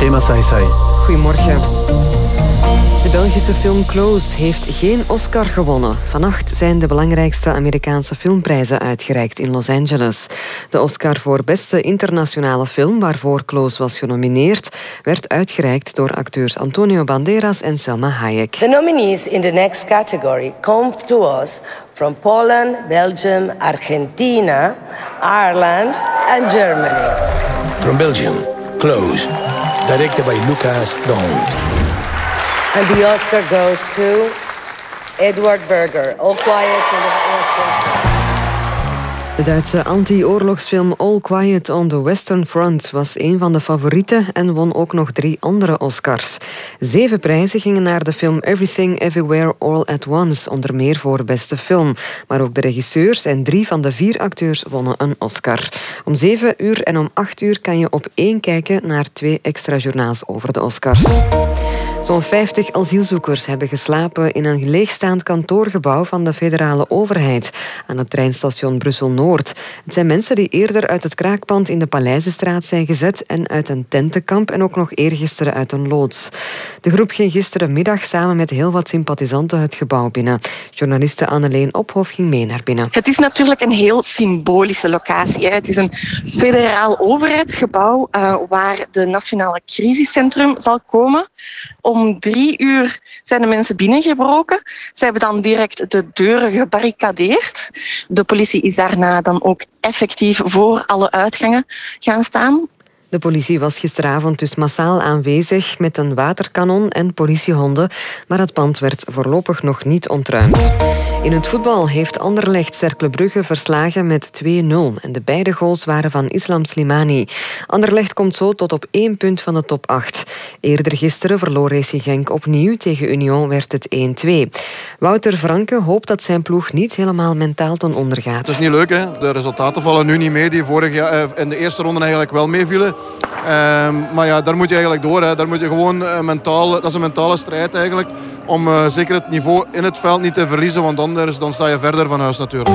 Shema Sai Sai. Goedemorgen. De Belgische film Close heeft geen Oscar gewonnen. Vannacht zijn de belangrijkste Amerikaanse filmprijzen uitgereikt in Los Angeles. De Oscar voor beste internationale film, waarvoor Close was genomineerd, werd uitgereikt door acteurs Antonio Banderas en Selma Hayek. The nominees in the next category come to us from Poland, Belgium, Argentina, Ireland and Germany. From Belgium, Close, directed by Lucas Dont. And the Oscar goes to Edward Berger, All Quiet in the Western Front. De Duitse anti-oorlogsfilm All Quiet on the Western Front was een van de favorieten en won ook nog drie andere Oscars. Zeven prijzen gingen naar de film Everything Everywhere All at Once, onder meer voor beste film. Maar ook de regisseurs en drie van de vier acteurs wonnen een Oscar. Om zeven uur en om acht uur kan je op één kijken naar twee extra journaals over de Oscars. Zo'n 50 asielzoekers hebben geslapen in een leegstaand kantoorgebouw van de federale overheid aan het treinstation Brussel-Noord. Het zijn mensen die eerder uit het kraakpand in de Paleizenstraat zijn gezet en uit een tentenkamp en ook nog eergisteren uit een loods. De groep ging gisterenmiddag samen met heel wat sympathisanten het gebouw binnen. Journaliste Anneleen Ophof ging mee naar binnen. Het is natuurlijk een heel symbolische locatie. Het is een federaal overheidsgebouw uh, waar de Nationale Crisiscentrum zal komen om drie uur zijn de mensen binnengebroken. Ze hebben dan direct de deuren gebarricadeerd. De politie is daarna dan ook effectief voor alle uitgangen gaan staan. De politie was gisteravond dus massaal aanwezig met een waterkanon en politiehonden, maar het pand werd voorlopig nog niet ontruimd. In het voetbal heeft Anderlecht Cercle Brugge verslagen met 2-0 en de beide goals waren van Islam Slimani. Anderlecht komt zo tot op één punt van de top 8. Eerder gisteren verloor Racing Genk opnieuw, tegen Union werd het 1-2. Wouter Franke hoopt dat zijn ploeg niet helemaal mentaal ten onder gaat. Het is niet leuk, hè? de resultaten vallen nu niet mee die vorig jaar, eh, in de eerste ronde eigenlijk wel meevielen. Um, maar ja, daar moet je eigenlijk door. Hè. Daar moet je gewoon uh, mentaal, dat is een mentale strijd eigenlijk. Om uh, zeker het niveau in het veld niet te verliezen. Want anders dan sta je verder van huis natuurlijk.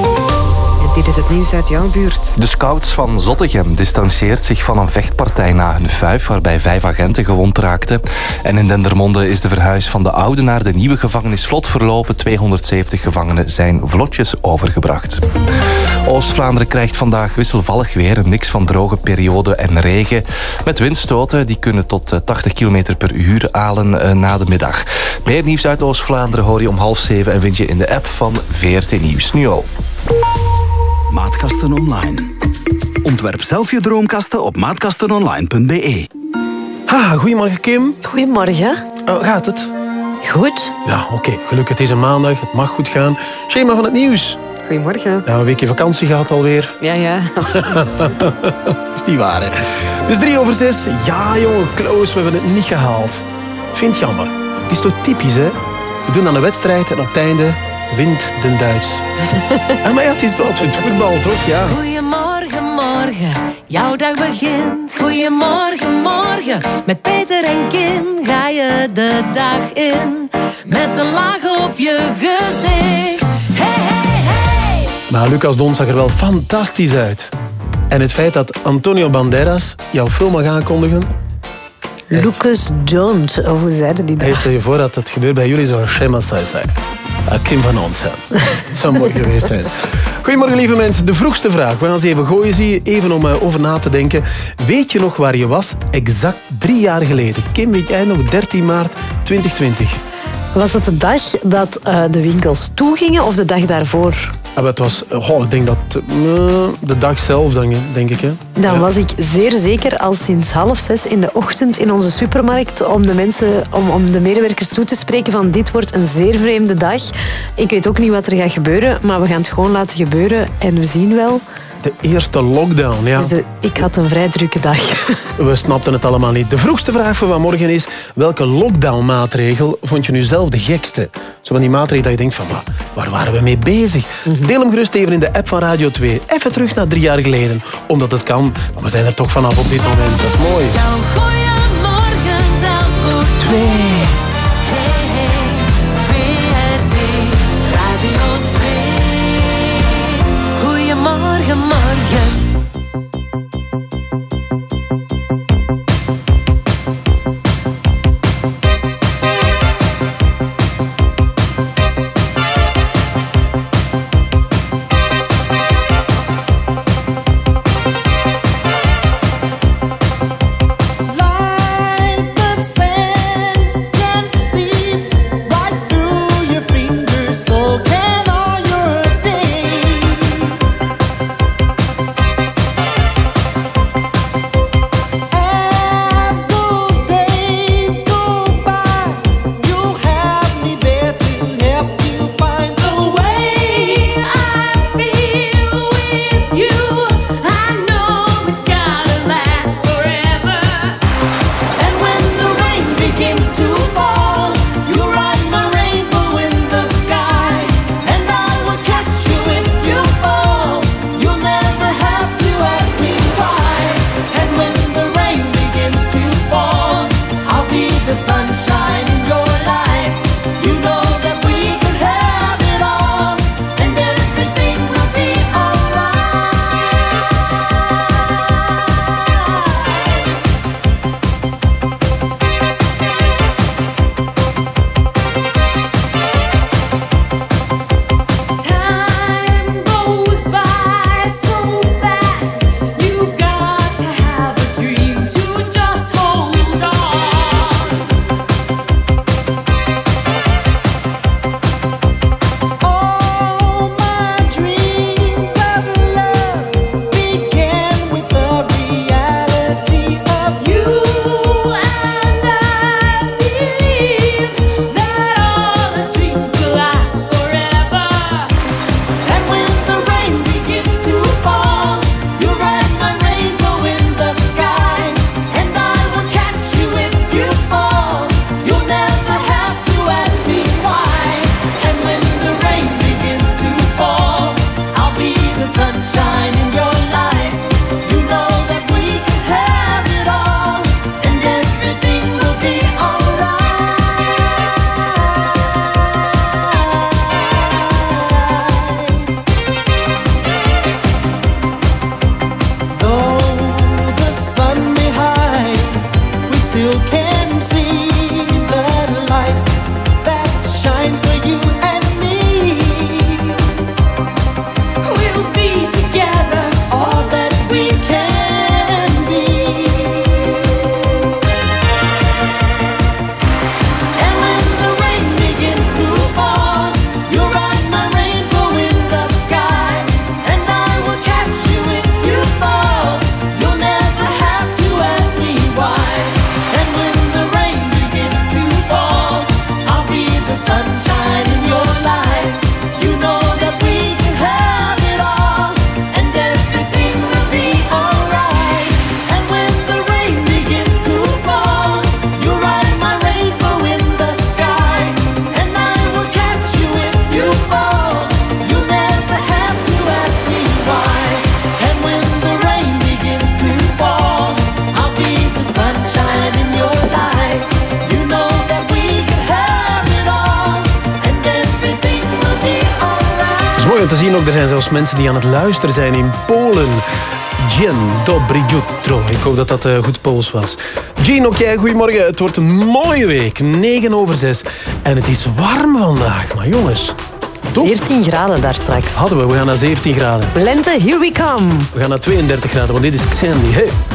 Dit is het nieuws uit jouw buurt. De scouts van Zottegem distancieert zich van een vechtpartij na een vuif waarbij vijf agenten gewond raakten. En in Dendermonde is de verhuis van de oude naar de nieuwe gevangenis vlot verlopen. 270 gevangenen zijn vlotjes overgebracht. Oost-Vlaanderen krijgt vandaag wisselvallig weer. Mix van droge periode en regen. Met windstoten die kunnen tot 80 km per uur halen eh, na de middag. Meer nieuws uit Oost-Vlaanderen hoor je om half zeven en vind je in de app van VRT Nieuws. Nu. Maatkasten Online. Ontwerp zelf je droomkasten op maatkastenonline.be. Ha, goedemorgen Kim. Goedemorgen. Oh, gaat het? Goed. Ja, oké. Gelukkig, het is een maandag. Het mag goed gaan. Schema van het nieuws. Goedemorgen. Ja, een weekje vakantie gehad alweer. Ja, ja, is niet waar, hè. Het is drie over zes. Ja, jongen, close. We hebben het niet gehaald. Vind jammer. Het is toch typisch, hè? We doen dan een wedstrijd en op het einde wint den Duits. ah, maar ja, het is wel het voetbal, toch? Ja. Goedemorgen, morgen. Jouw dag begint. Goedemorgen, morgen. Met Peter en Kim ga je de dag in. Met een laag op je gezicht. Hey, hey, hey. Maar Lucas Don zag er wel fantastisch uit. En het feit dat Antonio Banderas jouw film mag aankondigen... Lucas Jones, of hoe zeiden die dat? Hey, stel je voor dat het gebeurt bij jullie zo'n Shema Sai Sai. Uh, Kim van ons. Het zou mooi geweest zijn. Goedemorgen lieve mensen. De vroegste vraag. We gaan ze even gooien, zie je. Even om uh, over na te denken. Weet je nog waar je was exact drie jaar geleden? Kim, weet jij nog 13 maart 2020? Was dat de dag dat uh, de winkels toegingen of de dag daarvoor? Ah, het was, oh, ik denk dat uh, de dag zelf, denk ik. Hè. Dan ja. was ik zeer zeker al sinds half zes in de ochtend in onze supermarkt om de mensen, om, om de medewerkers toe te spreken van dit wordt een zeer vreemde dag. Ik weet ook niet wat er gaat gebeuren, maar we gaan het gewoon laten gebeuren en we zien wel. De eerste lockdown, ja. Dus de, ik had een vrij drukke dag. We snapten het allemaal niet. De vroegste vraag voor vanmorgen is... welke lockdown-maatregel vond je nu zelf de gekste? Zo van die maatregel dat je denkt van... waar waren we mee bezig? Mm -hmm. Deel hem gerust even in de app van Radio 2. Even terug naar drie jaar geleden. Omdat het kan. Maar we zijn er toch vanaf op dit moment. Dat is mooi. Dan goeiemorgen, dan voor twee. Er zijn in Polen. Dzień dobry jutro. Ik hoop dat dat uh, goed Pools was. Jean, ook jij, goedemorgen. Het wordt een mooie week. 9 over 6. En het is warm vandaag. Maar jongens... Toch? 14 graden daar straks. Hadden we. We gaan naar 17 graden. Lente, here we come. We gaan naar 32 graden, want dit is Xandy. Hey.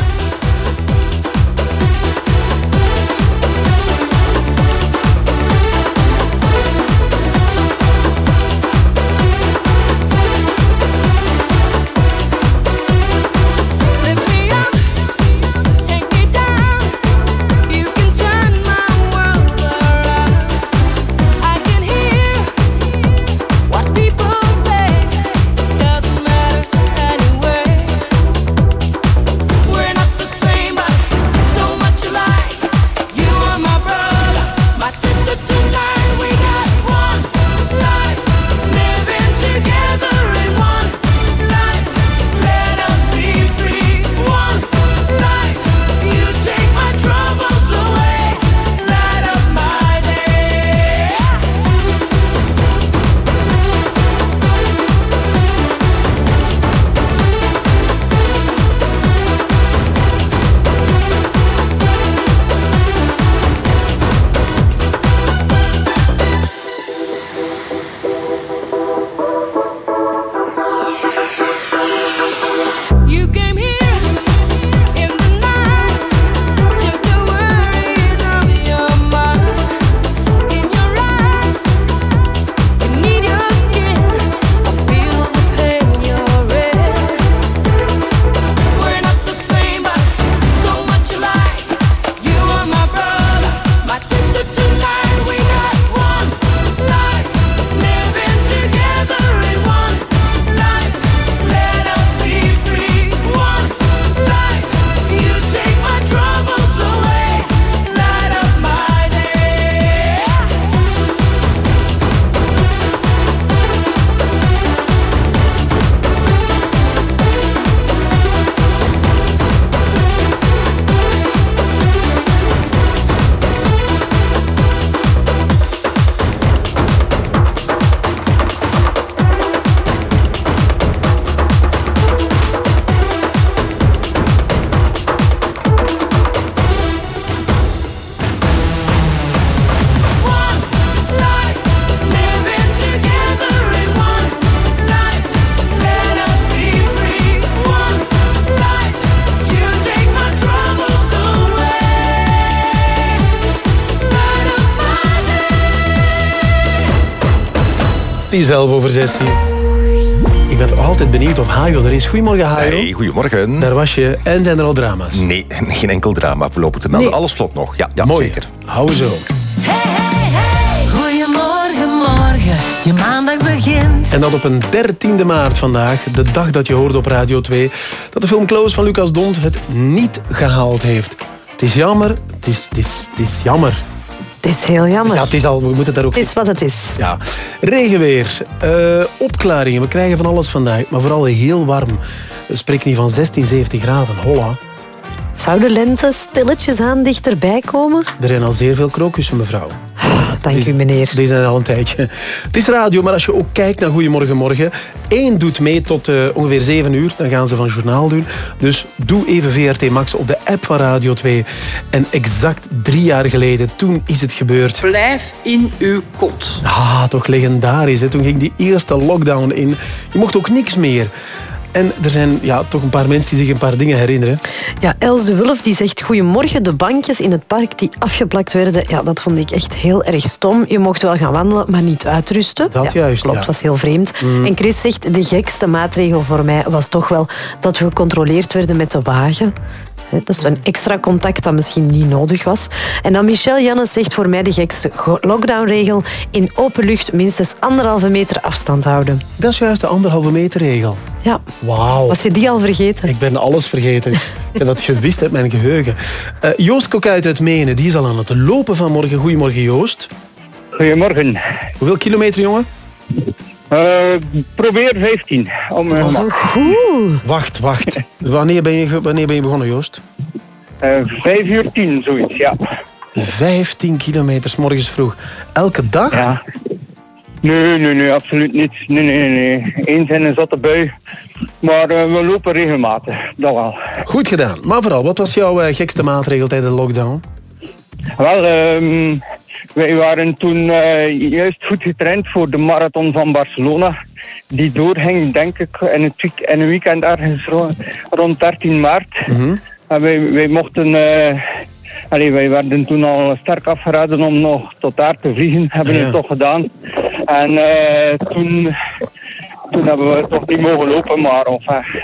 Die zelf over sessie. Ik ben altijd benieuwd of Hajo er is. Goedemorgen, Hajo. Hey, goedemorgen. Daar was je. En zijn er al drama's? Nee, geen enkel drama. We lopen te melden. Nee. Alles vlot nog. Ja, ja Mooi. zeker. Hou zo. Hey, hey, hey. Goedemorgen, morgen. Je maandag begint. En dat op een 13e maart vandaag, de dag dat je hoorde op Radio 2, dat de film Close van Lucas Dont het niet gehaald heeft. Het is jammer. Het is, het is, het is jammer. Het is heel jammer. Ja, het is al, we moeten daar ook... Het is wat het is. Ja. Regenweer, uh, opklaringen, we krijgen van alles vandaag, maar vooral heel warm. We spreken niet van 16, 17 graden. Holla. Zou de lente stilletjes aan dichterbij komen? Er zijn al zeer veel krokussen, mevrouw. Dank u, meneer. Die zijn er al een tijdje. Het is radio, maar als je ook kijkt naar Goedemorgen Morgen... één doet mee tot uh, ongeveer 7 uur. Dan gaan ze van journaal doen. Dus doe even VRT Max op de app van Radio 2. En exact drie jaar geleden, toen is het gebeurd. Blijf in uw kot. Ah, toch legendarisch. Hè? Toen ging die eerste lockdown in. Je mocht ook niks meer. En er zijn ja, toch een paar mensen die zich een paar dingen herinneren. Ja, Els de Wulf die zegt... Goedemorgen, de bankjes in het park die afgeplakt werden. Ja, dat vond ik echt heel erg stom. Je mocht wel gaan wandelen, maar niet uitrusten. Dat juist, Klopt, ja. was heel vreemd. Mm. En Chris zegt... De gekste maatregel voor mij was toch wel... dat we gecontroleerd werden met de wagen. Dat is een extra contact dat misschien niet nodig was. En dan Michel Jannes zegt voor mij de gekste lockdownregel. In open lucht minstens anderhalve meter afstand houden. Dat is juist de anderhalve meter regel. Ja. Wauw. Was je die al vergeten? Ik ben alles vergeten. Ik heb dat gewist uit mijn geheugen. Uh, Joost Kokuit uit Menen, die is al aan het lopen vanmorgen. Goedemorgen Joost. Goedemorgen. Hoeveel kilometer jongen? Uh, probeer 15. Om, uh, goed. Wacht, wacht. wanneer, ben je, wanneer ben je begonnen, Joost? Uh, 5 uur 10, zoiets, ja. 15 kilometer, morgens vroeg. Elke dag? Ja. Nee, nee, nee, absoluut niet. Nee, nee, nee. Eens in een zatte bui. Maar eh, we lopen regelmatig, dat wel. Goed gedaan. Maar vooral, wat was jouw eh, gekste maatregel tijdens de lockdown? Wel, ehm, wij waren toen eh, juist goed getraind voor de marathon van Barcelona. Die doorging, denk ik, in, het week, in een weekend ergens ro- rond 13 maart. En wij, wij mochten... allee, wij werden toen al sterk afgeraden om nog tot daar te vliegen. Hebben Ja. het toch gedaan. En eh, toen... Toen hebben we toch niet mogen lopen, maar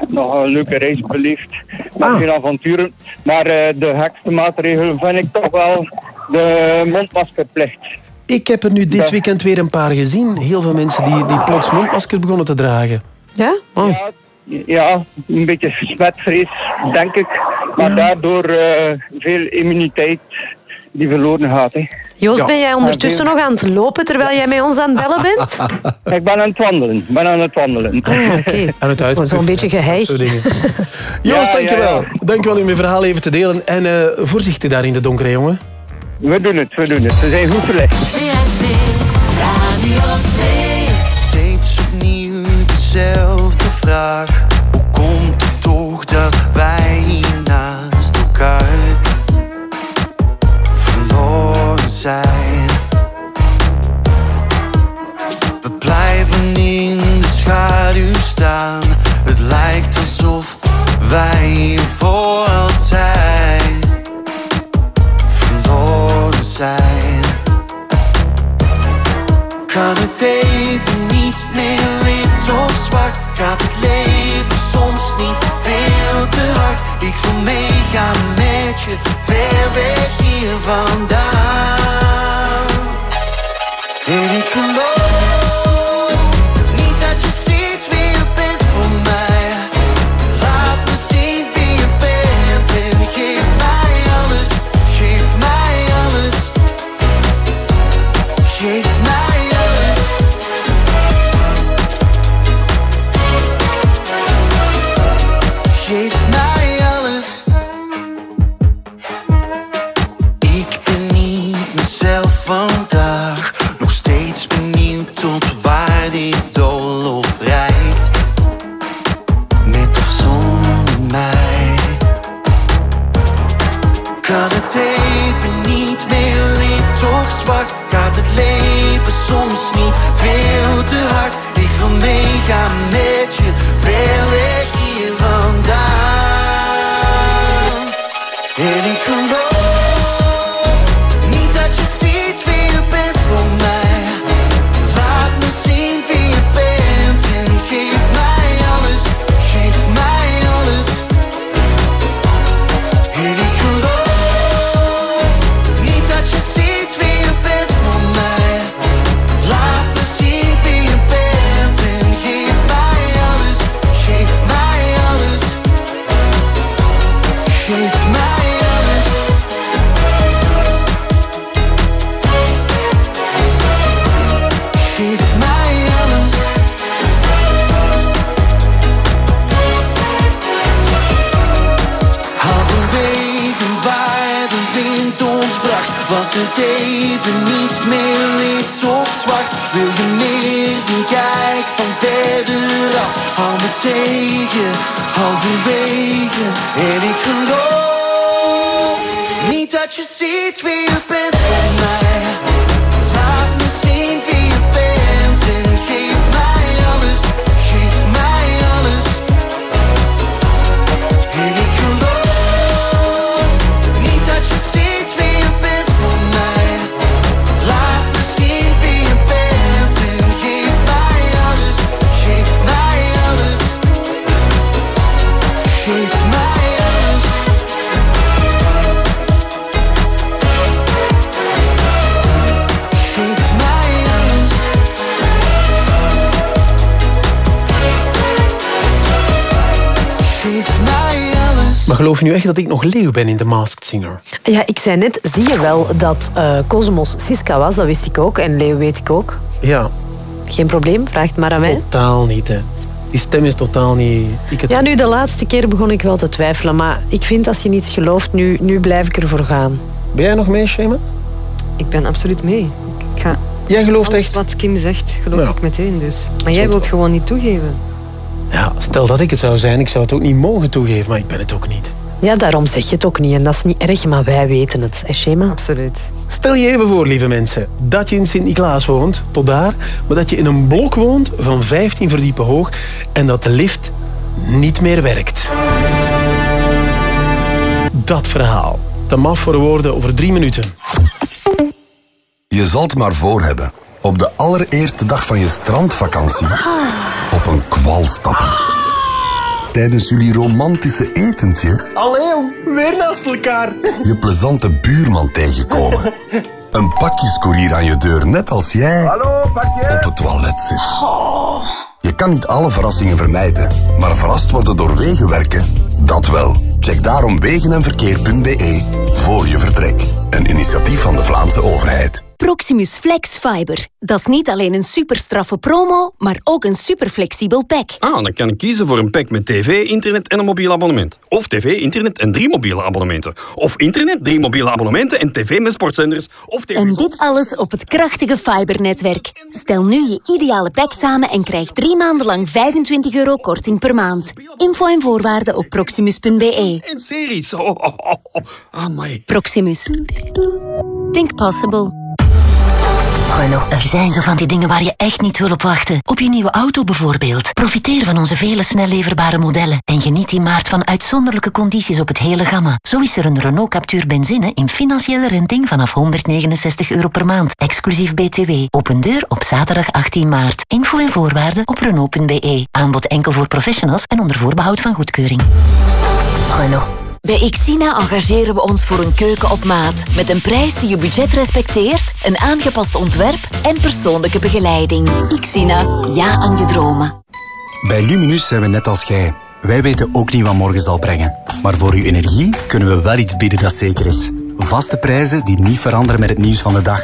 nog een leuke reis beleefd. Met veel avonturen. Maar eh, de gekste maatregel vind ik toch wel de mondmaskerplicht. Ik heb er nu dit weekend weer een paar gezien. Heel veel mensen die, die plots mondmaskers begonnen te dragen. Ja? Oh. Ja, een beetje smetvrees, denk ik. Maar daardoor eh, veel immuniteit die verloren gaat. Hè. Joost, Ja. ben jij ondertussen nog aan het lopen terwijl jij met ons aan het bellen bent? Ik ben aan het wandelen. Ik ben aan het wandelen. Ah, oké. Aan het uitpuffen. Zo'n beetje geheig. Ja, Joost, dankjewel. ja, Dankjewel om je verhaal even te delen. En eh, voorzichtig daar in de donkere, jongen. We doen het, we doen het. We zijn goed verlicht. Radio 2. Steeds opnieuw dezelfde vraag. Hoe komt het toch dat wij naast elkaar verloren zijn? We blijven in de schaduw staan. Het lijkt alsof wij voor altijd zijn. Kan het even niet meer wit of zwart? Gaat het leven soms niet veel te hard? Ik wil meegaan met je, ver weg hier vandaan. En ik soms niet veel te hard? Ik wil meegaan met even niet meer wit of zwart. Wil je meer zien, kijk van verder af. Hou me tegen, halverwege En ik geloof niet dat je ziet wie je bent. Voor mij Maar geloof je nu echt dat ik nog leeuw ben in The Masked Singer? Ja, ik zei net, zie je wel dat eh, Cosmos Siska was, dat wist ik ook. En Leo weet ik ook. Ja, Geen probleem, vraag het maar aan mij. totaal niet. Hè. Die stem is totaal niet... Ik het... Ja, nu de laatste keer begon ik wel te twijfelen. Maar ik vind als je niets gelooft, nu, nu blijf ik ervoor gaan. Ben jij nog mee, Shema? Ik ben absoluut mee. Ik ga Jij gelooft Alles echt... wat Kim zegt, geloof Ja. ik meteen dus. Maar jij wilt gewoon niet toegeven. Ja, stel dat ik het zou zijn, ik zou het ook niet mogen toegeven, maar ik ben het ook niet. Ja, daarom zeg je het ook niet. En dat is niet erg, maar wij weten het. Hè, Shema? Absoluut. Stel je even voor, lieve mensen, dat je in Sint-Niklaas woont, tot daar, maar dat je in een blok woont van 15 verdiepen hoog en dat de lift niet meer werkt. Dat verhaal. Te maf voor woorden over drie minuten. Je zal het maar voor hebben. Op de allereerste dag van je strandvakantie op een kwal stappen. Tijdens jullie romantische etentje Allee, weer naast elkaar. je plezante buurman tegenkomen. Een pakjescourier aan je deur, net als jij op het toilet zit. Je kan niet alle verrassingen vermijden, maar verrast worden door wegenwerken, dat wel. Check daarom wegenenverkeer.be voor je vertrek. Een initiatief van de Vlaamse overheid. Proximus Flex Fiber. Dat is niet alleen een super straffe promo, maar ook een super flexibel pack. Ah, dan kan ik kiezen voor een pack met tv, internet en een mobiel abonnement. Of tv, internet en drie mobiele abonnementen. Of internet, drie mobiele abonnementen en tv met sportzenders. Of tv... En dit alles op het krachtige fibernetwerk. Stel nu je ideale pack samen en krijg drie maanden lang 25 euro korting per maand. Info en voorwaarden op proximus.be. En series. Oh, oh, oh, oh. Amai. Proximus. Think possible. Bueno, er zijn zo van die dingen waar je echt niet wil op wachten. Op je nieuwe auto bijvoorbeeld. Profiteer van onze vele snel leverbare modellen. En geniet in maart van uitzonderlijke condities op het hele gamma. Zo is er een Renault Captur benzine in financiële renting vanaf 169 euro per maand. Exclusief BTW. Open deur op zaterdag 18 maart. Info en voorwaarden op Renault.be. Aanbod enkel voor professionals en onder voorbehoud van goedkeuring. Renault. Bij Xina engageren we ons voor een keuken op maat. Met een prijs die je budget respecteert, een aangepast ontwerp en persoonlijke begeleiding. Xina, ja aan je dromen. Bij Luminus zijn we net als jij. Wij weten ook niet wat morgen zal brengen. Maar voor uw energie kunnen we wel iets bieden dat zeker is. Vaste prijzen die niet veranderen met het nieuws van de dag.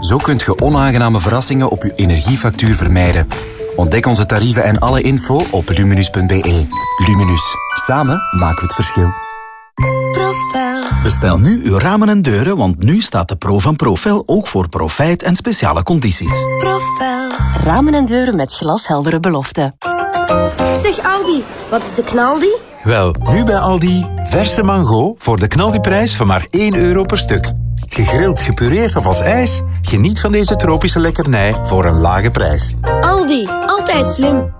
Zo kunt je onaangename verrassingen op uw energiefactuur vermijden. Ontdek onze tarieven en alle info op luminus.be. Luminus. Samen maken we het verschil. Bestel nu uw ramen en deuren, want nu staat de Pro van Profel ook voor profijt en speciale condities. Profel. Ramen en deuren met glasheldere beloften. Zeg Aldi, wat is de knaldi? Wel, nu bij Aldi, verse mango voor de knaldiprijs van maar 1 euro per stuk. Gegrild, gepureerd of als ijs, geniet van deze tropische lekkernij voor een lage prijs. Aldi, altijd slim.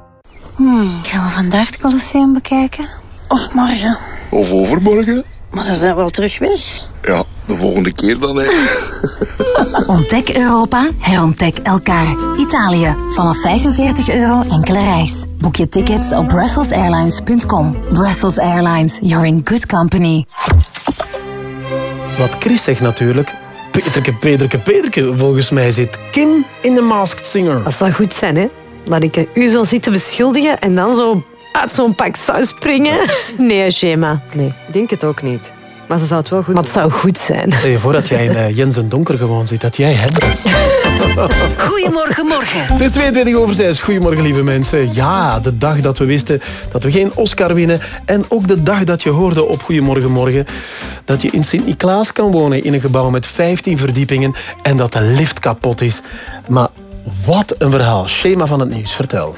Hmm, gaan we vandaag het Colosseum bekijken? Of morgen? Of overmorgen? Maar dan zijn we al terug weg. Ja, de volgende keer dan, hè. Ontdek Europa, herontdek elkaar. Italië, vanaf 45 euro enkele reis. Boek je tickets op brusselsairlines.com. Brussels Airlines, you're in good company. Wat Chris zegt natuurlijk. Peterke, Peterke, Peterke. Volgens mij zit Kim in de Masked Singer. Dat zou goed zijn, hè? Dat ik u zo zit te beschuldigen en dan zo uit zo'n pak zou springen. Nee, Shema. Nee. Ik denk het ook niet. Maar ze zou het wel goed Maar het zou goed zijn. Stel je voor dat jij in eh, Jens en Donker gewoon zit. Dat jij het Goedemorgen, morgen. Het is 22 over 6. Goedemorgen, lieve mensen. Ja, de dag dat we wisten dat we geen Oscar winnen. En ook de dag dat je hoorde op Goedemorgen, morgen dat je in Sint-Niklaas kan wonen in een gebouw met 15 verdiepingen en dat de lift kapot is. Maar wat een verhaal. Schema van het nieuws. Vertel.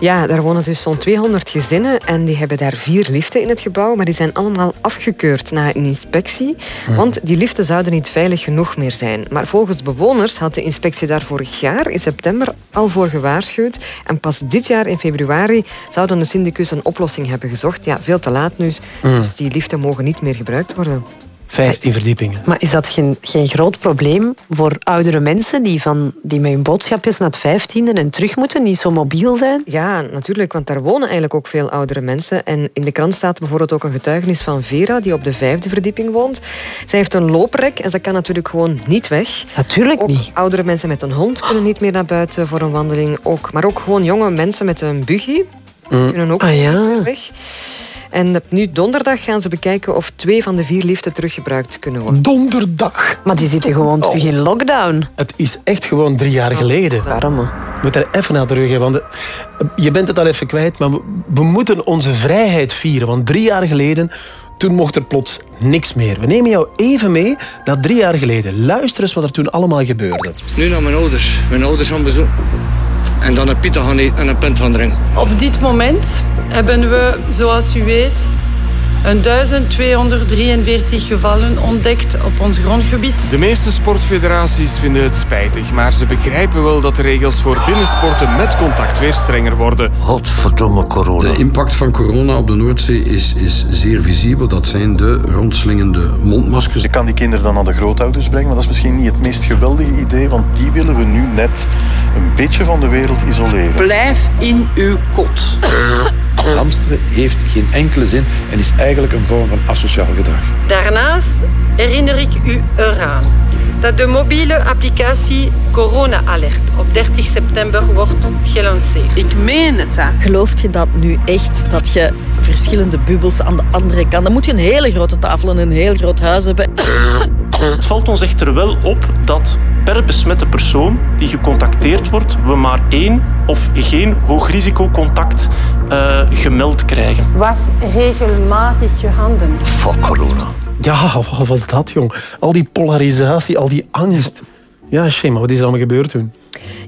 Ja, daar wonen dus zo'n 200 gezinnen en die hebben daar vier liften in het gebouw, maar die zijn allemaal afgekeurd na een inspectie, want die liften zouden niet veilig genoeg meer zijn. Maar volgens bewoners had de inspectie daar vorig jaar in september al voor gewaarschuwd en pas dit jaar in februari zouden de syndicus een oplossing hebben gezocht. Ja, veel te laat nu, dus die liften mogen niet meer gebruikt worden. 15 verdiepingen. Maar is dat geen, geen groot probleem voor oudere mensen die, van, die met hun boodschapjes naar het vijftiende en terug moeten, niet zo mobiel zijn? Ja, natuurlijk, want daar wonen eigenlijk ook veel oudere mensen. En in de krant staat bijvoorbeeld ook een getuigenis van Vera, die op de vijfde verdieping woont. Zij heeft een looprek en ze kan natuurlijk gewoon niet weg. Natuurlijk ook niet. Oudere mensen met een hond kunnen niet meer naar buiten voor een wandeling. Ook, maar ook gewoon jonge mensen met een buggy kunnen ook Ah, ja. niet meer weg. En nu donderdag gaan ze bekijken of twee van de vier liften teruggebruikt kunnen worden. Donderdag. Maar die zitten gewoon terug in lockdown. Het is echt gewoon drie jaar geleden. Arme. We moeten er even naar terug. Want de- je bent het al even kwijt, maar we, we moeten onze vrijheid vieren. Want drie jaar geleden, toen mocht er plots niks meer. We nemen jou even mee naar drie jaar geleden. Luister eens wat er toen allemaal gebeurde. Nu naar mijn ouders. Mijn ouders gaan bezoeken. En dan een pita en een pint gaan drinken. Op dit moment hebben we, zoals u weet, een 1243 gevallen ontdekt op ons grondgebied. De meeste sportfederaties vinden het spijtig, maar ze begrijpen wel dat de regels voor binnensporten met contact weer strenger worden. Godverdomme corona. De impact van corona op de Noordzee is, is zeer visibel. Dat zijn de rondslingende mondmaskers. Je kan die kinderen dan naar de grootouders brengen, maar dat is misschien niet het meest geweldige idee, want die willen we nu net een beetje van de wereld isoleren. Blijf in uw kot. Hamsteren heeft geen enkele zin en is eigenlijk een vorm van asociaal gedrag. Daarnaast herinner ik u eraan dat de mobiele applicatie Corona Alert op 30 september wordt gelanceerd. Ik meen het, hè. Gelooft je dat nu echt, dat je verschillende bubbels aan de andere kant... Dan moet je een hele grote tafel en een heel groot huis hebben. Het valt ons echter wel op dat per besmette persoon die gecontacteerd wordt, we maar één of geen hoogrisicocontact uh, gemeld krijgen. Was regelmatig je handen. Fuck corona. Ja, wat was dat, jong? Al die polarisatie, al die angst. Ja, Shema, wat is er allemaal gebeurd toen?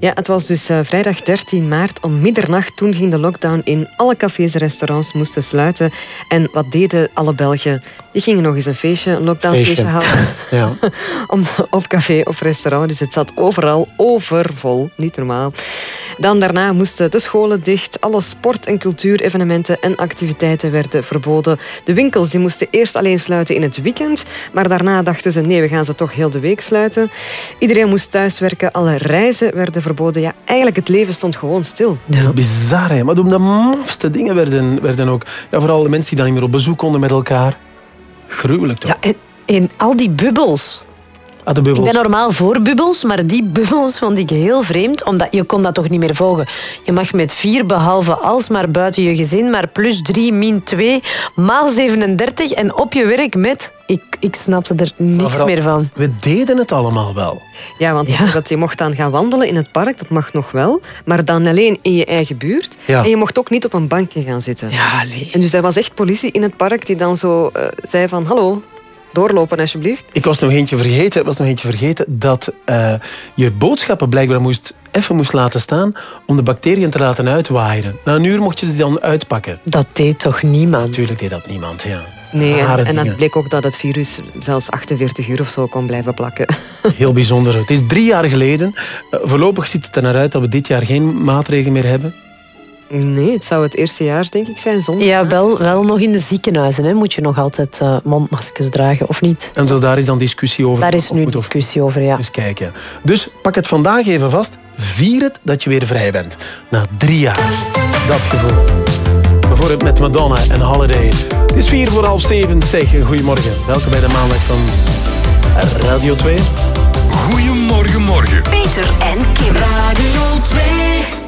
Ja, het was dus uh, vrijdag 13 maart om middernacht. Toen ging de lockdown in. Alle cafés en restaurants moesten sluiten. En wat deden alle Belgen? Die gingen nog eens een feestje, een lockdownfeestje houden. Ja. Om, op café of restaurant. Dus het zat overal overvol. Niet normaal. Dan daarna moesten de scholen dicht. Alle sport- en cultuurevenementen en activiteiten werden verboden. De winkels die moesten eerst alleen sluiten in het weekend. Maar daarna dachten ze, nee, we gaan ze toch heel de week sluiten. Iedereen moest thuiswerken. Alle reizen werden verboden. Ja, eigenlijk het leven stond gewoon stil. Dat is bizar, hè? Maar de mafste dingen werden, werden ook... Ja, vooral de mensen die dan niet meer op bezoek konden met elkaar. Gruwelijk toch? Ja, en, en al die bubbels. Ah, de bubbels. Ik ben normaal voor bubbels, maar die bubbels vond ik heel vreemd, omdat je kon dat toch niet meer volgen. Je mag met vier, behalve als, maar buiten je gezin, maar plus drie, min twee, maal 37 en op je werk met... Ik, ik snapte er niks vooral, meer van. We deden het allemaal wel. Ja, want Dat je mocht dan gaan wandelen in het park, dat mag nog wel. Maar dan alleen in je eigen buurt. Ja. En je mocht ook niet op een bankje gaan zitten. Ja, nee. En dus er was echt politie in het park die dan zo uh, zei van... Hallo, doorlopen alsjeblieft. Ik was nog eentje vergeten, was nog eentje vergeten dat uh, je boodschappen blijkbaar moest, even moest laten staan om de bacteriën te laten uitwaaien. Na een uur mocht je ze dan uitpakken. Dat deed toch niemand? Natuurlijk deed dat niemand, ja. Nee, Rare en, en bleek ook dat het virus zelfs 48 uur of zo kon blijven plakken. Heel bijzonder. Het is drie jaar geleden. Uh, voorlopig ziet het er naar uit dat we dit jaar geen maatregelen meer hebben. Nee, het zou het eerste jaar denk ik zijn zonder. Ja, wel, wel nog in de ziekenhuizen hè, moet je nog altijd uh, mondmaskers dragen, of niet? En zo daar is dan discussie over. Daar is nu discussie over, ja. Dus kijk, ja. Dus pak het vandaag even vast. Vier het dat je weer vrij bent. Na drie jaar. Dat gevoel. Bijvoorbeeld met Madonna en Holiday. Het is vier voor half zeven. Zeg, goedemorgen. Welkom bij de maandag van Radio 2. Goedemorgen, morgen. Peter en Kim. Radio 2.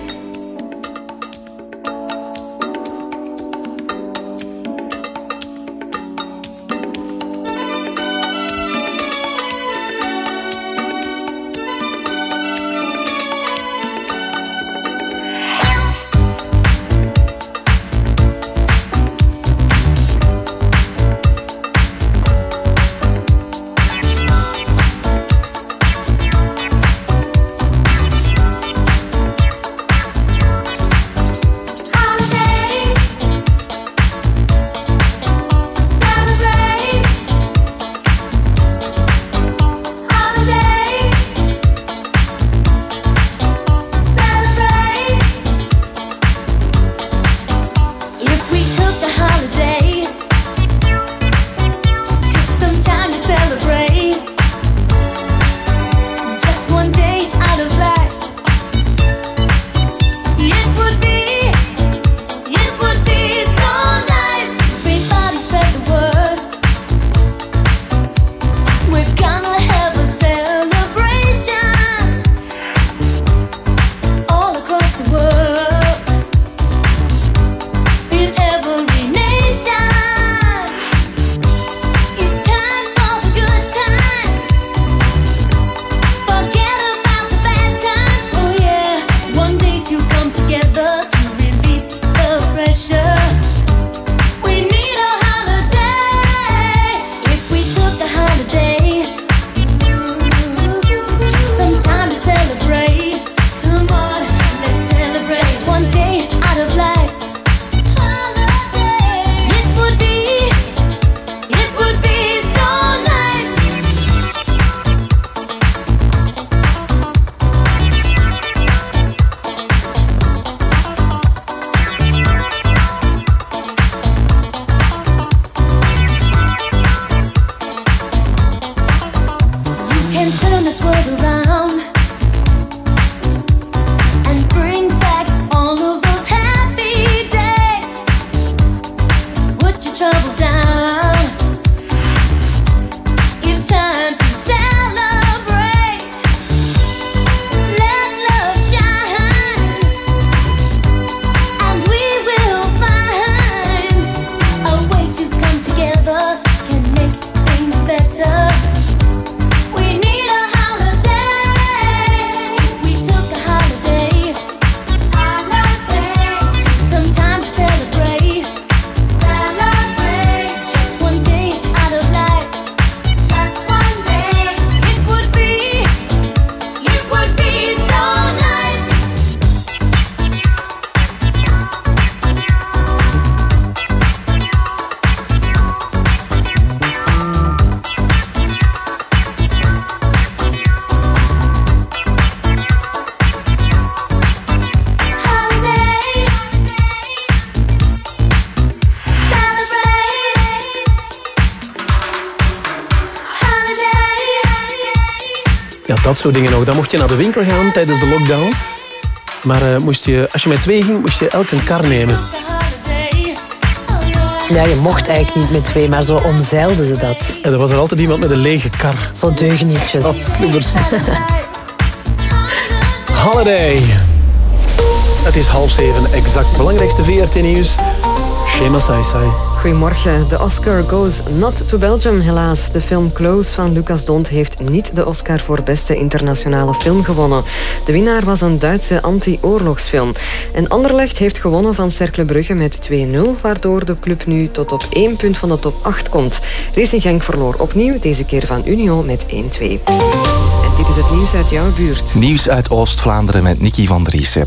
Dat soort dingen nog. Dan mocht je naar de winkel gaan tijdens de lockdown. Maar uh, moest je, als je met twee ging, moest je elk een kar nemen. Ja, je mocht eigenlijk niet met twee, maar zo omzeilden ze dat. En er was er altijd iemand met een lege kar. Zo deugenietjes. Als sloebers. Holiday. Het is half zeven, exact. Belangrijkste VRT-nieuws. Shema Sai Sai. Goedemorgen. De Oscar goes not to Belgium, helaas. De film Close van Lucas Dont heeft niet de Oscar voor beste internationale film gewonnen. De winnaar was een Duitse anti-oorlogsfilm. En Anderlecht heeft gewonnen van Cercle Brugge met 2-0, waardoor de club nu tot op één punt van de top 8 komt. Racing Genk verloor opnieuw, deze keer van Union met 1-2. Dit is het nieuws uit jouw buurt. Nieuws uit Oost-Vlaanderen met Nicky van Driessen.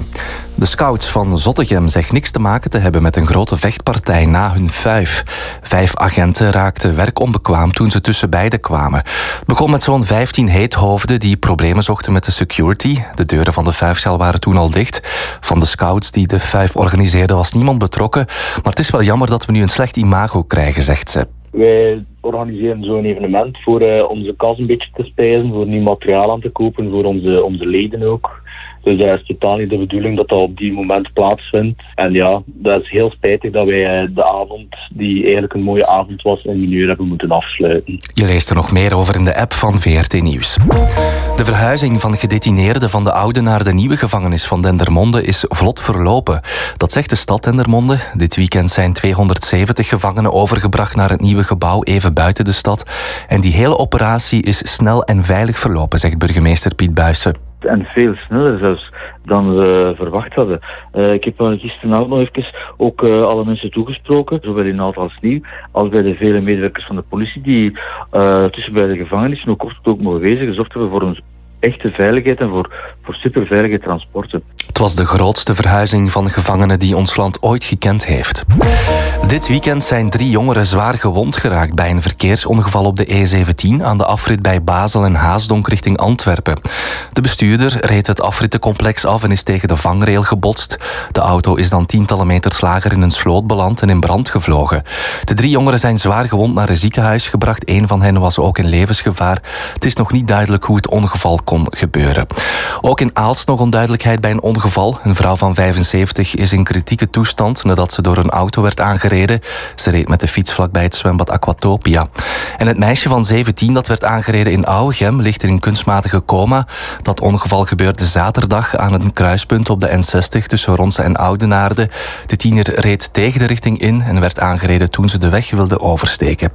De scouts van Zottegem zeggen niks te maken te hebben met een grote vechtpartij na hun vijf. Vijf agenten raakten werkonbekwaam toen ze tussen beiden kwamen. Het begon met zo'n 15 heethoofden die problemen zochten met de security. De deuren van de vijfcel waren toen al dicht. Van de scouts die de vijf organiseerden was niemand betrokken. Maar het is wel jammer dat we nu een slecht imago krijgen, zegt ze. Wij organiseren zo'n evenement voor uh, onze kas een beetje te spijzen, voor nieuw materiaal aan te kopen, voor onze, onze leden ook. Dus dat is totaal niet de bedoeling dat dat op die moment plaatsvindt. En ja, dat is heel spijtig dat wij eh, de avond, die eigenlijk een mooie avond was, in een uur hebben moeten afsluiten. Je leest er nog meer over in de app van VRT Nieuws. De verhuizing van gedetineerden van de oude naar de nieuwe gevangenis van Dendermonde is vlot verlopen. Dat zegt de stad Dendermonde. Dit weekend zijn 270 gevangenen overgebracht naar het nieuwe gebouw even buiten de stad. En die hele operatie is snel en veilig verlopen, zegt burgemeester Piet Buijsen en veel sneller zelfs dan we verwacht hadden. Uh, ik heb gisteravond nog even ook uh, alle mensen toegesproken, zowel in Alt als Nieuw, als bij de vele medewerkers van de politie die uh, tussen bij de gevangenissen ook kort ook mogen wezen, gezorgd hebben voor een echte veiligheid en voor, voor superveilige transporten. Het was de grootste verhuizing van gevangenen die ons land ooit gekend heeft. Dit weekend zijn drie jongeren zwaar gewond geraakt bij een verkeersongeval op de E17 aan de afrit bij Basel en Haasdonk richting Antwerpen. De bestuurder reed het afrittencomplex af en is tegen de vangrail gebotst. De auto is dan tientallen meters lager in een sloot beland en in brand gevlogen. De drie jongeren zijn zwaar gewond naar een ziekenhuis gebracht. Een van hen was ook in levensgevaar. Het is nog niet duidelijk hoe het ongeval kon gebeuren. Ook in Aalst nog onduidelijkheid bij een ongeval. Een vrouw van 75 is in kritieke toestand nadat ze door een auto werd aangereden. Ze reed met de fiets vlakbij het zwembad Aquatopia. En het meisje van 17 dat werd aangereden in Oudegem ligt in een kunstmatige coma. Dat ongeval gebeurde zaterdag aan een kruispunt op de N60 tussen Ronse en Oudenaarde. De tiener reed tegen de richting in en werd aangereden toen ze de weg wilde oversteken.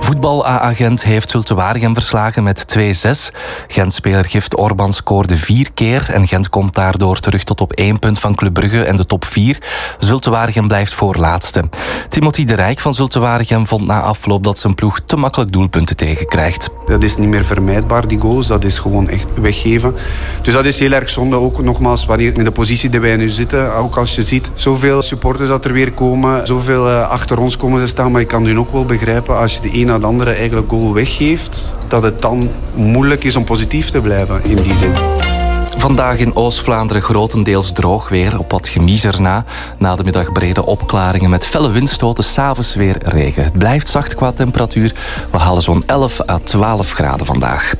Voetbal-agent heeft Zulte Waregem verslagen met 2-6. Gent-speler Gift Orban scoorde vier keer en Gent komt daardoor terug tot op één punt van Club Brugge en de top 4. Zulte Waregem blijft voorlaatste. Timothy de Rijk van Zulte Waregem vond na afloop dat zijn ploeg te makkelijk doelpunten tegenkrijgt. Dat is niet meer vermijdbaar, die goals. Dat is gewoon echt weggeven. Dus dat is heel erg zonde. Ook nogmaals, wanneer in de positie die wij nu zitten. Ook als je ziet, zoveel supporters dat er weer komen. Zoveel eh, achter ons komen te staan. Maar ik kan nu ook wel begrijpen, als je de een na de andere eigenlijk goal weggeeft, dat het dan moeilijk is om positief te blijven in die zin. Vandaag in Oost-Vlaanderen grotendeels droog weer, op wat gemies erna. Na de middag brede opklaringen met felle windstoten, s'avonds weer regen. Het blijft zacht qua temperatuur. We halen zo'n 11 à 12 graden vandaag.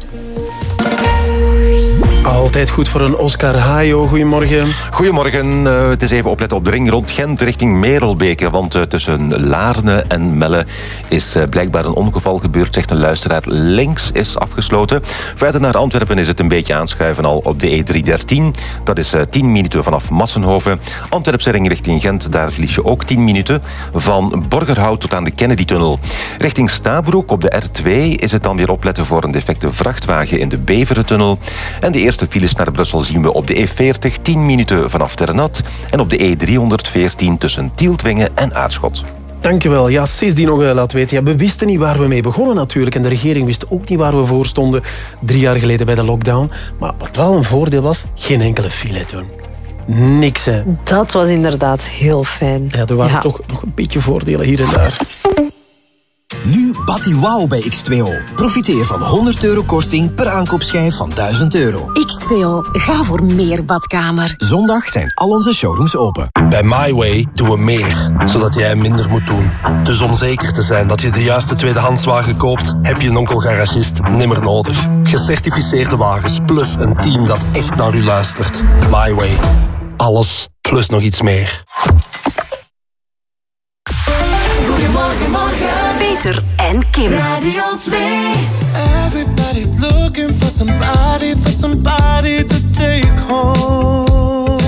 Altijd goed voor een Oscar Hayo. Goedemorgen. Goedemorgen. Uh, het is even opletten op de ring rond Gent richting Merelbeke. Want uh, tussen Laarne en Melle is uh, blijkbaar een ongeval gebeurd, zegt een luisteraar. Links is afgesloten. Verder naar Antwerpen is het een beetje aanschuiven al op de E313. Dat is 10 minuten vanaf Massenhoven. Antwerpse ring richting Gent, daar verlies je ook 10 minuten. Van Borgerhout tot aan de Kennedy-tunnel. Richting Stabroek op de R2 is het dan weer opletten voor een defecte vrachtwagen in de Beverentunnel. En de eerste eerste files naar Brussel zien we op de E40 10 minuten vanaf Ternat en op de E314 tussen Tieltwingen en Aarschot. Dankjewel. Ja, Cis die nog uh, laat weten. Ja, we wisten niet waar we mee begonnen natuurlijk. En de regering wist ook niet waar we voor stonden drie jaar geleden bij de lockdown. Maar wat wel een voordeel was, geen enkele file doen. Niks, hè. Dat was inderdaad heel fijn. Ja, er waren toch nog een beetje voordelen hier en daar. Nu Batty Wow bij X2O. Profiteer van 100 euro korting per aankoopschijf van 1000 euro. X2O, ga voor meer badkamer. Zondag zijn al onze showrooms open. Bij MyWay doen we meer, zodat jij minder moet doen. Dus om zeker te zijn dat je de juiste tweedehandswagen koopt, heb je een onkel garagist nimmer nodig. Gecertificeerde wagens plus een team dat echt naar u luistert. MyWay. Alles plus nog iets meer. Goedemorgen, morgen. Peter en Kim. Radio 2. Everybody's looking for somebody, for somebody to take home.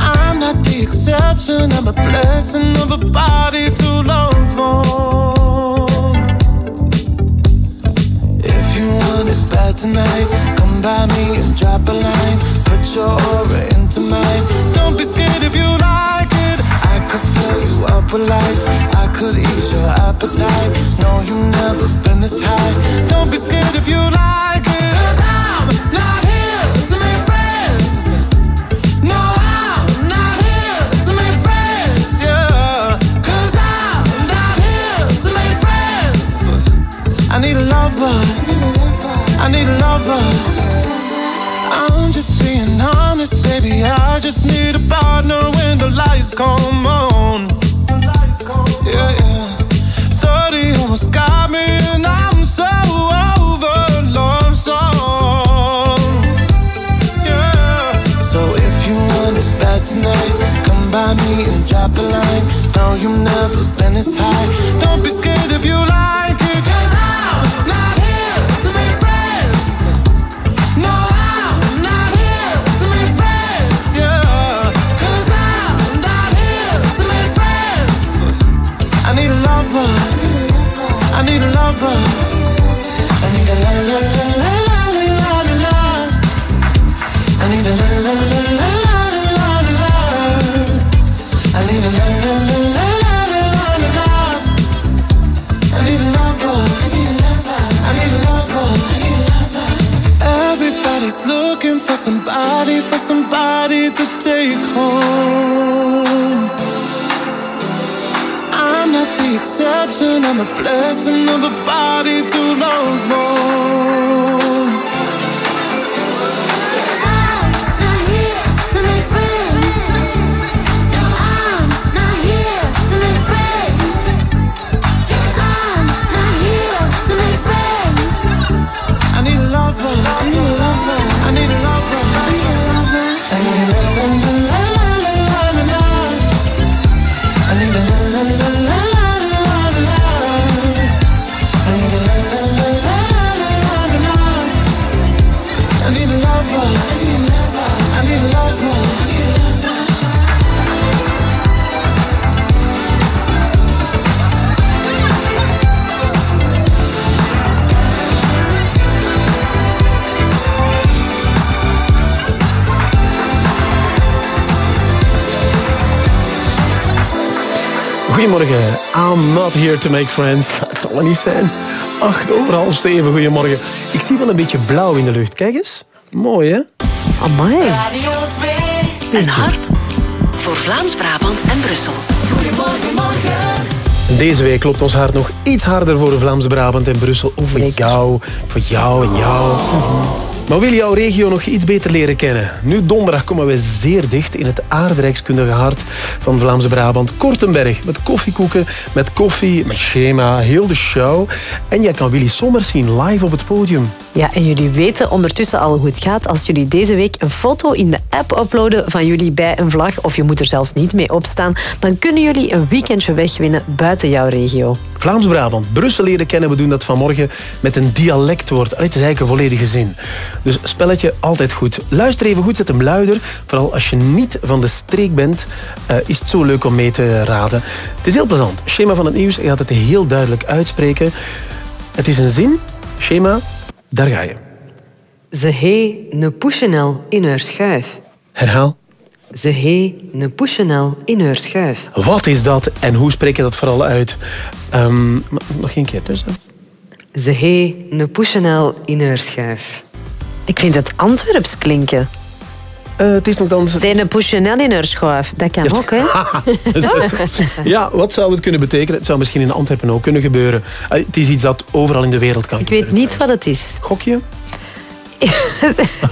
I'm not the exception, I'm a blessing of a body to love on. If you want it bad tonight, come by me and drop a line. Put your aura into mine. Don't be scared if you like life. I could ease your appetite. No, you've never been this high. Don't be scared if you like it. Cause I'm not here to make friends. No, I'm not here to make friends. Yeah. Cause I'm not here to make friends. I need a lover. I need a lover. I'm just being honest, baby. I just need a partner when the lights come on. Yeah, yeah. 30 almost got me, and I'm so over love songs. So if you want it bad tonight, come by me and drop a line. No, you've never been this high. Don't be scared if you like somebody, for somebody to take home. I'm not the exception, I'm a blessing of a body to love on. I'm not here to make friends. No, I'm not here to make. I'm not here to make friends. I need a lover. I need a lover. Goedemorgen. I'm not here to make friends. Het zal wel niet zijn. Acht over half zeven. Goedemorgen. Ik zie wel een beetje blauw in de lucht. Kijk eens. Mooi, hè? Amai. Radio 2. Een hart voor Vlaams-Brabant en Brussel. Goedemorgen, morgen. En Deze week klopt ons hart nog iets harder voor de Vlaamse Brabant en Brussel. Of voor jou, voor jou en jou. Maar wil jouw regio nog iets beter leren kennen? Nu donderdag komen we zeer dicht in het aardrijkskundige hart van Vlaamse Brabant. Kortenberg, met koffiekoeken, met koffie, met schema, heel de show. En jij kan Willy Sommers zien live op het podium. Ja, en jullie weten ondertussen al hoe het gaat als jullie deze week een foto in de app uploaden van jullie bij een vlag, of je moet er zelfs niet mee opstaan, dan kunnen jullie een weekendje wegwinnen buiten jouw regio. Vlaams-Brabant, Brussel leren kennen. We doen dat vanmorgen met een dialectwoord. Allee, Het is eigenlijk een volledige zin. Dus spelletje altijd goed. Luister even goed, zet hem luider. Vooral als je niet van de streek bent, eh, is het zo leuk om mee te raden. Het is heel plezant. Schema van het nieuws, je gaat het heel duidelijk uitspreken. Het is een zin. Schema, daar ga je. Ze hee ne poeschenel in haar schuif. Herhaal. Ze hee ne poeschenel in haar schuif. Wat is dat en hoe spreek je dat vooral uit? Ehm, nog één keer dus. Ze hee ne poeschenel in haar schuif. Ik vind het Antwerps klinken. Eh, het is nogthans... Zijn een pushenel in haar schuif. Dat kan ook, hè? ja, wat zou het kunnen betekenen? Het zou misschien in Antwerpen ook kunnen gebeuren. Eh, het is iets dat overal in de wereld kan Ik weet niet wat het is. Gokje?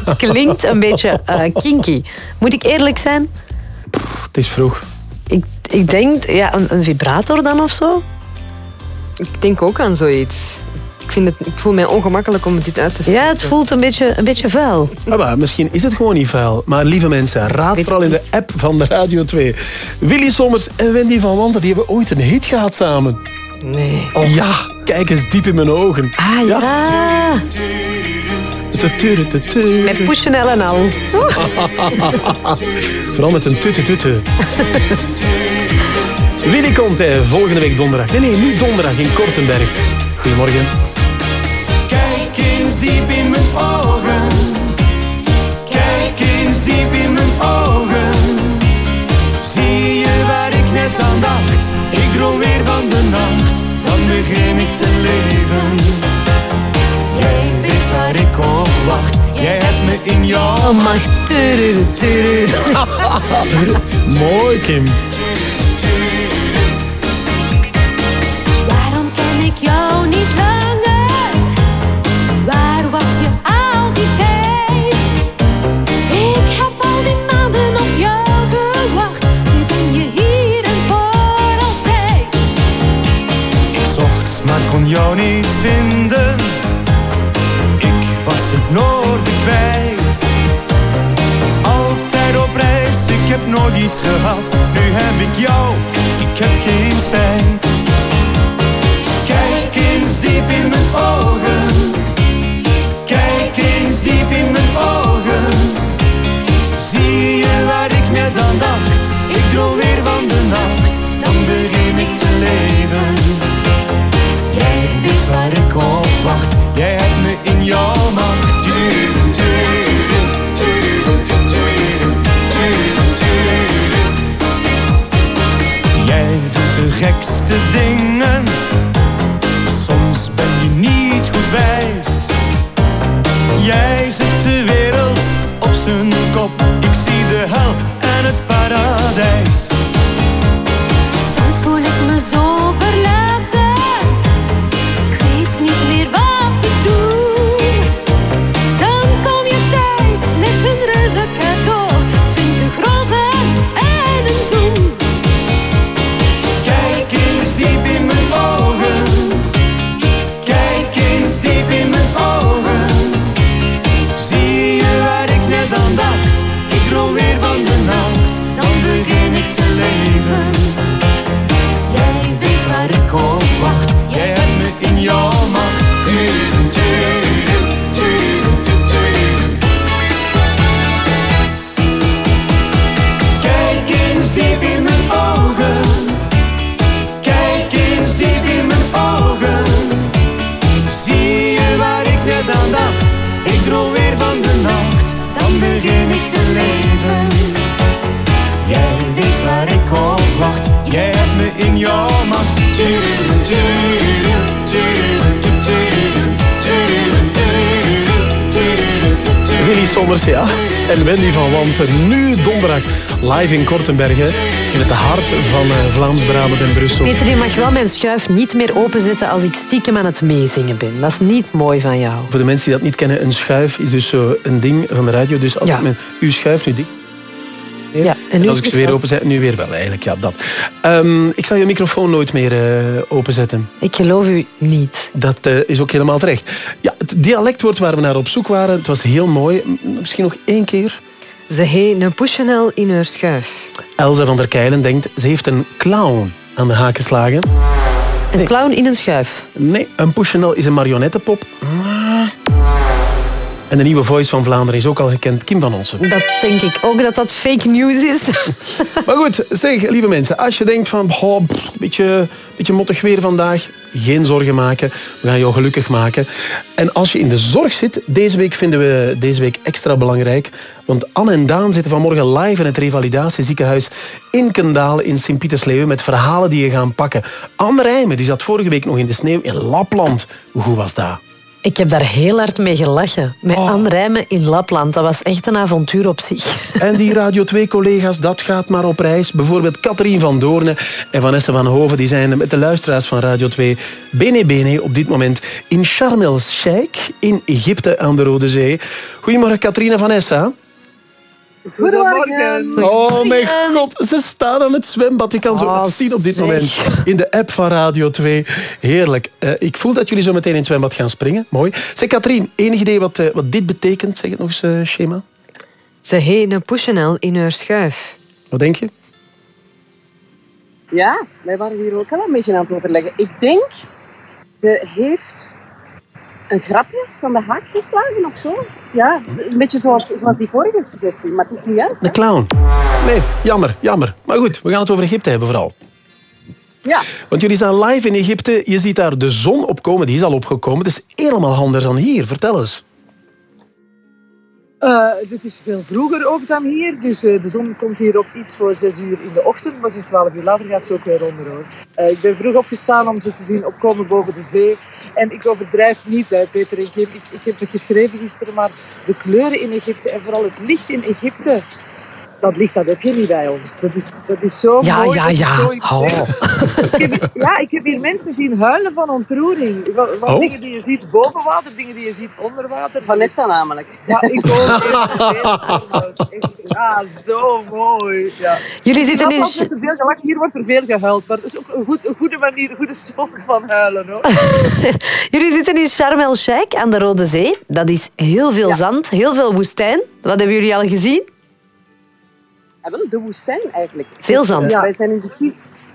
het klinkt een beetje eh, kinky. Moet ik eerlijk zijn? Het is vroeg. Ik, ik denk, ja, een, een vibrator dan of zo? Ik denk ook aan zoiets. Ik, vind het, ik voel mij ongemakkelijk om dit uit te spreken. Ja, het voelt een beetje, een beetje vuil. Ah, maar misschien is het gewoon niet vuil. Maar lieve mensen, raad vooral in de app van de Radio 2. Willy Sommers en Wendy van Wanten die hebben ooit een hit gehad samen. Nee. Ja, kijk eens diep in mijn ogen. Ah ja. Met pushenel en al. Vooral met een tutte tutte. Willy komt volgende week donderdag. Nee, nee, niet donderdag in Kortenberg. Goedemorgen. Kijk eens diep in mijn ogen. Kijk eens diep in mijn ogen. Zie je waar ik net aan dacht? Ik droom weer van de nacht. Dan begin ik te leven. Jij weet waar ik op wacht. Jij hebt me in jouw Oh, mag. Tururu, tururu. Mooi, Kim. Waarom ken ik jou niet? Nooit iets gehad. Nu heb ik jou, ik heb geen spijt. Kijk eens diep in mijn ogen. Gekste dingen, Sommers, ja. En Wendy van Wanten. Nu donderdag live in Kortenberg. hè. In het hart van eh, Vlaams-Brabant en Brussel. Peter, je mag wel mijn schuif niet meer openzetten als ik stiekem aan het meezingen ben. Dat is niet mooi van jou. Voor de mensen die dat niet kennen, een schuif is dus zo een ding van de radio. Dus als Ja. ik mijn, uw schuif nu dicht... Ja, En, nu als ik is ze weer openzet, nu weer wel eigenlijk. Ja, dat. Ehm, ik zal je microfoon nooit meer eh, openzetten. Ik geloof u niet. Dat eh, is ook helemaal terecht. Ja, het dialectwoord waar we naar op zoek waren, het was heel mooi. Misschien nog één keer. Ze heeft een pushenel in haar schuif. Elsa van der Keilen denkt, ze heeft een clown aan de haak geslagen. Een clown in een schuif. Nee, een pushenel is een marionettenpop. En de nieuwe voice van Vlaanderen is ook al gekend, Kim van Onsen. Dat denk ik ook dat dat fake news is. Maar goed, zeg, lieve mensen, als je denkt van, oh, pff, beetje, beetje mottig weer vandaag, geen zorgen maken. We gaan jou gelukkig maken. En als je in de zorg zit, deze week vinden we deze week extra belangrijk. Want Anne en Daan zitten vanmorgen live in het revalidatieziekenhuis in Kendalen in Sint-Pietersleeuwen met verhalen die je gaan pakken. Anne Rijmen, die zat vorige week nog in de sneeuw in Lapland. Hoe goed was dat? Ik heb daar heel hard mee gelachen. Met Oh. Anne Rijmen in Lapland. Dat was echt een avontuur op zich. En die Radio 2-collega's, dat gaat maar op reis. Bijvoorbeeld Katrien van Doornen en Vanessa van Hoven... die zijn met de luisteraars van Radio 2 bene bene op dit moment in Sharm el-Sheikh in Egypte aan de Rode Zee. Goedemorgen, Katrien en Vanessa. Goedemorgen. Oh mijn god, ze staan aan het zwembad. Ik kan ze Oh, zien op dit zeg. moment in de app van Radio 2. Heerlijk. Eh, ik voel dat jullie zo meteen in het zwembad gaan springen. Mooi. Zeg Katrien, enig idee wat, eh, wat dit betekent? Zeg het nog eens, eh, schema. Ze heen pushen in haar schuif. Wat denk je? Ja, wij waren hier ook al een beetje aan het overleggen. Ik denk, ze heeft een grapje aan de haak geslagen of zo. Ja, een beetje zoals, zoals die vorige suggestie, maar het is niet juist. De clown. Nee, jammer, jammer. Maar goed, we gaan het over Egypte hebben vooral. Ja. Want jullie staan live in Egypte. Je ziet daar de zon opkomen. Die is al opgekomen. Het is helemaal anders dan hier. Vertel eens. Eh, dit is veel vroeger ook dan hier. Dus eh, de zon komt hier op iets voor 6 uur in de ochtend. Maar sinds 12 uur later gaat ze ook weer onder hoor. Eh, ik ben vroeg opgestaan om ze te zien opkomen boven de zee. En ik overdrijf niet, hè, Peter en Kim. Ik, ik heb het geschreven gisteren, maar de kleuren in Egypte en vooral het licht in Egypte. Dat licht dat heb je niet bij ons. Dat is, dat is zo Ja, mooi. ja, ja. Oh. intens. Ik heb, ja, ik heb hier mensen zien huilen van ontroering. Van, van Oh. dingen die je ziet boven water, dingen die je ziet onder water. Vanessa namelijk. Ja, ik ook. Echt, Ja, zo mooi. Ja. Jullie zitten in- snap altijd te veel gelachen. Hier wordt er veel gehuild. Maar dat is ook een, goed, een goede manier, een goede soort van huilen. Hoor. Jullie zitten in Sharm el-Sheikh aan de Rode Zee. Dat is heel veel zand, heel veel woestijn. Wat hebben jullie al gezien? Ja, wel, de woestijn eigenlijk. Veel Dus, zand. eh, wij zijn in de, Si-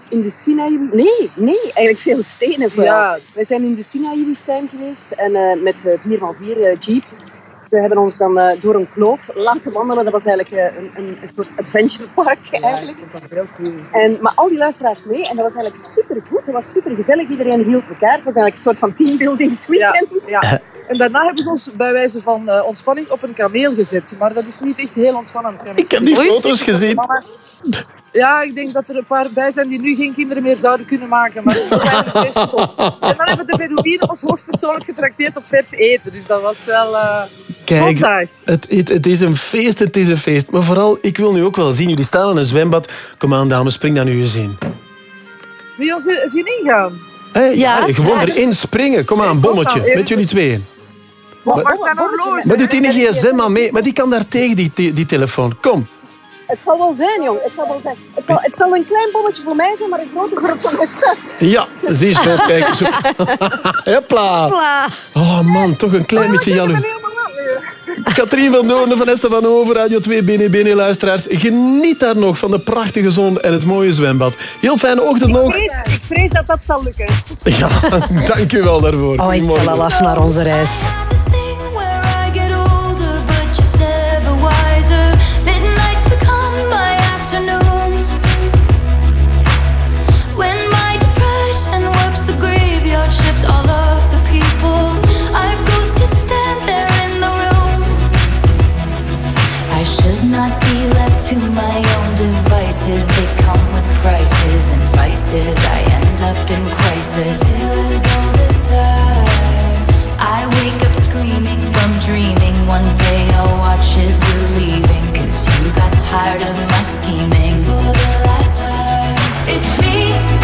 in de Sinaï... Nee, nee, eigenlijk veel stenen vooral. Ja. Wij zijn in de Sinaï-woestijn geweest en eh, met eh, vier van vier eh, jeeps. Ze hebben ons dan eh, door een kloof laten wandelen. Dat was eigenlijk eh, een, een, een soort adventure park eigenlijk. heel cool. En, maar al die luisteraars mee en dat was eigenlijk super goed. Het was super gezellig. Iedereen hielp elkaar. Het was eigenlijk een soort van teambuildingsweekend. Ja. En daarna hebben ze ons bij wijze van eh, ontspanning op een kameel gezet. Maar dat is niet echt heel ontspannend. Ik heb die foto's gezien. Ja, ik denk dat er een paar bij zijn die nu geen kinderen meer zouden kunnen maken. Maar dat zijn er best op. En dan hebben de Bedouinen ons hoogstpersoonlijk getrakteerd op vers eten. Dus dat was wel... eh Kijk, het, het, het is een feest, het is een feest. Maar vooral, ik wil nu ook wel zien. Jullie staan in een zwembad. Kom aan, dames, spring daar nu eens in. Wie ons eh, zien ingaan? Ja, Ja, gewoon graag. erin springen. Kom aan, bommetje. Met jullie tweeën. Wat Maar- horloge? Maar doet die gsm maar mee. Maar die kan daar tegen, die, die, die telefoon. Kom. Het zal wel zijn, jong. Het zal wel zijn. Het zal, het zal een klein bommetje voor mij zijn, maar een grote voor Vanessa. Ja, zie je zo. Kijk. Zo. Hopla. Oh man, toch een klein beetje jaloers. Katrien van Doorn, Vanessa van Over, Radio 2, binnen, binnen, luisteraars. Geniet daar nog van de prachtige zon en het mooie zwembad. Heel fijne ochtend nog. vrees, ik vrees dat dat zal lukken. Ja, dank u wel daarvoor. Oh, ik tel al af naar onze reis. Prices and vices. I end up in crisis. I wake up screaming from dreaming. One day I'll watch as you're leaving. Cause you got tired of my scheming. For the last time, it's me.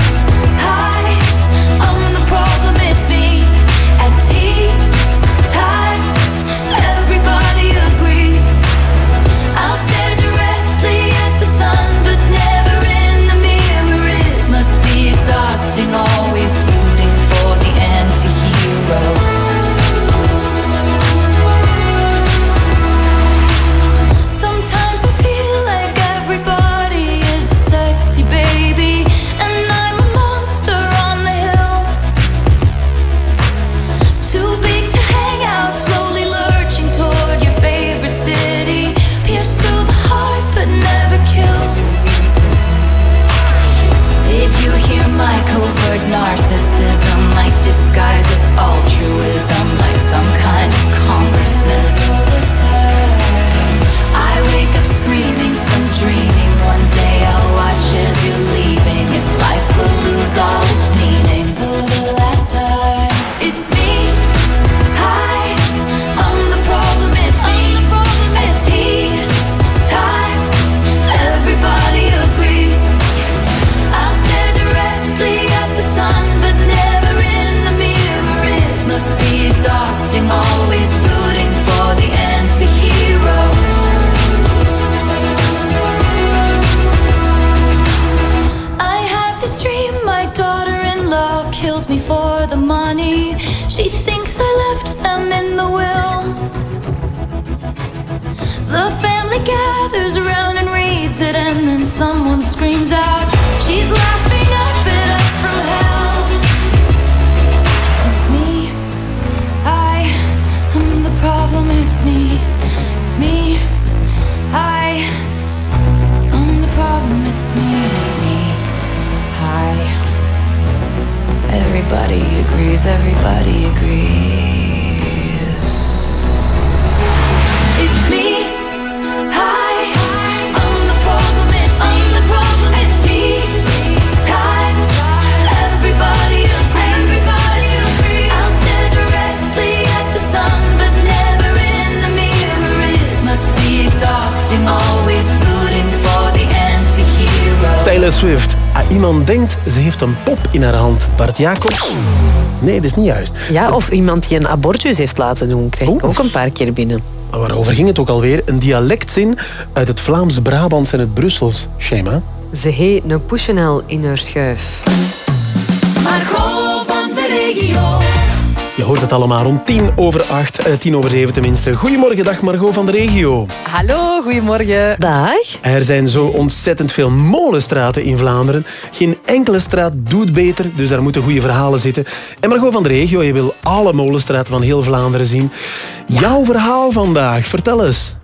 Always rooting for the anti-hero. Taylor Swift. Ah, iemand denkt, ze heeft een pop in haar hand. Bart Jacobs? Nee, dat is niet juist. Ja, of iemand die een abortus heeft laten doen, krijg ik ook een paar keer binnen. Maar Waarover ging het ook alweer? Een dialectzin uit het Vlaams-Brabants en het Brussels. Shema. Ze heet een poesenel in haar schuif. Je hoort het allemaal rond tien over acht, eh, tien over zeven tenminste. Goedemorgen, dag Margot van de regio. Hallo, goedemorgen. Dag. Er zijn zo ontzettend veel molenstraten in Vlaanderen. Geen enkele straat doet beter, dus daar moeten goede verhalen zitten. En Margot van de regio, je wil alle molenstraten van heel Vlaanderen zien. Jouw verhaal vandaag, vertel eens.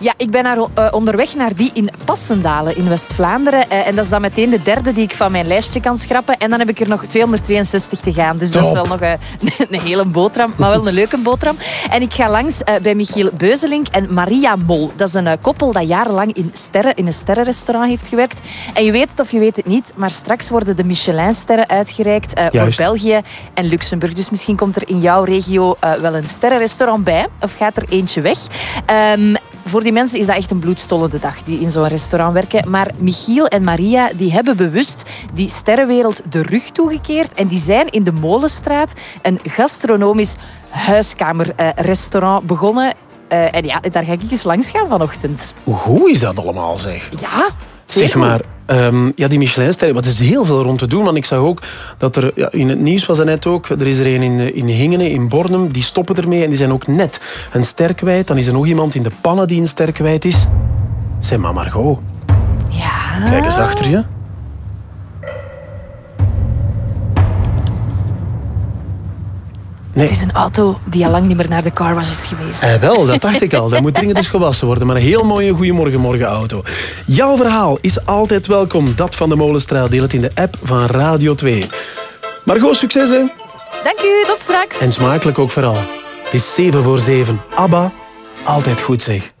Ja, ik ben naar, eh, onderweg naar die in Passendalen in West-Vlaanderen. Eh, en dat is dan meteen de derde die ik van mijn lijstje kan schrappen. En dan heb ik er nog 262 te gaan. Dus dat is wel nog eh, een hele boterham, maar wel een leuke boterham. En ik ga langs bij Michiel Beuzelink en Maria Mol. Dat is een koppel dat jarenlang in, sterren, in een sterrenrestaurant heeft gewerkt. En je weet het of je weet het niet, maar straks worden de Michelinsterren uitgereikt voor. België en Luxemburg. Dus misschien komt er in jouw regio wel een sterrenrestaurant bij. Of gaat er eentje weg. Ehm, voor die mensen is dat echt een bloedstollende dag die in zo'n restaurant werken. Maar Michiel en Maria die hebben bewust die sterrenwereld de rug toegekeerd. En die zijn in de Molenstraat een gastronomisch huiskamerrestaurant begonnen. Eh, en ja, daar ga ik eens langs gaan vanochtend. Hoe is dat allemaal, zeg? Ja, Zeg maar, ehm, ja, die Michelinsterren, wat is heel veel rond te doen. Want ik zag ook dat er, ja, in het nieuws was er net ook, er is er een in, in Hingenen, in Bornem, die stoppen ermee en die zijn ook net een ster kwijt. Dan is er nog iemand in de pannen die een ster kwijt is. Zeg maar, Margot. Ja. Kijk eens achter je. Het is een auto die al lang niet meer naar de car was is geweest. Eh, wel, dat dacht ik al. Dat moet dringend eens gewassen worden. Maar een heel mooie Goedemorgen Morgen auto. Jouw verhaal is altijd welkom. Dat van de Molenstraat. Deel het in de app van Radio 2. Margot, succes hè. Dank u, tot straks. En smakelijk ook vooral. Het is 7 voor 7. Abba, altijd goed zeg.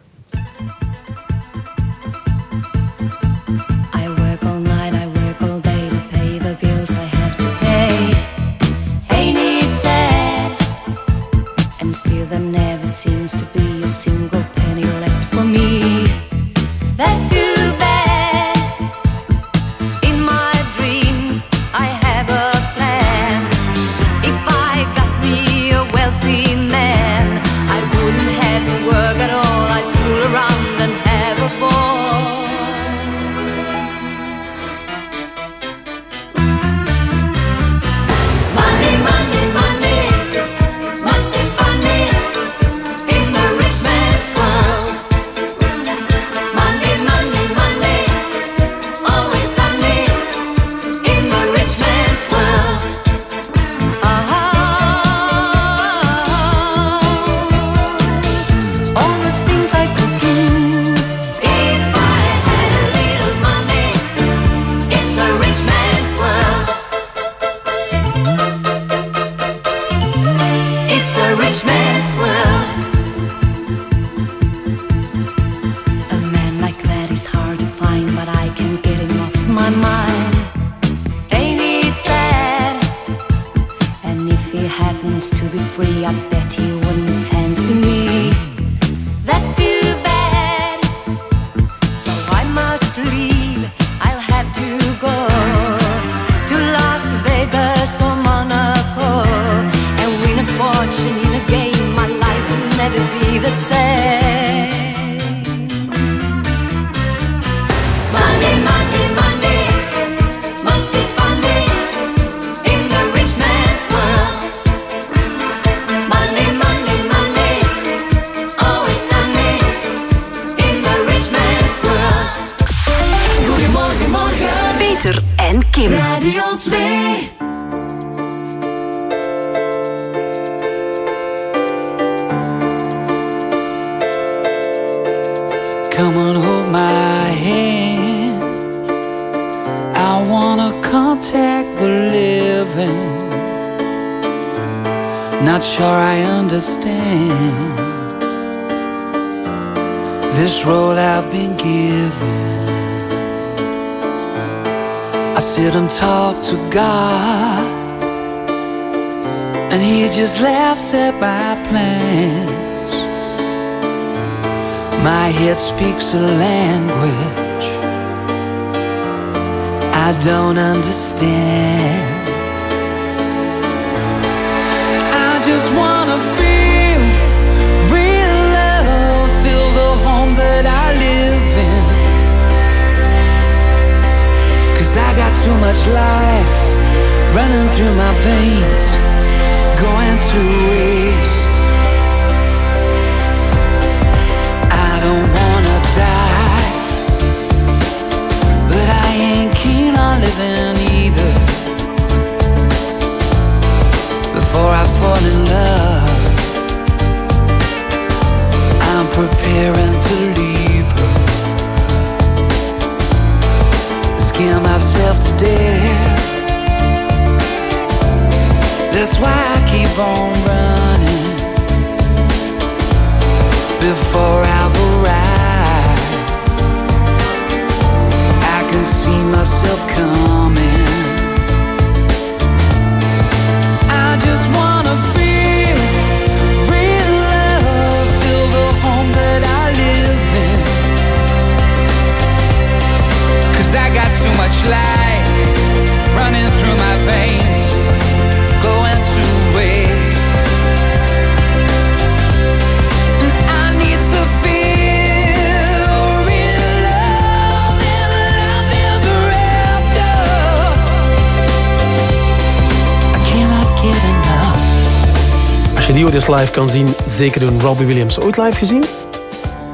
Kan zien, zeker doen. Robbie Williams. Ooit live gezien?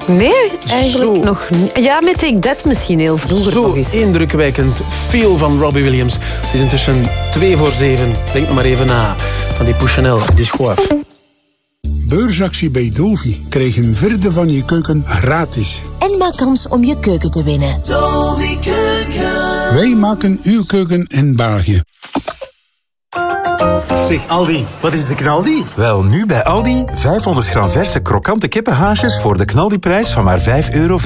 Nee, eigenlijk Zo. nog niet. Ja, met Take That misschien heel vroeger Zo nog eens. indrukwekkend. Feel van Robbie Williams. Het is intussen 2 voor 7. Denk nog maar even na. Van die Pouchanel. Die is goed. Beursactie bij Dovi. Krijg een vierde van je keuken gratis. En maak kans om je keuken te winnen. Wij maken uw keuken in België. Zeg Aldi, wat is de knaldi? Wel, nu bij Aldi 500 gram verse krokante kippenhaasjes voor de knaldiprijs van maar 5,25 euro.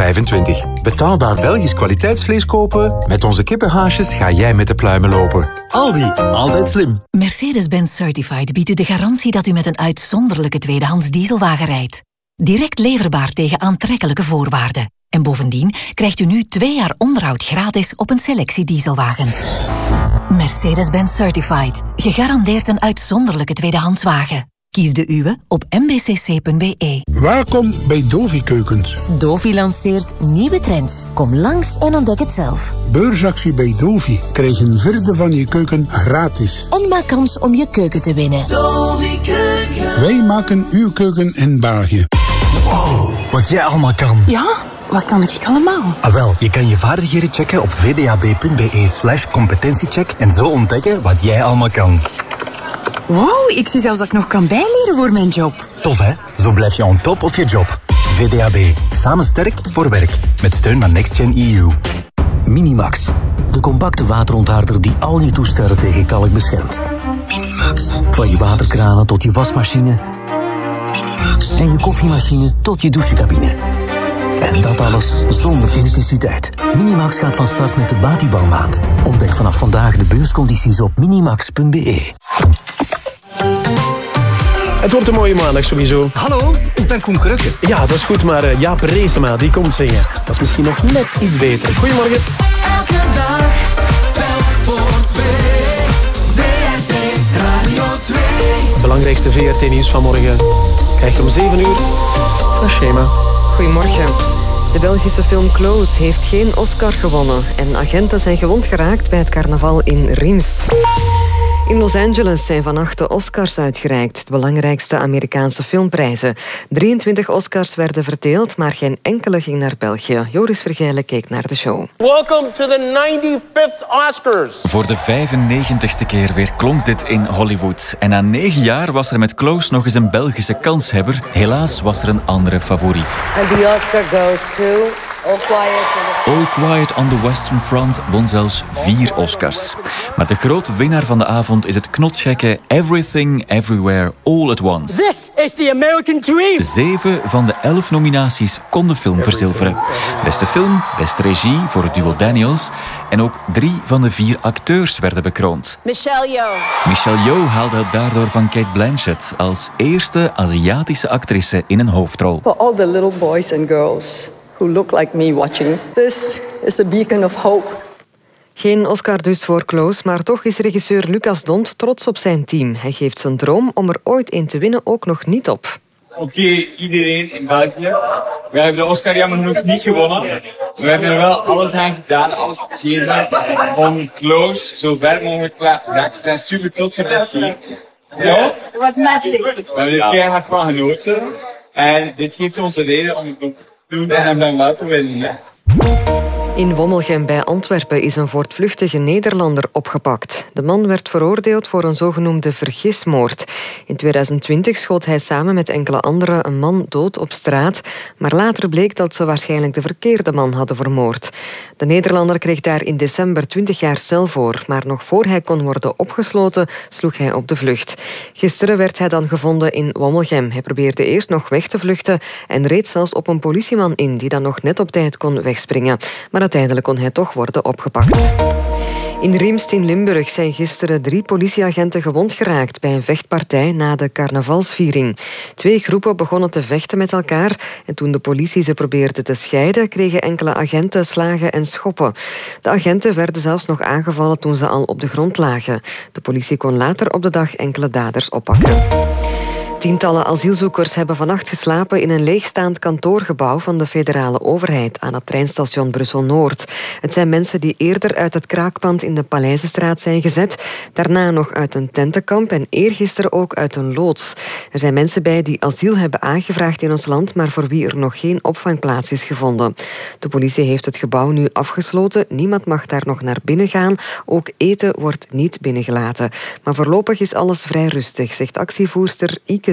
Betaalbaar Belgisch kwaliteitsvlees kopen. Met onze kippenhaasjes ga jij met de pluimen lopen. Aldi, altijd slim. Mercedes-Benz Certified biedt u de garantie dat u met een uitzonderlijke tweedehands dieselwagen rijdt. Direct leverbaar tegen aantrekkelijke voorwaarden. En bovendien krijgt u nu twee jaar onderhoud gratis op een selectie dieselwagens. Mercedes-Benz Certified. Gegarandeerd een uitzonderlijke tweedehandswagen. Kies de uwe op mbcc.be. Welkom bij Dovi Keukens. Dovi lanceert nieuwe trends. Kom langs en ontdek het zelf. Beursactie bij Dovi. Krijg een vierde van je keuken gratis. En maak kans om je keuken te winnen. Wij maken uw keuken in België. Wat jij allemaal kan. Ja? Wat kan ik allemaal? Ah, wel, je kan je vaardigheden checken op vdab.be slash competentiecheck en zo ontdekken wat jij allemaal kan. Wow, ik zie zelfs dat ik nog kan bijleren voor mijn job. Tof hè? Zo blijf je on top op je job. VDAB. Samen sterk voor werk. Met steun van NextGen EU. Minimax. De compacte waterontharder die al je toestellen tegen kalk beschermt. Minimax. Van je waterkranen tot je wasmachine. Minimax. En je koffiemachine tot je douchecabine. En dat alles zonder elektriciteit. Minimax gaat van start met de Batibouwmaand. Ontdek vanaf vandaag de beurscondities op minimax.be. Het wordt een mooie maandag sowieso. Hallo, ik ben Koen Krukke. Ja, dat is goed, maar eh, Jaap Reesema, die komt zingen. Dat is misschien nog net iets beter. Goedemorgen. Elke dag, telk voor twee. WRT Radio 2. Het belangrijkste VRT-nieuws vanmorgen krijg je om 7 uur. Dat schema. Goedemorgen. De Belgische film Close heeft geen Oscar gewonnen en agenten zijn gewond geraakt bij het carnaval in Riemst. In Los Angeles zijn vannacht de Oscars uitgereikt, de belangrijkste Amerikaanse filmprijzen. 23 Oscars werden verdeeld, maar geen enkele ging naar België. Joris Vergeilen keek naar de show. Welcome to the 95th Oscars. Voor de 95ste keer weer klonk dit in Hollywood. En na negen jaar was er met Close nog eens een Belgische kanshebber. Helaas was er een andere favoriet. And the Oscar goes to All quiet. All Quiet on the Western Front won zelfs vier Oscars. Maar de grote winnaar van de avond is het knotsgekke Everything, Everywhere, All at Once. This is the American dream. Zeven van de elf nominaties kon de film verzilveren. Beste film, beste regie voor het duo Daniels. En ook drie van de vier acteurs werden bekroond. Michelle Yeoh. Michelle Yeoh haalde het daardoor van Kate Blanchett als eerste Aziatische actrice in een hoofdrol. For all the little boys and girls who look like me watching, this is the beacon of hope. Geen Oscar dus voor Kloos, maar toch is regisseur Lucas Dont trots op zijn team. Hij geeft zijn droom om er ooit een te winnen ook nog niet op. Oké, iedereen in België. We hebben de Oscar jammer genoeg niet gewonnen. We hebben er wel alles aan gedaan, alles gegeven om Klaus zo ver mogelijk te laten brengen. We zijn super trots op het team. Ja, It was magic. we hebben er keihard van genoten. En dit geeft ons de reden om het ook te doen In Wommelgem bij Antwerpen is een voortvluchtige Nederlander opgepakt. De man werd veroordeeld voor een zogenoemde vergismoord. In 2020 schoot hij samen met enkele anderen een man dood op straat, maar later bleek dat ze waarschijnlijk de verkeerde man hadden vermoord. De Nederlander kreeg daar in december 20 jaar cel voor, maar nog voor hij kon worden opgesloten, sloeg hij op de vlucht. Gisteren werd hij dan gevonden in Wommelgem. Hij probeerde eerst nog weg te vluchten en reed zelfs op een politieman in die dan nog net op tijd kon wegspringen. Maar uiteindelijk kon hij toch worden opgepakt. In Riemst in Limburg zijn gisteren drie politieagenten gewond geraakt bij een vechtpartij na de carnavalsviering. Twee groepen begonnen te vechten met elkaar en toen de politie ze probeerde te scheiden, kregen enkele agenten slagen en schoppen. De agenten werden zelfs nog aangevallen toen ze al op de grond lagen. De politie kon later op de dag enkele daders oppakken. Tientallen asielzoekers hebben vannacht geslapen in een leegstaand kantoorgebouw van de federale overheid aan het treinstation Brussel-Noord. Het zijn mensen die eerder uit het kraakpand in de Paleizenstraat zijn gezet, daarna nog uit een tentenkamp en eergisteren ook uit een loods. Er zijn mensen bij die asiel hebben aangevraagd in ons land, maar voor wie er nog geen opvangplaats is gevonden. De politie heeft het gebouw nu afgesloten. Niemand mag daar nog naar binnen gaan. Ook eten wordt niet binnengelaten. Maar voorlopig is alles vrij rustig, zegt actievoerster Ike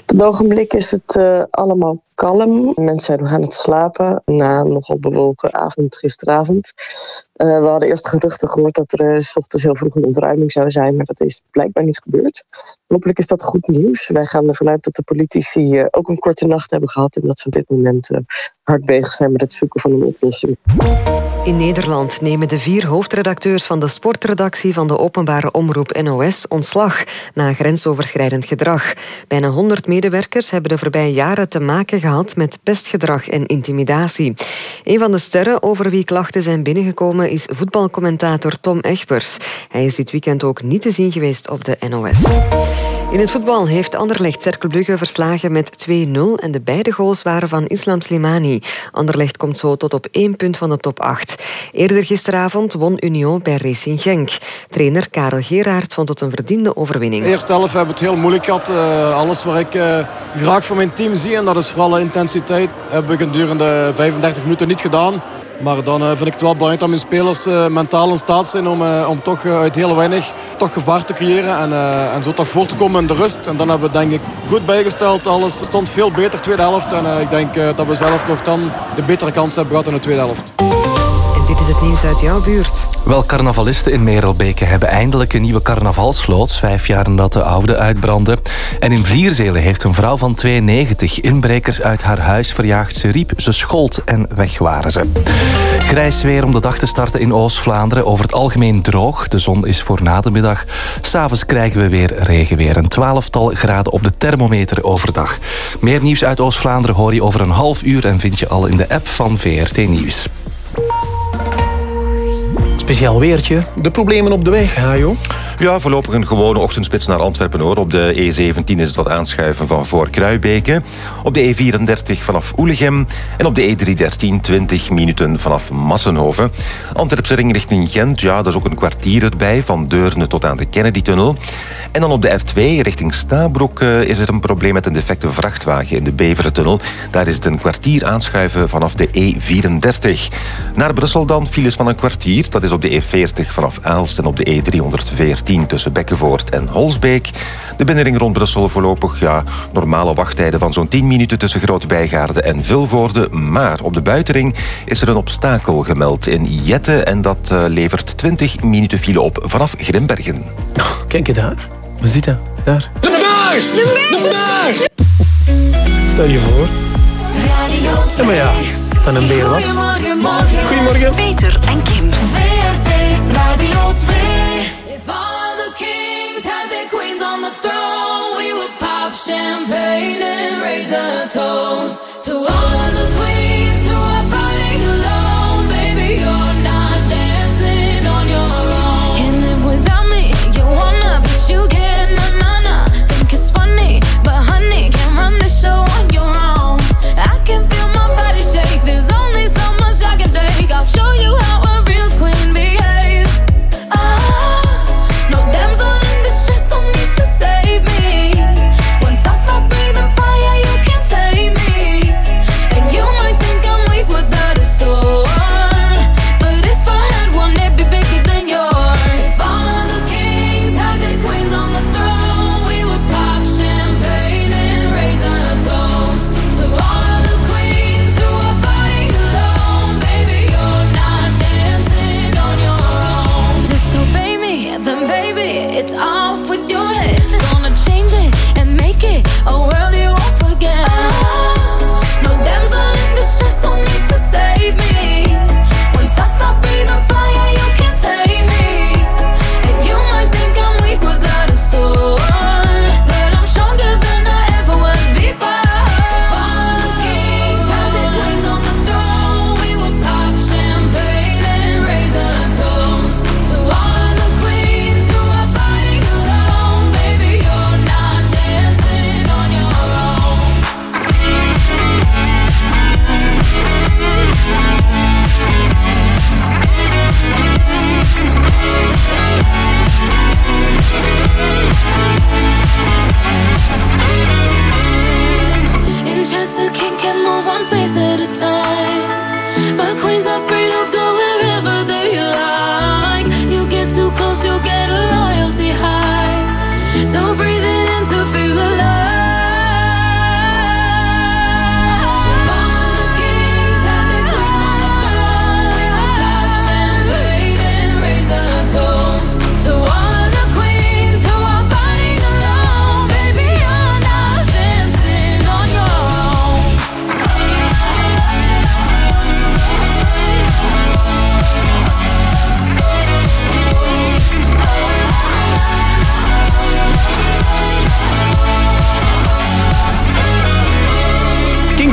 Op het ogenblik is het eh, allemaal kalm. Mensen zijn nog aan het slapen na een nogal bewogen avond gisteravond. Eh, we hadden eerst geruchten gehoord dat er eh, s ochtends heel vroeg een ontruiming zou zijn, maar dat is blijkbaar niet gebeurd. Hopelijk is dat goed nieuws. Wij gaan ervan uit dat de politici eh, ook een korte nacht hebben gehad en dat ze op dit moment hard bezig zijn met het zoeken van een oplossing. In Nederland nemen de vier hoofdredacteurs van de sportredactie van de openbare omroep NOS ontslag na grensoverschrijdend gedrag. Bijna 100 medewerkers hebben de voorbije jaren te maken gehad met pestgedrag en intimidatie. Een van de sterren over wie klachten zijn binnengekomen is voetbalcommentator Tom Egbers. Hij is dit weekend ook niet te zien geweest op de NOS. In het voetbal heeft Anderlecht Cerkelbrugge verslagen met 2-0 en de beide goals waren van Islam Slimani. Anderlecht komt zo tot op één punt van de top 8. Eerder gisteravond won Union bij Racing Genk. Trainer Karel Geraert vond het een verdiende overwinning. De eerste helft hebben we het heel moeilijk gehad. Eh, alles wat ik eh, graag voor mijn team zie, en dat is vooral intensiteit, heb ik gedurende 35 minuten niet gedaan. Maar dan eh, vind ik het wel belangrijk dat mijn spelers eh, mentaal in staat zijn om, eh, om toch uit heel weinig toch gevaar te creëren en, en zo toch voor te komen in de rust. En dan hebben we denk ik goed bijgesteld. Alles stond veel beter tweede helft. En ik denk dat we zelfs nog dan de betere kans hebben gehad in de tweede helft. Dit is het nieuws uit jouw buurt. Wel, carnavalisten in Merelbeke hebben eindelijk een nieuwe carnavalsloods, vijf jaar nadat de oude uitbrandde. En in Vlierzelen heeft een vrouw van 92 inbrekers uit haar huis verjaagd. Ze riep, ze schold en weg waren ze. Grijs weer om de dag te starten in Oost-Vlaanderen. Over het algemeen droog. De zon is voor na de. S'avonds krijgen we weer regenweer. Een twaalftal graden op de thermometer overdag. Meer nieuws uit Oost-Vlaanderen hoor je over een half uur en vind je al in de app van VRT Nieuws. Speciaal weertje. De problemen op de weg, Hajo. Ja, voorlopig een gewone ochtendspits naar Antwerpen hoor. Op de E17 is het wat aanschuiven van voor Kruibeke. Op de E34 vanaf Oelegem. En op de E313 20 minuten vanaf Massenhoven. Antwerpse ring richting Gent. Ja, dat is ook een kwartier erbij. Van Deurne tot aan de Kennedy-tunnel. En dan op de R2 richting Stabroek eh, is er een probleem met een defecte vrachtwagen in de Beverentunnel. Daar is het een kwartier aanschuiven vanaf de E34. Naar Brussel dan files van een kwartier. Dat is op de E40 vanaf Aalst en op de E314 A10 tussen Bekkenvoort en Holsbeek. De binnenring rond Brussel voorlopig ja, normale wachttijden van zo'n 10 minuten tussen Grote Bijgaarde en Vilvoorde. Maar op de buitenring is er een obstakel gemeld in Jette en dat eh, levert 20 minuten file op vanaf Grimbergen. Kijk je daar. Wat zit dat? Daar. De berg! De berg! Stel je voor. Radio Ja, maar ja, dat dat een beer was. Goedemorgen, morgen. Goedemorgen. Peter en Kim. VRT Radio 2. On the throne, we would pop champagne and raise a toast to all of the queens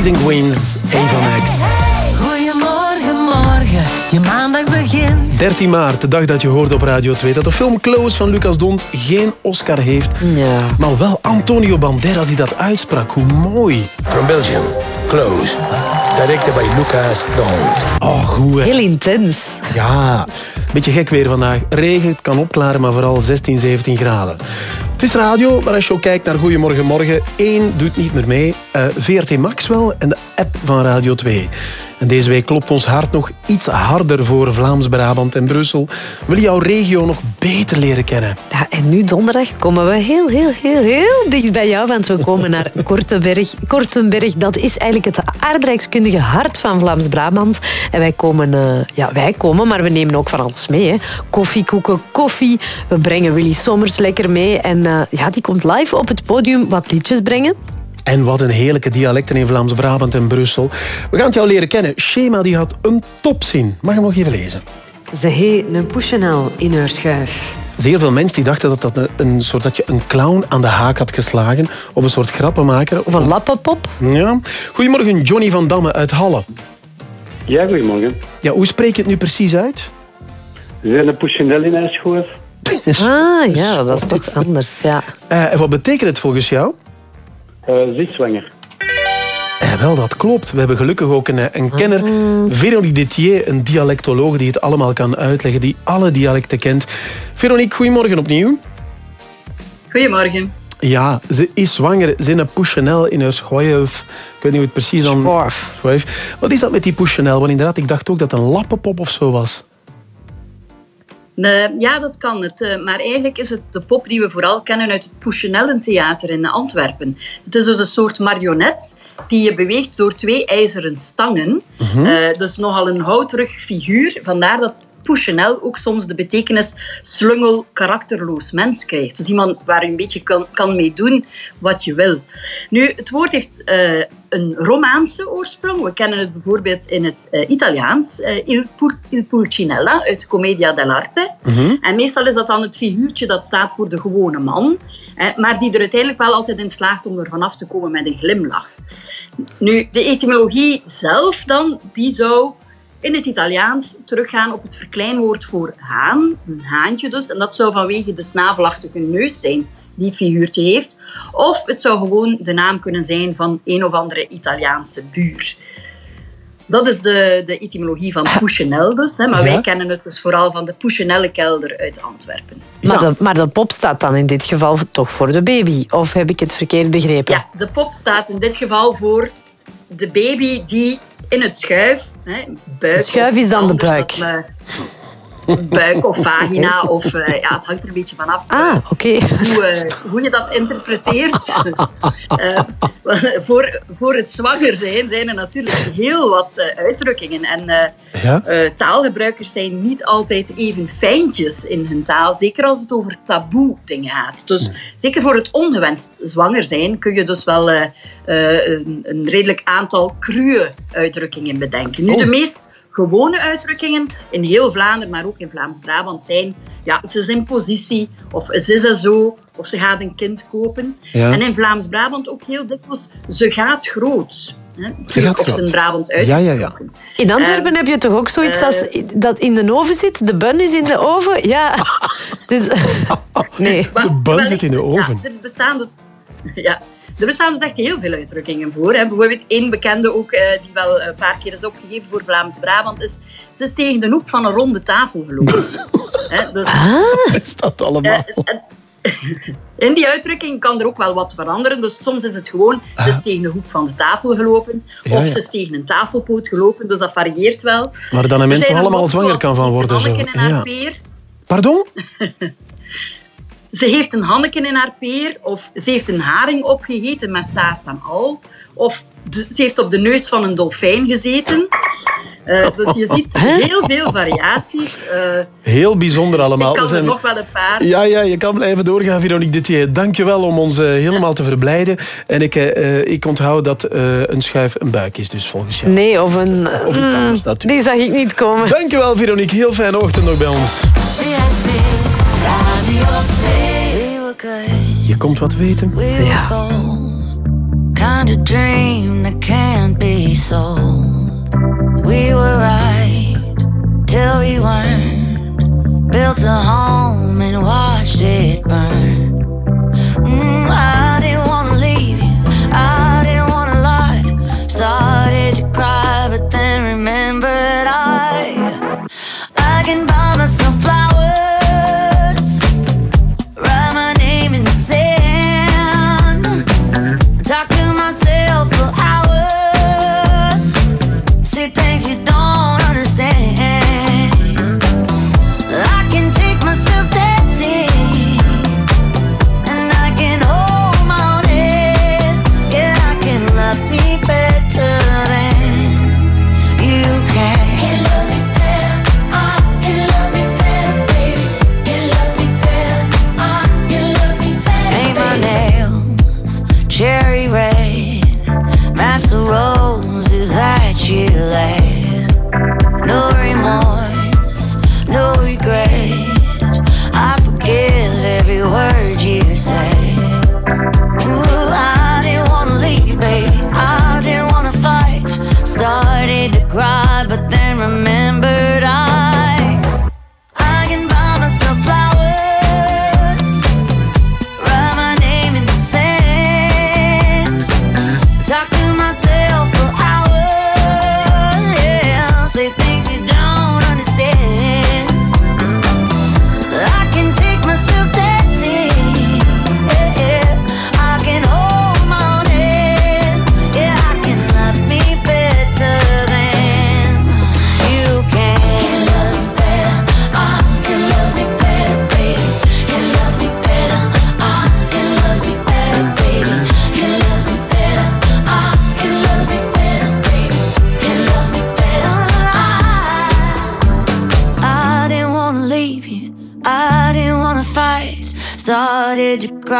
And Queens, Eva Max. Goedemorgen, morgen. Je maandag begint. 13 maart, de dag dat je hoorde op Radio 2 dat de film Close van Lucas Don geen Oscar heeft. Ja. Maar wel Antonio Banderas die dat uitsprak. Hoe mooi. From Belgium, Close. Directed by Lucas Don. Oh, goed hè. Heel intens. Ja, beetje gek weer vandaag. Regen, het kan opklaren, maar vooral 16, 17 graden. Het is radio, maar als je ook kijkt naar Goedemorgen Morgen, één doet niet meer mee. Eh, VRT Max wel en de app van Radio 2. En deze week klopt ons hart nog iets harder voor Vlaams-Brabant en Brussel. Wil je jouw regio nog beter leren kennen? Ja, en nu donderdag komen we heel, heel, heel, heel dicht bij jou, want we komen naar Kortenberg. Kortenberg, dat is eigenlijk het aardrijkskundige hart van Vlaams-Brabant. En wij komen, eh, ja, wij komen, maar we nemen ook van alles mee. Hè. Koffiekoeken, koffie. We brengen Willy Sommers lekker mee. En eh, ja, die komt live op het podium wat liedjes brengen. En wat een heerlijke dialecten in Vlaams-Brabant en Brussel. We gaan het jou leren kennen. Schema die had een topzin. Mag je hem nog even lezen? Ze heeft een poesenel in haar schuif. Zeer veel mensen die dachten dat, dat een, een soort dat je een clown aan de haak had geslagen. Of een soort grappenmaker. Of een lappenpop. Ja. Goedemorgen, Johnny van Damme uit Halle. Ja, goedemorgen. Ja, hoe spreek je het nu precies uit? Ze zijn een pushenel in huis gehoord. Ah, ja, dat is toch anders, ja. Eh, en wat betekent het volgens jou? Uh, zwanger. Eh, wel, dat klopt. We hebben gelukkig ook een, een kenner, Veronique Detier, een dialectoloog die het allemaal kan uitleggen, die alle dialecten kent. Veronique, goedemorgen opnieuw. Goedemorgen. Ja, ze is zwanger. Ze is een Pouchenel in haar schwijf. Ik weet niet hoe het precies dan... Schwijf. Wat is dat met die Pouchenel? Want inderdaad, ik dacht ook dat het een lappenpop of zo was. Nee, ja, dat kan het. eh, Maar eigenlijk is het de pop die we vooral kennen uit het Pouchenellentheater in Antwerpen. Het is dus een soort marionet die je beweegt door twee ijzeren stangen. Mhm. Eh, dus nogal een houterig figuur. Vandaar dat Pouchenel ook soms de betekenis slungel, karakterloos mens krijgt. Dus iemand waar je een beetje kan, kan mee doen wat je wil. Nu, het woord heeft eh, een Romaanse oorsprong. We kennen het bijvoorbeeld in het eh, Italiaans. eh, il, Pul- il Pulcinella uit Commedia dell'arte. En meestal is dat dan het figuurtje dat staat voor de gewone man. eh, maar die er uiteindelijk wel altijd in slaagt om er vanaf te komen met een glimlach. Nu, de etymologie zelf dan, die zou in het Italiaans teruggaan op het verkleinwoord voor haan, een haantje dus. En dat zou vanwege de snavelachtige neus zijn die het figuurtje heeft. Of het zou gewoon de naam kunnen zijn van een of andere Italiaanse buur. Dat is de, de etymologie van Pouchenel dus. Hè, maar Ja. wij kennen het dus vooral van de Pouchenelle-kelder uit Antwerpen. Maar, de, maar de pop staat dan in dit geval toch voor de baby. Of heb ik het verkeerd begrepen? Ja, de pop staat in dit geval voor de baby die in het schuif... Hè, buik De schuif is dan de buik. dat, eh, buik of vagina. Of, eh, ja, het hangt er een beetje vanaf Ah, oké. hoe, eh, hoe je dat interpreteert. Eh, voor, voor het zwanger zijn zijn er natuurlijk heel wat eh, uitdrukkingen. En eh, Ja? eh, taalgebruikers zijn niet altijd even fijntjes in hun taal. Zeker als het over taboe dingen gaat. Dus zeker voor het ongewenst zwanger zijn kun je dus wel eh, eh, een, een redelijk aantal cruwe uitdrukkingen bedenken. Nu, Oh. de meest gewone uitdrukkingen in heel Vlaanderen, maar ook in Vlaams-Brabant zijn ja, ze is in positie, of ze is er zo, of ze gaat een kind kopen. Ja. En in Vlaams-Brabant ook heel dikwijls ze gaat groot. Hè? Ze gaat op zijn. Brabants Ja, uitgesproken. ja, ja. In Antwerpen Ehm, heb je toch ook zoiets eh, als dat in de oven zit? De bun is in de oven? Ja. Dus, nee. De bun zit in de oven. Ja, er bestaan dus... Ja, er bestaan dus echt heel veel uitdrukkingen voor. Hè. Bijvoorbeeld één bekende ook, eh, die wel een paar keer is opgegeven voor Vlaams-Brabant, is ze is tegen de hoek van een ronde tafel gelopen. Hè, dus, Is dat allemaal? In die uitdrukking kan er ook wel wat veranderen. Dus soms is het gewoon, ze is tegen de hoek van de tafel gelopen. Ja, of ja. ze is tegen een tafelpoot gelopen. Dus dat varieert wel. Waar dan een Er mens er allemaal zwanger kan van worden. Zo. Ja. Pardon? Ze heeft een hanneken in haar peer. Of ze heeft een haring opgegeten met staart en al. Of de- ze heeft op de neus van een dolfijn gezeten. Eh, dus je ziet heel veel variaties. Eh, Heel bijzonder allemaal. ik kan zijn- er nog wel een paar. Ja, ja, je kan blijven doorgaan, Veronique Dittier. Dank je wel om ons eh, helemaal te verblijden. En ik, ik onthoud dat eh, een schuif een buik is, dus volgens jou. Nee, of een... Of iets mm, anders, dat- die zag ik niet komen. Dank je wel, Veronique. Heel fijne ochtend nog bij ons. Were good, Je komt wat weten. gold. Kind of dream that can't be sold. We were right till we weren't. Built a home and watched it burn. Mm, I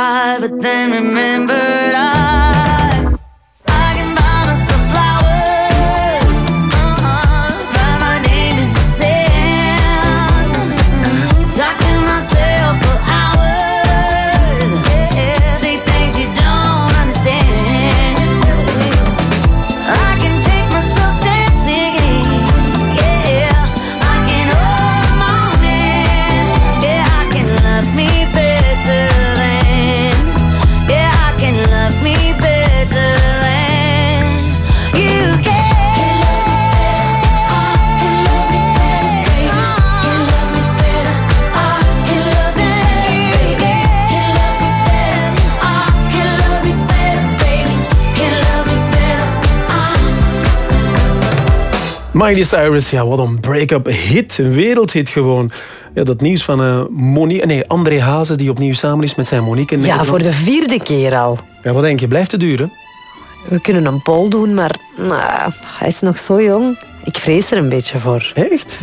alive, but then remember. Miley Cyrus, ja, wat een break-up hit. Een wereldhit gewoon. Ja, dat nieuws van eh Monique... Nee, André Hazes die opnieuw samen is met zijn Monique. in Ja, Nederland. voor de vierde keer al. Ja, wat denk je? Blijft het duren? We kunnen een poll doen, maar nou, hij is nog zo jong. Ik vrees er een beetje voor. Echt?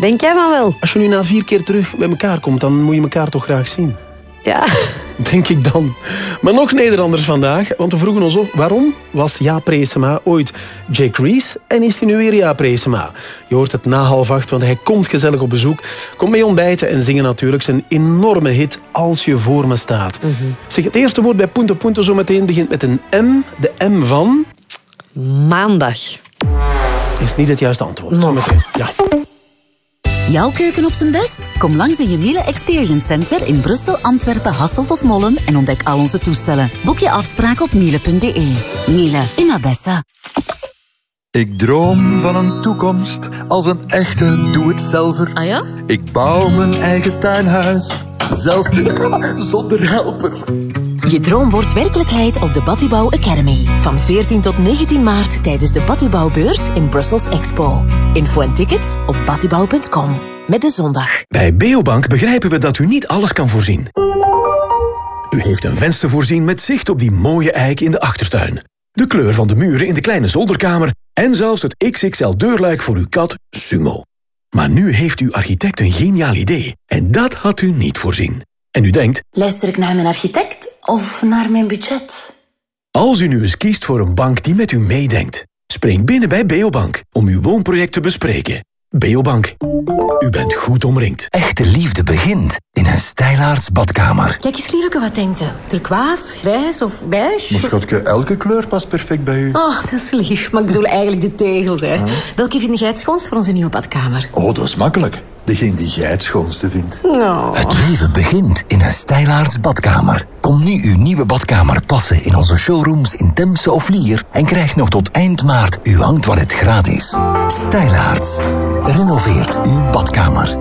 Denk jij van wel? Als je nu na vier keer terug bij elkaar komt, dan moet je elkaar toch graag zien. Ja. Denk ik dan. Maar nog Nederlanders vandaag, want we vroegen ons af... waarom was Jaap Reesema ooit Jake Reese en is hij nu weer Jaap Reesema? Je hoort het na half acht, want hij komt gezellig op bezoek. Komt mee ontbijten en zingen natuurlijk zijn enorme hit Als je voor me staat. Zeg, het eerste woord bij Punto Punto zometeen begint met een M. De M van... Maandag. Is niet het juiste antwoord. Zometeen. Ja. Jouw keuken op zijn best? Kom langs in je Miele Experience Center in Brussel, Antwerpen, Hasselt of Mollem en ontdek al onze toestellen. Boek je afspraak op miele.be. Miele in Abessa. Ik droom van een toekomst als een echte doe-het-zelver. Ah ja? Ik bouw mijn eigen tuinhuis, zelfs zonder helper. Je droom wordt werkelijkheid op de Battibouw Academy. Van 14 tot 19 maart tijdens de Battibouwbeurs in Brussels Expo. Info en tickets op battibouw.com. Met de zondag. Bij Beobank begrijpen we dat u niet alles kan voorzien. U heeft een venster voorzien met zicht op die mooie eik in de achtertuin. De kleur van de muren in de kleine zolderkamer en zelfs het XXL deurluik voor uw kat Sumo. Maar nu heeft uw architect een geniaal idee en dat had u niet voorzien. En u denkt, Luister ik naar mijn architect of naar mijn budget? als u nu eens kiest voor een bank die met u meedenkt, spring binnen bij Beobank om uw woonproject te bespreken. Beobank, u bent goed omringd. Echte liefde begint in een stijlaarts badkamer. Kijk eens, lieveke, wat denkt u? Turquoise, grijs of beige? Maar schatje, elke kleur past perfect bij u. Oh, dat is lief. Maar ik bedoel eigenlijk de tegels, hè. Welke vind jij het schoonst voor onze nieuwe badkamer? Oh, dat is makkelijk. Degene die jij het schoonste vindt. Nou. Het leven begint in een stijlaarts badkamer. Kom nu uw nieuwe badkamer passen in onze showrooms in Temse of Lier en krijg nog tot eind maart uw hangtoilet gratis. Stijlaarts. Renoveert uw badkamer.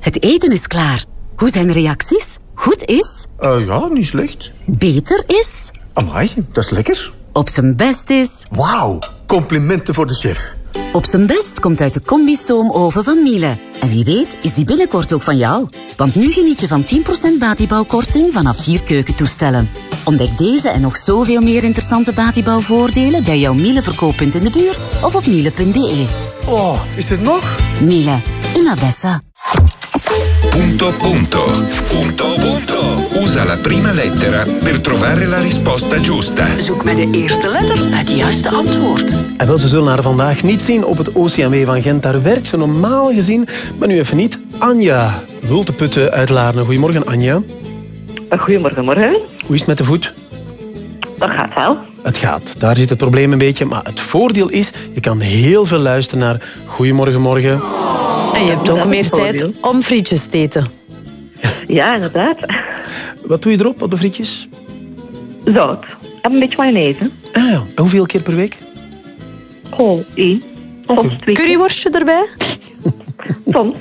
Het eten is klaar. Hoe zijn de reacties? Goed is? Eh, ja, niet slecht. Beter is? Amai, dat is lekker. Op zijn best is? Wauw, complimenten voor de chef. Op zijn best komt uit de combi-stoomoven van Miele. En wie weet is die binnenkort ook van jou. Want nu geniet je van 10% batibouwkorting vanaf vier keukentoestellen. Ontdek deze en nog zoveel meer interessante batibouwvoordelen bij jouw Miele verkooppunt in de buurt of op miele.be. Oh, is het nog? Miele, in Abessa. Punto punto. Punto punto. Usa la prima lettera per trovare la risposta giusta. Zoek met de eerste letter het juiste antwoord. En wel, ze zullen haar vandaag niet zien op het OCMW van Gent. Daar werkt ze normaal gezien, maar nu even niet. Anja Wulteputten uit Laarne. Goedemorgen, Anja. Goedemorgen, morgen. Hoe is het met de voet? Dat gaat wel. Het gaat. Daar zit het probleem een beetje. Maar het voordeel is, je kan heel veel luisteren naar Goedemorgen, morgen. En je hebt ook meer tijd om frietjes te eten. Ja, inderdaad. Wat doe je erop op de frietjes? Zout. En een beetje mayonaise. Ah, ja. Hoeveel keer per week? Oh, één. Soms twee. Curryworstje erbij? Soms.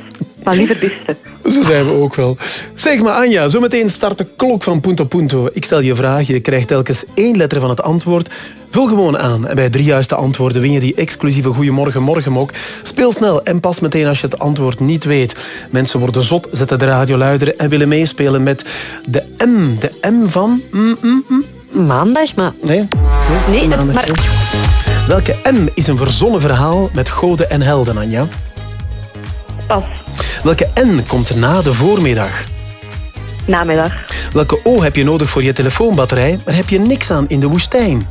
Maar liever beste. Zo zijn we ook wel. Zeg maar Anja, zometeen start de klok van Punto Punto. Ik stel je vraag, je krijgt telkens één letter van het antwoord. Vul gewoon aan en bij drie juiste antwoorden win je die exclusieve Goeiemorgen Morgenmok. Speel snel en pas meteen als je het antwoord niet weet. Mensen worden zot, zetten de radio luider en willen meespelen met de M. De M van... mm, mm, mm. Maandag, maar... Nee, Nee, maandag, maar-. Welke M is een verzonnen verhaal met goden en helden, Anja? Pas. Welke N komt na de voormiddag? Namiddag. Welke O heb je nodig voor je telefoonbatterij, maar heb je niks aan in de woestijn?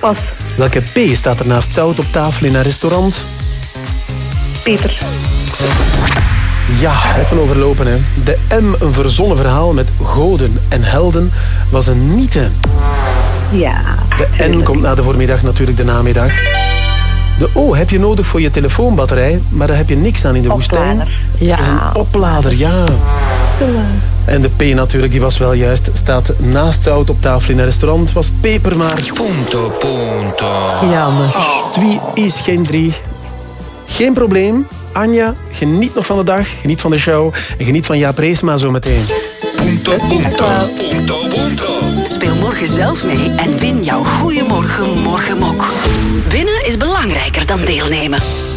Pas. Welke P staat er naast zout op tafel in een restaurant? Peter. Ja, even overlopen. Hè. De M, een verzonnen verhaal met goden en helden, was een mythe. Ja. De N komt na de voormiddag natuurlijk de namiddag. De O heb je nodig voor je telefoonbatterij, maar daar heb je niks aan in de woestijn. Ja. Dat is een oplader, ja. En de P natuurlijk, die was wel juist. Staat naast zout op tafel in een restaurant, was peper maar... Punto, punto. Jammer. Twee is geen drie. Geen probleem. Anja, geniet nog van de dag, geniet van de show en geniet van Jaap Reesma zometeen. Punto, punto. Punto, punto. Speel morgen zelf mee en win jouw Goeiemorgen Morgenmok. Winnen is belangrijker dan deelnemen.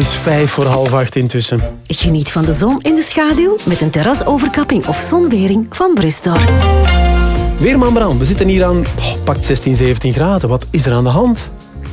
Is vijf voor half acht intussen. Geniet van de zon in de schaduw met een terrasoverkapping of zonwering van Brustor. Weerman Bram, we zitten hier aan oh, pakt 16, 17 graden. Wat is er aan de hand?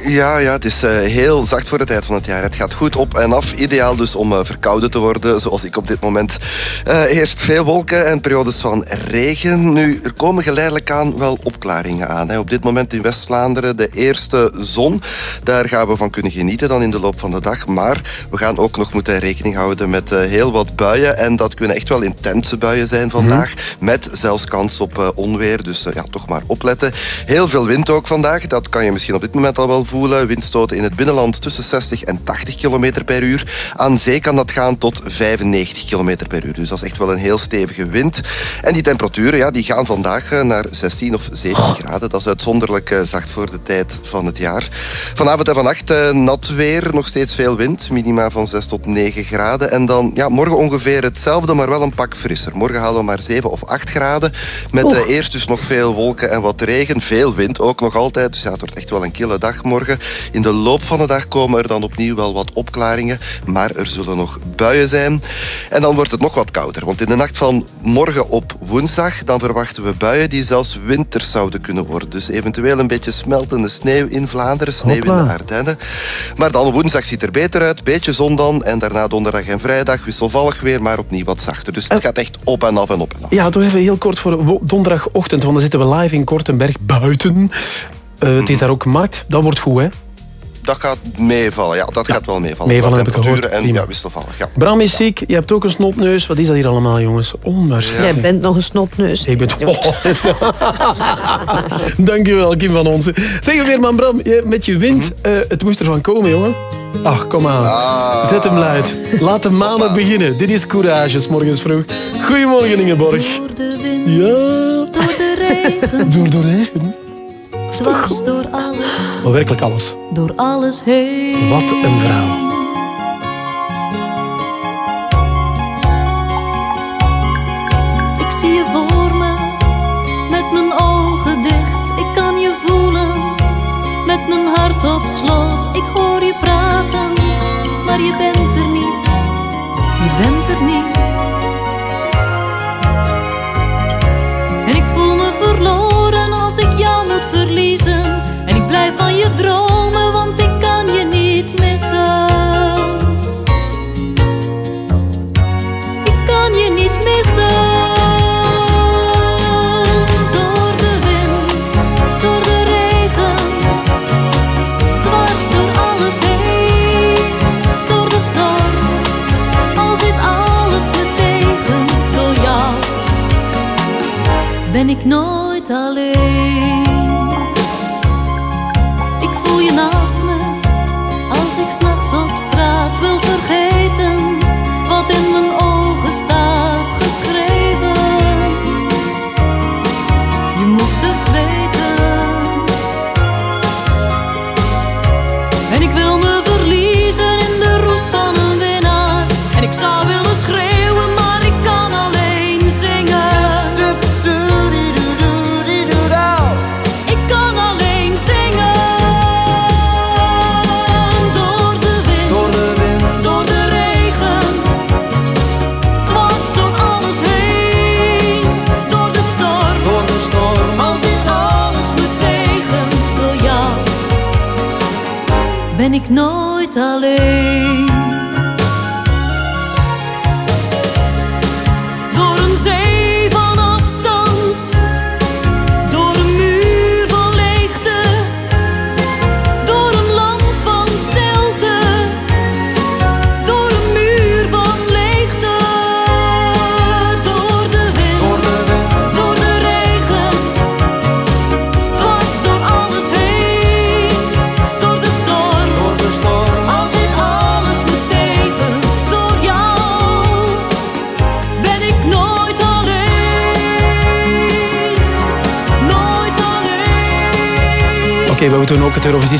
Ja, ja, het is eh, heel zacht voor de tijd van het jaar. Het gaat goed op en af. Ideaal dus om eh, verkouden te worden, zoals ik op dit moment. Eh eerst veel wolken en periodes van regen. Nu, er komen geleidelijk aan wel opklaringen aan. Hè. Op dit moment in West-Vlaanderen de eerste zon. Daar gaan we van kunnen genieten dan in de loop van de dag. Maar we gaan ook nog moeten rekening houden met heel wat buien. En dat kunnen echt wel intense buien zijn vandaag. Met zelfs kans op onweer. Dus ja, toch maar opletten. Heel veel wind ook vandaag. Dat kan je misschien op dit moment al wel voelen. Windstoten in het binnenland tussen 60 en 80 km per uur. Aan zee kan dat gaan tot 95 km per uur. Dus dat is echt wel een heel stevige wind. En die temperaturen ja, die gaan vandaag eh, naar 16 of 17 graden. Dat is uitzonderlijk eh, zacht voor de tijd van het jaar. Vanavond en vannacht eh, nat weer, nog steeds veel wind. Minima van 6 tot 9 graden. En dan ja, morgen ongeveer hetzelfde, maar wel een pak frisser. Morgen halen we maar 7 of 8 graden. Met eerst dus nog veel wolken en wat regen. Veel wind ook nog altijd. Dus ja, het wordt echt wel een kille dag morgen. In de loop van de dag komen er dan opnieuw wel wat opklaringen. Maar er zullen nog buien zijn. En dan wordt het nog wat kouder. Want in de nacht van morgen op woensdag... dan verwachten we buien die zelfs winters zouden kunnen worden. Dus eventueel een beetje smeltende sneeuw in Vlaanderen. Sneeuw in de. Ardennen. Maar dan woensdag ziet er beter uit. Beetje zon dan. En daarna donderdag en vrijdag wisselvallig weer. Maar opnieuw wat zachter. Dus het gaat echt op en af en op en af. Ja, toch even heel kort voor donderdagochtend, want dan zitten we live in Kortenberg buiten. Eh, het is daar ook markt, dat wordt goed, hè? Dat gaat meevallen. Ja, dat gaat wel meevallen. Meevallen heb ik gehoord. temperaturen En Prima. ja, wisselvallig. Ja. Bram is ziek, je hebt ook een snotneus. Wat is dat hier allemaal, jongens? Onwaarschijnlijk. Jij bent nog een snotneus. Ik ben... Dankjewel, Kim van Onsen. Zeg weer, man Bram, je- met je wind, Mhm. eh, het moest ervan komen, jongen. Ach, kom aan. Ah. Zet hem luid. Laat de maandag beginnen. Dit is Courage, morgens vroeg. Goedemorgen, Ingeborg. Ja. Door de regen, Door de regen. Dwars door alles, Maar werkelijk alles. door alles heen. Wat een vrouw. Ik zie je voor me, met mijn ogen dicht. Ik kan je voelen, met mijn hart op slot. Ik hoor je praten, maar je bent ben ik nooit alleen. Ik voel je naast me als ik s'nachts op nooit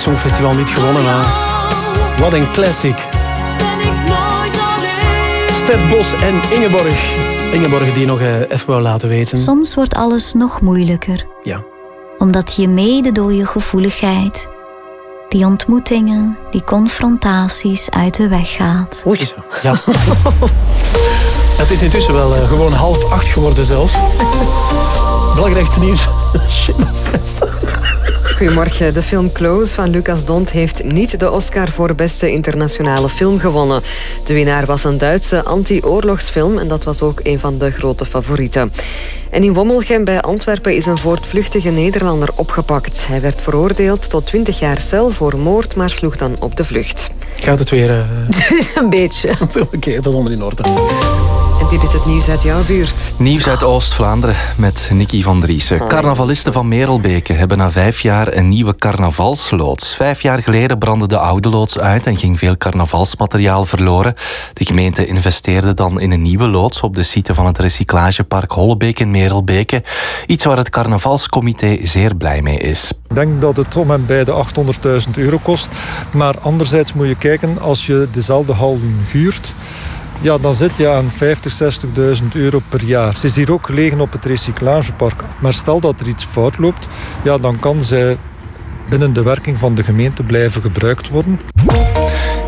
Songfestival niet gewonnen, maar... Wat een classic. Stef Bos en Ingeborg. Ingeborg die nog eh, even wou laten weten. Soms wordt alles nog moeilijker. Ja. Omdat je mede door je gevoeligheid die ontmoetingen, die confrontaties uit de weg gaat. Oei. Ja. Het is intussen wel eh, gewoon half acht geworden zelfs. Belangrijkste nieuws. Shit, wat is dat? Goedemorgen. De film Close van Lucas Dont heeft niet de Oscar voor beste internationale film gewonnen. De winnaar was een Duitse anti-oorlogsfilm en dat was ook een van de grote favorieten. En in Wommelgem bij Antwerpen is een voortvluchtige Nederlander opgepakt. Hij werd veroordeeld tot 20 jaar cel voor moord, maar sloeg dan op de vlucht. Gaat het weer... eh, een beetje. Oké, dat is allemaal in orde. Dit is het nieuws uit jouw buurt. Nieuws uit Oost-Vlaanderen met Nicky van Driessen. Carnavalisten van Merelbeke hebben na vijf jaar een nieuwe carnavalsloods. Vijf jaar geleden brandde de oude loods uit en ging veel carnavalsmateriaal verloren. De gemeente investeerde dan in een nieuwe loods op de site van het recyclagepark Hollebeek in Merelbeke. Iets waar het carnavalscomité zeer blij mee is. Ik denk dat het om en bij de 800.000 euro kost. Maar anderzijds moet je kijken, als je dezelfde hal huurt... Ja, dan zit je aan 50, 60.000 euro per jaar. Ze is hier ook gelegen op het recyclagepark. Maar stel dat er iets fout loopt, ja, dan kan zij binnen de werking van de gemeente blijven gebruikt worden.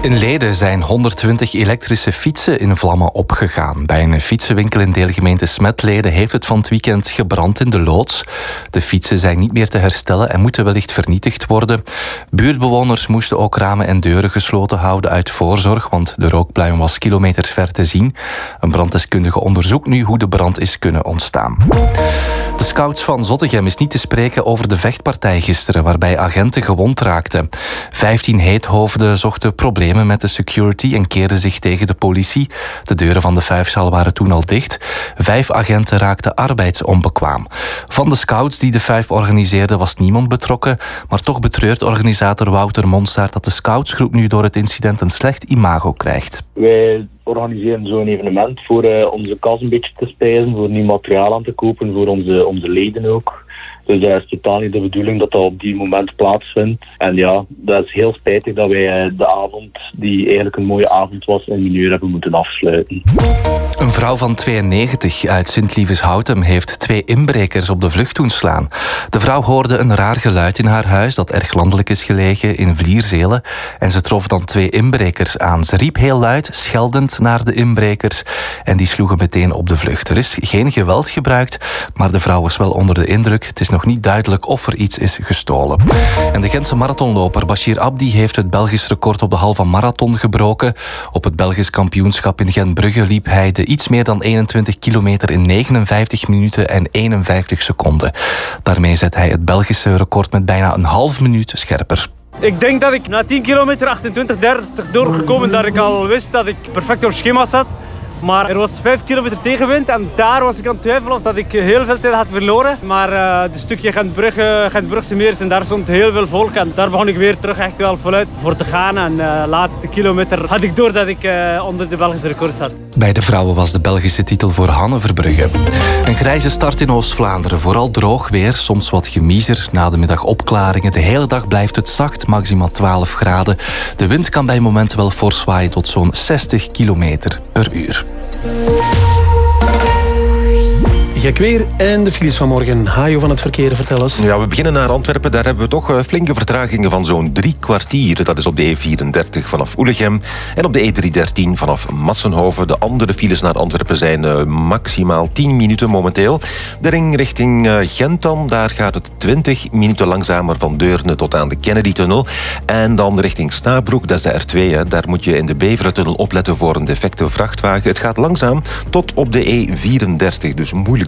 In Leden zijn 120 elektrische fietsen in vlammen opgegaan. Bij een fietsenwinkel in deelgemeente Smetleden heeft het van het weekend gebrand in de loods. De fietsen zijn niet meer te herstellen en moeten wellicht vernietigd worden. Buurtbewoners moesten ook ramen en deuren gesloten houden uit voorzorg, want de rookpluim was kilometers ver te zien. Een branddeskundige onderzoekt nu hoe de brand is kunnen ontstaan. De scouts van Zottegem is niet te spreken over de vechtpartij gisteren, waarbij agenten gewond raakten. Vijftien heethoofden zochten problemen met de security en keerden zich tegen de politie. De deuren van de vijfzaal waren toen al dicht. Vijf agenten raakten arbeidsonbekwaam. Van de scouts die de vijf organiseerden was niemand betrokken, maar toch betreurt organisator Wouter Monstaert dat de scoutsgroep nu door het incident een slecht imago krijgt. Wij organiseren zo'n evenement voor eh, onze kas een beetje te spijzen, voor nieuw materiaal aan te kopen, voor onze, onze leden ook. Dus dat is totaal niet de bedoeling dat dat op die moment plaatsvindt. En ja, dat is heel spijtig dat wij eh, de avond, die eigenlijk een mooie avond was, in mineur hebben moeten afsluiten. Een vrouw van 92 uit Sint-Lievens-Houtem heeft twee inbrekers op de vlucht doen slaan. De vrouw hoorde een raar geluid in haar huis dat erg landelijk is gelegen in Vlierzelen. En ze trof dan twee inbrekers aan. Ze riep heel luid, scheldend naar de inbrekers. En die sloegen meteen op de vlucht. Er is geen geweld gebruikt, maar de vrouw was wel onder de indruk. Het is nog niet duidelijk of er iets is gestolen. En de Gentse marathonloper Bashir Abdi heeft het Belgisch record op de halve marathon gebroken. Op het Belgisch kampioenschap in Gentbrugge liep hij de iets meer dan 21 kilometer in 59 minuten en 51 seconden. Daarmee zet hij het Belgische record met bijna een half minuut scherper. Ik denk dat ik na 10 kilometer 28, 30 doorgekomen dat ik al wist dat ik perfect op schema zat. Maar er was 5 kilometer tegenwind en daar was ik aan het twijfelen of dat ik heel veel tijd had verloren. Maar het stukje Gent-Brugge, Gent-Brugse Meers en daar stond heel veel volk. En daar begon ik weer terug echt wel voluit voor te gaan. En de laatste kilometer had ik door dat ik onder de Belgische record zat. Bij de vrouwen was de Belgische titel voor Hanne Verbrugge. Een grijze start in Oost-Vlaanderen. Vooral droog weer, soms wat gemiezer. Na de middag opklaringen. De hele dag blijft het zacht, maximaal 12 graden. De wind kan bij momenten wel fors waaien tot zo'n 60 kilometer per uur. Thank you. Gek weer en de files van morgen. Hajo van het verkeer, vertel eens. Ja, we beginnen naar Antwerpen. Daar hebben we toch eh, flinke vertragingen van zo'n drie kwartier. Dat is op de E34 vanaf Oelegem en op de E313 vanaf Massenhoven. De andere files naar Antwerpen zijn uh, maximaal 10 minuten momenteel. De ring richting uh, Gent dan, daar gaat het 20 minuten langzamer van Deurne tot aan de Kennedy-tunnel. En dan richting Stabroek, dat is de R2. Hè. Daar moet je in de Beverentunnel opletten voor een defecte vrachtwagen. Het gaat langzaam tot op de E34, dus moeilijk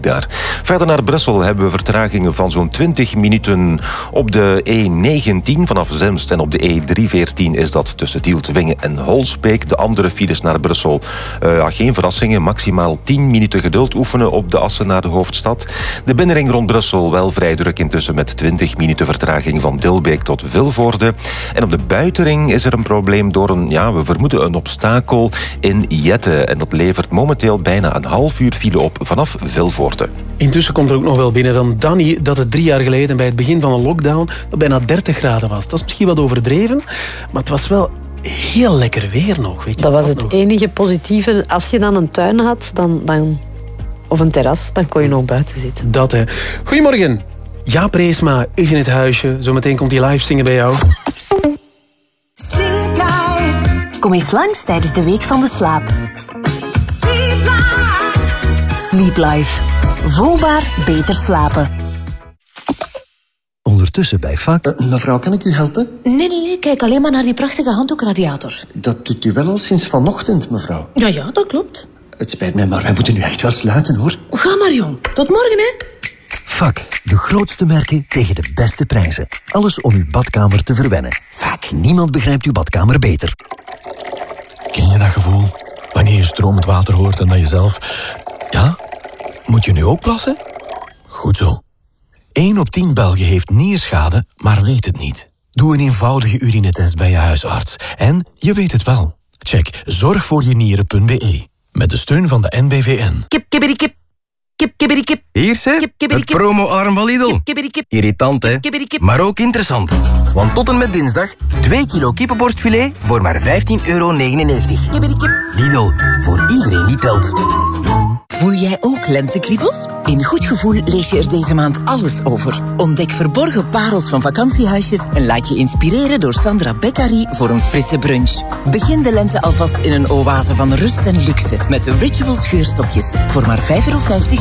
Verder naar Brussel hebben we vertragingen van zo'n 20 minuten op de E19 vanaf Zemst en op de E314 is dat tussen Tieltwingen en Holsbeek. De andere files naar Brussel, uh, geen verrassingen, maximaal 10 minuten geduld oefenen op de assen naar de hoofdstad. De binnenring rond Brussel wel vrij druk intussen met 20 minuten vertraging van Dilbeek tot Vilvoorde. En op de buitenring is er een probleem door een, ja, we vermoeden een obstakel in Jette. En dat levert momenteel bijna een half uur file op vanaf Vilvoorde. Intussen komt er ook nog wel binnen van Danny dat het drie jaar geleden bij het begin van een lockdown bijna 30 graden was. Dat is misschien wat overdreven, maar het was wel heel lekker weer nog. Weet je dat was het nog? enige positieve. Als je dan een tuin had, dan, dan, of een terras, dan kon je nog buiten zitten. Dat hè. Goedemorgen. Jaap Reesma is in het huisje. Zometeen komt hij live zingen bij jou. Sleep Life. Kom eens langs tijdens de Week van de Slaap. Sleep Life. Sleep Life. Voelbaar beter slapen. Ondertussen bij vak. mevrouw, kan ik u helpen? Nee, nee, nee. Kijk alleen maar naar die prachtige handdoekradiator. Dat doet u wel al sinds vanochtend, mevrouw. Ja, ja, dat klopt. Het spijt mij, maar wij moeten nu echt wel sluiten, hoor. Ga maar, jong. Tot morgen, hè. Vak. De grootste merken tegen de beste prijzen. Alles om uw badkamer te verwennen. Vaak. Niemand begrijpt uw badkamer beter. Ken je dat gevoel? Wanneer je stromend water hoort en dat je zelf... Ja? Moet je nu ook plassen? Goed zo. 1 op 10 Belgen heeft nierschade, maar weet het niet. Doe een eenvoudige urinetest bij je huisarts. En je weet het wel. Check zorgvoorjenieren.be. Met de steun van de NBVN. Kip, kibberi, kip. Kip, kibberi, kip. Hier ze, Kip, kibberi, het kip. promo-alarm van Lidl. Kibberi, kip. Irritant, hè? Kibberi, kip. Maar ook interessant. Want tot en met dinsdag 2 kilo kippenborstfilet voor maar 15,99 euro. Kibberi, kip. Lidl, voor iedereen die telt. Voel jij ook lentekriebels? In Goed Gevoel lees je er deze maand alles over. Ontdek verborgen parels van vakantiehuisjes en laat je inspireren door Sandra Beccari voor een frisse brunch. Begin de lente alvast in een oase van rust en luxe met de Rituals geurstokjes voor maar 5,50 euro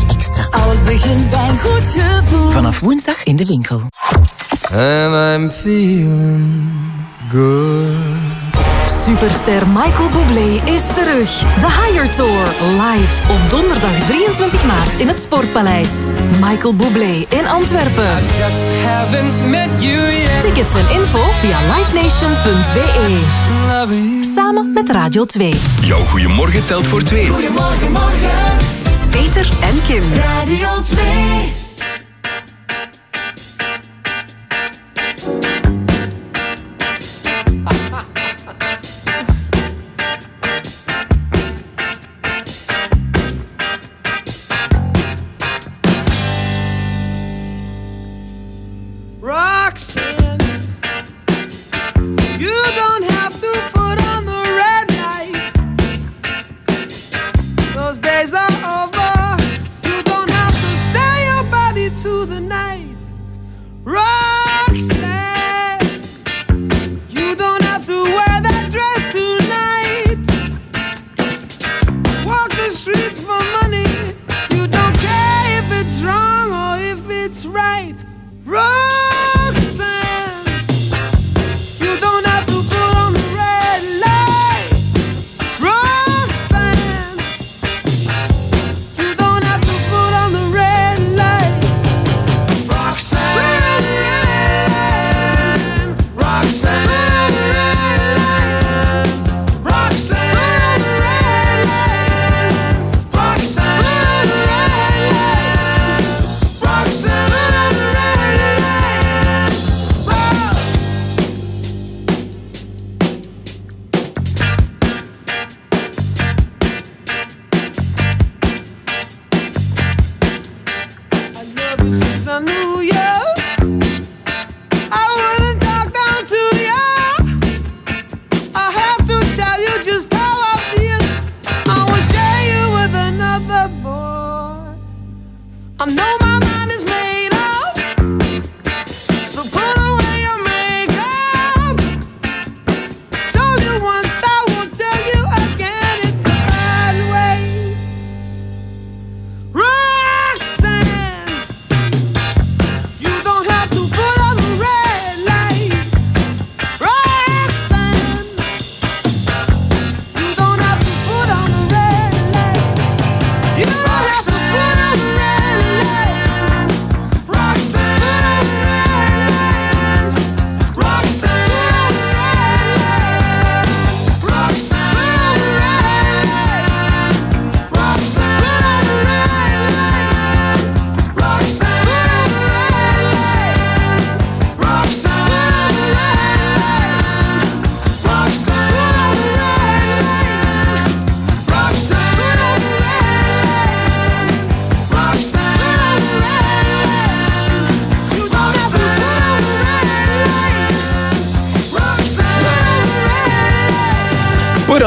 extra. Alles begint bij een goed gevoel. Vanaf woensdag in de winkel. And I'm feeling good. Superster Michael Bublé is terug. De Higher Tour, live op donderdag 23 maart in het Sportpaleis. Michael Bublé in Antwerpen. Tickets en info via livenation.be. Samen met Radio 2. Jouw goeiemorgen telt voor twee. Goedemorgen, morgen. Peter en Kim. Radio 2.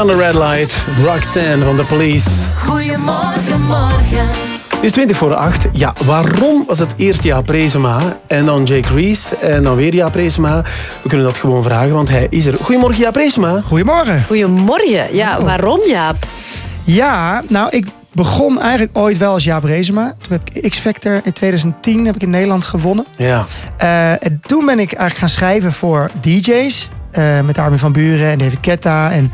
The red light, Roxanne van de police. Goedemorgen, morgen. Het is 20 voor 8. Ja, waarom was het eerst Jaap Reesema en dan Jake Reese en dan weer Jaap Reesema? We kunnen dat gewoon vragen, want hij is er. Goedemorgen Jaap Reesema. Goedemorgen. Goedemorgen. Ja, waarom Jaap? Ja, nou, ik begon eigenlijk ooit wel als Jaap Reesema. Toen heb ik X-Factor in 2010 heb ik in Nederland gewonnen. Ja. Eh, en toen ben ik eigenlijk gaan schrijven voor DJ's. eh, met Armin van Buren en David Ketta en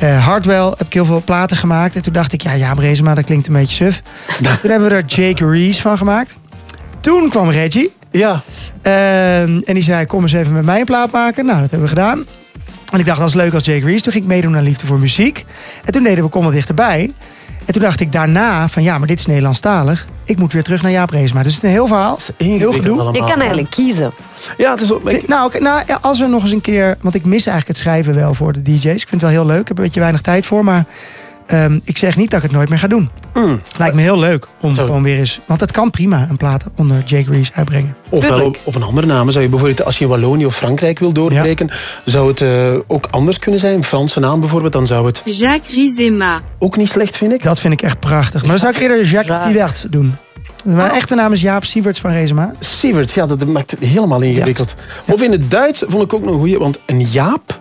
eh Hardwell. Heb ik heel veel platen gemaakt. En toen dacht ik, ja, Jaap dat klinkt een beetje suf. toen hebben we er Jake Reese van gemaakt. Toen kwam Reggie. Ja. en die zei, kom eens even met mij een plaat maken. Nou, dat hebben we gedaan. En ik dacht, dat is leuk als Jake Reese. Toen ging ik meedoen aan Liefde voor Muziek. En toen deden we Kom dichterbij. En toen dacht ik daarna van ja, maar dit is Nederlandstalig. Ik moet weer terug naar Jaap Reesma. Dus het is een heel verhaal. Heel gedoe. Je kan eigenlijk kiezen. Ja, het is ook... Nou, nou als er nog eens een keer... Want ik mis eigenlijk het schrijven wel voor de DJ's. Ik vind het wel heel leuk. Ik heb er een beetje weinig tijd voor. Maar ehm, ik zeg niet dat ik het nooit meer ga doen. Mm. Lijkt me heel leuk om gewoon weer eens... Want het kan prima een plaat onder Jake Reese uitbrengen. Ofwel op, op een andere naam zou je bijvoorbeeld, als je in Wallonië of Frankrijk wil doorbreken, zou het eh, ook anders kunnen zijn. Een Franse naam bijvoorbeeld, dan zou het Jacques Rizema. ook niet slecht, vind ik. Dat vind ik echt prachtig. Maar dan zou ik eerder Jacques Sieverts doen. Mijn echte naam is Jaap Sieverts van Rezema. Sievert, ja, dat maakt het helemaal ingewikkeld. Of in het Duits vond ik ook nog een goeie, want een Jaap,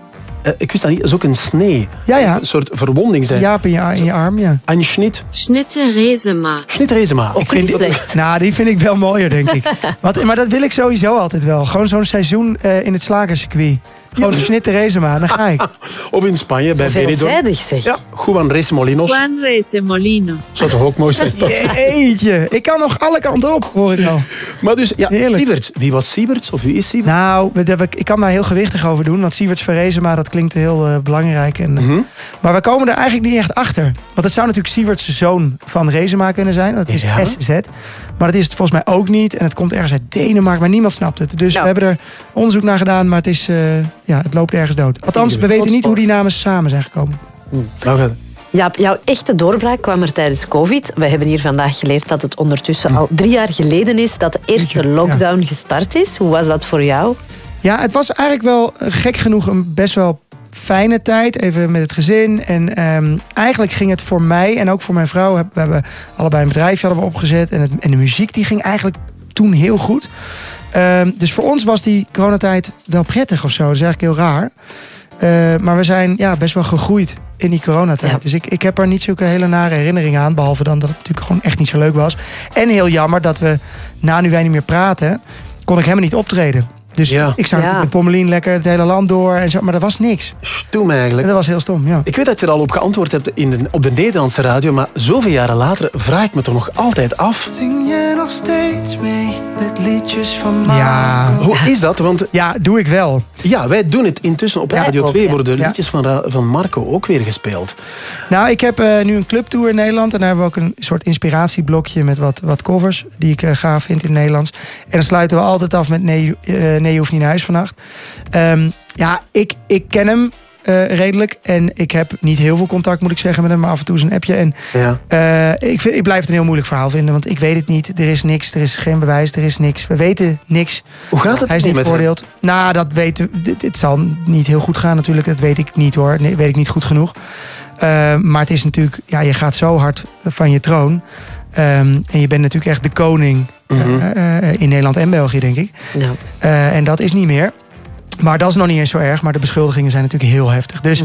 ik wist dat niet, is ook een snee. Ja, ja. Een soort verwonding zijn. Jaap in je, in je arm, ja. Een schnitt. Schnitte Rezema. Schnitt Rezema. Ik vind die, nou, die vind ik wel mooier, denk ik. Maar dat wil ik sowieso altijd wel. Gewoon zo'n seizoen eh, in het slagercircuit. Gewoon een snitte Rezema, dan ga ik. Of in Spanje, bij Benidorm. veelzijdig, zeg. Ja, Juan Reyes Molinos. Juan Rezemolinos. Zou toch ook mooi zijn? Jeetje, ik kan nog alle kanten op, hoor ik al. Maar dus, ja, Heerlijk. Sievert. Wie was Sievert? Of wie is Sievert? Nou, ik kan daar heel gewichtig over doen. Want Sieverts van Rezema, dat klinkt heel eh, belangrijk. En, eh, Mhm. Maar we komen er eigenlijk niet echt achter. Want het zou natuurlijk Sieverts zoon van Rezema kunnen zijn. Dat is Ja. SZ. Maar dat is het volgens mij ook niet. En het komt ergens uit Denemarken, maar niemand snapt het. Dus Nou. we hebben er onderzoek naar gedaan, maar het, is, eh, ja, het loopt ergens dood. Althans, we weten niet hoe die namen samen zijn gekomen. Nou gaat het. Jaap, jouw echte doorbraak kwam er tijdens COVID. We hebben hier vandaag geleerd dat het ondertussen al drie jaar geleden is dat de eerste lockdown gestart is. Hoe was dat voor jou? Ja, het was eigenlijk wel gek genoeg een best wel fijne tijd. Even met het gezin. En ehm, eigenlijk ging het voor mij en ook voor mijn vrouw. We hebben allebei een bedrijfje hadden we opgezet. En, het, en de muziek die ging eigenlijk toen heel goed. Ehm, dus voor ons was die coronatijd wel prettig of zo. Dat is eigenlijk heel raar. Eh, maar we zijn ja, best wel gegroeid in die coronatijd. Dus ik, ik heb er niet zulke hele nare herinneringen aan. Behalve dan dat het natuurlijk gewoon echt niet zo leuk was. En heel jammer dat we, na nu wij niet meer praten... kon ik helemaal niet optreden. Dus ik zou Ja. met Pommelien lekker het hele land door. En zo, maar er was niks. Stom eigenlijk. Dat was heel stom, ja. Ik weet dat je er al op geantwoord hebt in de, op de Nederlandse radio, maar zoveel jaren later vraag ik me toch nog altijd af. Zing jij nog steeds mee met liedjes van Ja. Hoe is dat? Want, ja, doe ik wel. Ja, wij doen het intussen op Radio ook, 2 ja. worden de Ja. liedjes van, van Marco ook weer gespeeld. Nou, ik heb eh, nu een clubtour in Nederland. En daar hebben we ook een soort inspiratieblokje met wat, wat covers. Die ik eh, gaaf vind in het Nederlands. En dan sluiten we altijd af met Nee, eh, nee je hoeft niet naar huis vannacht. Ehm, ja, ik, ik ken hem eh, redelijk. En ik heb niet heel veel contact, moet ik zeggen, met hem. Maar af en toe is een appje. En Ja. eh, ik, vind, ik blijf het een heel moeilijk verhaal vinden. Want ik weet het niet. Er is niks. Er is geen bewijs. Er is niks. We weten niks. Hoe gaat het Hij is niet veroordeeld. Nou, dat weten we. Dit, zal niet heel goed gaan natuurlijk. Dat weet ik niet hoor. Nee, weet ik niet goed genoeg. Eh, maar het is natuurlijk, ja, je gaat zo hard van je troon. Ehm, en je bent natuurlijk echt de koning Mhm. eh, eh, in Nederland en België, denk ik. Ja. Eh, en dat is niet meer. Maar dat is nog niet eens zo erg. Maar de beschuldigingen zijn natuurlijk heel heftig. Dus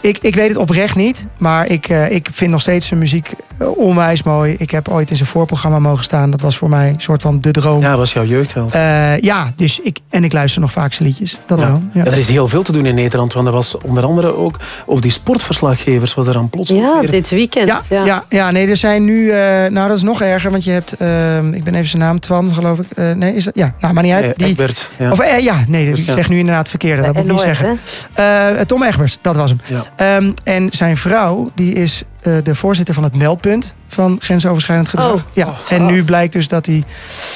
ik, ik weet het oprecht niet. Maar ik, eh, ik vind nog steeds zijn muziek eh, onwijs mooi. Ik heb ooit in zijn voorprogramma mogen staan. Dat was voor mij een soort van de droom. Ja, was jouw jeugdheld. Eh, ja, dus ik, en ik luister nog vaak zijn liedjes. Dat wel. Ja. Ja, er is heel veel te doen in Nederland, want er was onder andere ook over die sportverslaggevers wat er aan plots Ja, weer- dit weekend. Ja, ja. Ja, nee, er zijn nu... eh, nou, dat is nog erger, want je hebt... ehm, ik ben even zijn naam, Twan, geloof ik. Eh, nee, is dat... Ja, nou, maar niet uit. Die, Egbert, ja. Of, eh, ja, nee, ik Dus ja. zeg nu inderdaad verkeerde. Dat moet ik niet zeggen. Eh, Tom Egbers, dat was hem. Ja. Ehm, en zijn vrouw, die is eh, de voorzitter van het meldpunt van grensoverschrijdend gedrag. Oh. Ja, en nu blijkt dus dat hij...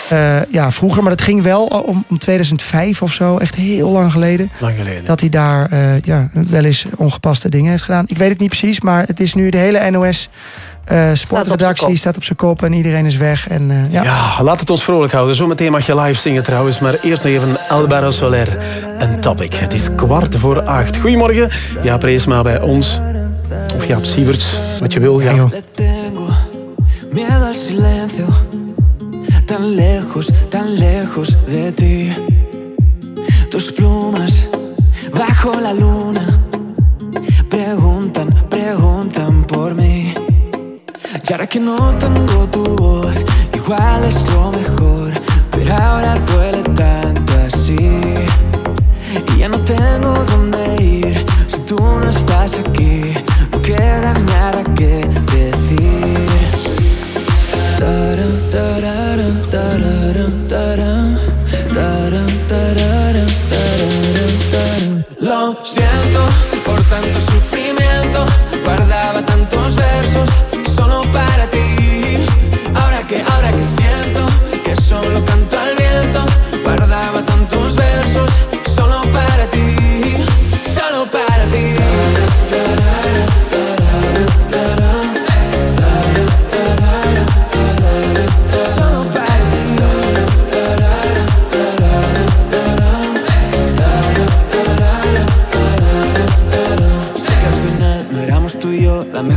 eh, ja, vroeger, maar dat ging wel om, om 2005 of zo. Echt heel lang geleden. Lang geleden. Dat hij daar eh, ja, wel eens ongepaste dingen heeft gedaan. Ik weet het niet precies, maar het is nu de hele NOS... eh sportredactie kop. staat op zijn kop en iedereen is weg. En, eh, ja. Ja, laat het ons vrolijk houden. Zometeen mag je live zingen trouwens. Maar eerst nog even Alvaro Soler. Een topic. Het is kwart voor acht. Goedemorgen. Jaap Reesma bij ons. Of Jaap Sieverts, wat je wil. Ja. Tengo miedo al silencio, tan lejos, tan lejos de ti. Tus plumas bajo la luna preguntan, preguntan por mí. Y ahora que no tengo tu voz, igual es lo mejor. Pero ahora duele tanto así. Y ya no tengo dónde ir. Si tú no estás aquí, no queda nada que decir. Lo siento por tanto sufrimiento. Guardaba tantos versos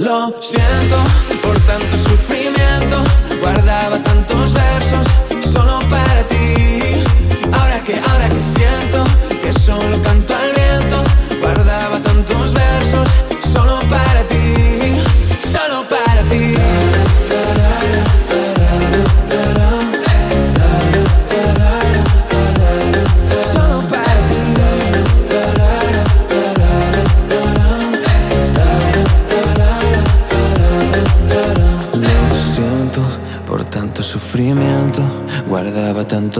Lo siento por tanto sufrimiento, guardaba tantos versos solo para ti. Ahora que, ahora que siento que solo canto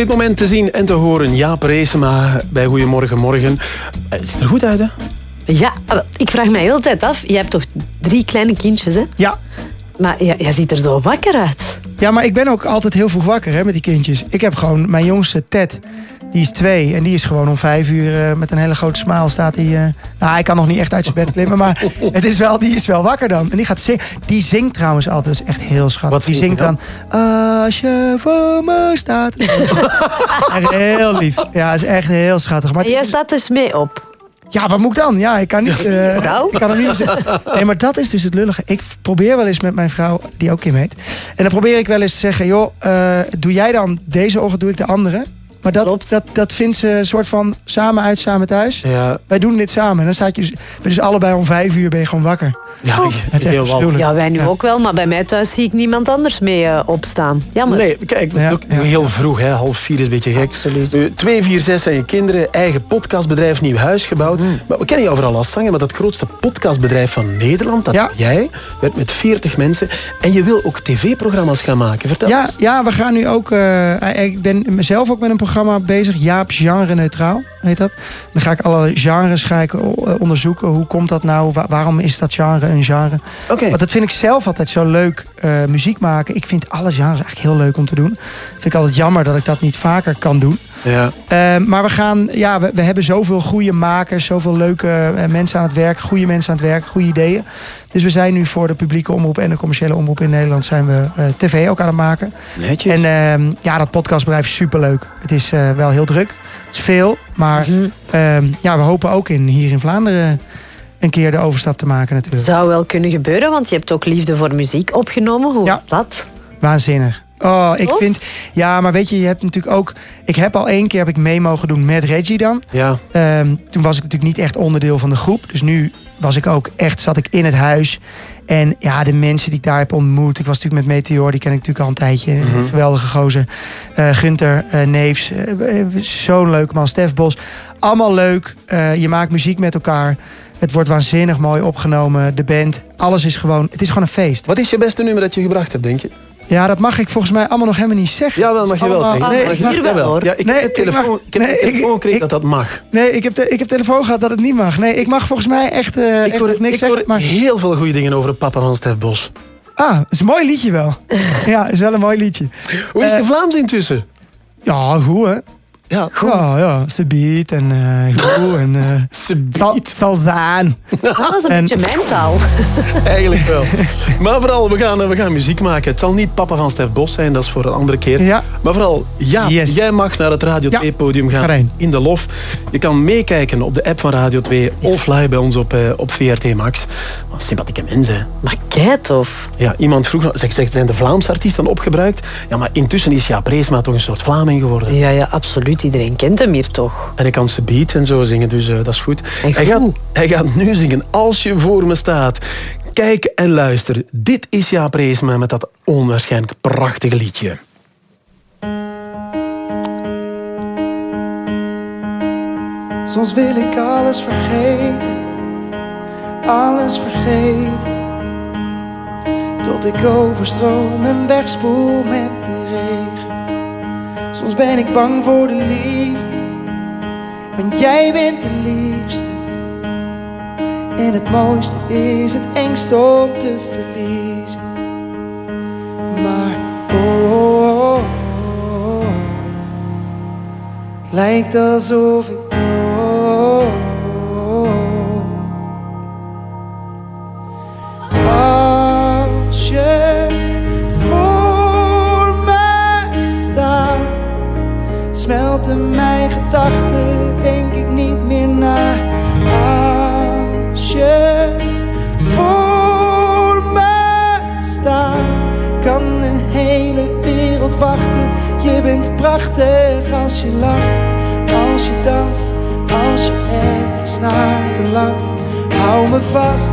Dit moment te zien en te horen Jaap Reesema bij Goedemorgen Morgen. Eh, Het ziet er goed uit, hè? Ja, ik vraag mij heel de tijd af. Je hebt toch drie kleine kindjes, hè? Ja. Maar je, je ziet er zo wakker uit. Ja, maar ik ben ook altijd heel vroeg wakker hè, met die kindjes. Ik heb gewoon mijn jongste Ted, die is twee. En die is gewoon om vijf uur eh, met een hele grote smaal staat hij... eh, nou, hij kan nog niet echt uit zijn bed klimmen, maar het is wel, die is wel wakker dan. En die gaat zingen. Die zingt trouwens altijd, dat is echt heel schattig. Wat die zingt dan... Als je voor me staat... echt heel lief. Ja, is echt heel schattig. Maar En jij staat dus mee op. ja, wat moet ik dan? Ja, ik kan niet. eh, ik kan er niet. Nee, maar dat is dus het lullige. Ik probeer wel eens met mijn vrouw, die ook Kim heet. En dan probeer ik wel eens te zeggen: joh, eh, doe jij dan deze ochtend, doe ik de andere. Maar dat, dat, dat vindt ze een soort van samen uit, samen thuis. Ja. Wij doen dit samen. En dan staat je dus, dus allebei om vijf uur ben je gewoon wakker. Ja, het is echt afschuwelijk. Ja, wij nu Ja. ook wel, maar bij mij thuis zie ik niemand anders mee eh, opstaan. Jammer. Nee, kijk, het is ook heel vroeg, hè. half vier is een beetje gek. Absoluut. twee, vier, zes zijn je kinderen, eigen podcastbedrijf, nieuw huis gebouwd. Hmm. Maar we kennen jou vooral als zanger, maar dat grootste podcastbedrijf van Nederland, dat jij, werd met 40 mensen. En je wil ook tv-programma's gaan maken. Vertel Ja, eens. ja, we gaan nu ook. eh, ik ben mezelf ook met een programma bezig. Jaap Genre Neutraal heet dat. Dan ga ik alle genres ga ik, eh, onderzoeken. Hoe komt dat nou? Wa- waarom is dat genre een genre? Want dat vind ik zelf altijd zo leuk. eh, muziek maken. Ik vind alle genres eigenlijk heel leuk om te doen. Vind ik altijd jammer dat ik dat niet vaker kan doen. Ja. Eh, maar we gaan, ja, we, we hebben zoveel goede makers, zoveel leuke eh, mensen aan het werk, goede mensen aan het werk, goede ideeën. Dus we zijn nu voor de publieke omroep en de commerciële omroep in Nederland zijn we eh, tv ook aan het maken. Netjes. En ehm, ja, dat podcastbedrijf is superleuk. Het is eh, wel heel druk. Het is veel, maar ehm, ja, we hopen ook in, hier in Vlaanderen een keer de overstap te maken Het natuurlijk. zou wel kunnen gebeuren, want je hebt ook liefde voor muziek opgenomen. Hoe was dat? Waanzinnig. Oh, ik vind... Ja, maar weet je, je hebt natuurlijk ook... Ik heb al één keer heb ik mee mogen doen met Reggie dan. Ja. Ehm, toen was ik natuurlijk niet echt onderdeel van de groep. Dus nu was ik ook echt, zat ik in het huis. En ja, de mensen die ik daar heb ontmoet. Ik was natuurlijk met Meteor, die ken ik natuurlijk al een tijdje. Een Mhm. geweldige gozer. Eh Gunter, eh, Neefs, eh, zo'n leuke man. Stef Bos. Allemaal leuk. Eh, je maakt muziek met elkaar. Het wordt waanzinnig mooi opgenomen. De band. Alles is gewoon, het is gewoon een feest. Wat is je beste nummer dat je gebracht hebt, denk je? Ja, dat mag ik volgens mij allemaal nog helemaal niet zeggen. Ja, wel mag je wel zeggen. Nee, hier wel wel. hoor. Ja, ik Nee, heb de telefoon, mag- ik heb telefoon gekregen dat dat mag. Nee, ik heb, te, ik heb telefoon gehad dat het niet mag. Nee, ik mag volgens mij echt, eh, Ik echt hoor, niks ik zeggen. hoor Maar... heel veel goede dingen over de papa van Stef Bos. Ah, dat is een mooi liedje wel. ja, is wel een mooi liedje. Hoe is Eh, de Vlaams intussen? Ja, goed hè. Ja, Ja, ja, ze biedt en eh goed. En, het zal, zijn. Dat is een En- beetje mijn taal. Eigenlijk wel. Maar vooral, we gaan, we gaan muziek maken. Het zal niet papa van Stef Bos zijn, dat is voor een andere keer. Ja. Maar vooral, ja, Yes. jij mag naar het Radio 2-podium gaan in de Lof. Je kan meekijken op de app van Radio 2 of live bij ons op, eh, op VRT Max. Wat sympathieke mensen. Maar kei tof. Ja, iemand vroeg, nog- zeg, zeg, zijn de Vlaamse artiesten opgebruikt? Ja, maar intussen is Jaap Reesma toch een soort Vlaming geworden. Ja, ja, absoluut. Iedereen kent hem hier toch. En hij kan ze beat en zo zingen, dus eh, dat is goed. En Hij, gaat, hij gaat nu zingen Als je voor me staat. Kijk en luister. Dit is Jaap Reesma met dat onwaarschijnlijk prachtige liedje. Soms wil ik alles vergeten, alles vergeten. Tot ik overstroom en wegspoel met de. Soms ben ik bang voor de liefde, want jij bent de liefste. En het mooiste is het engst om te verliezen. Maar oh, oh, oh, oh. lijkt alsof ik droom. Smelten mijn gedachten, denk ik niet meer na. Als je voor mij staat, kan de hele wereld wachten. Je bent prachtig als je lacht, als je danst, als je ergens naar verlangt. Hou me vast,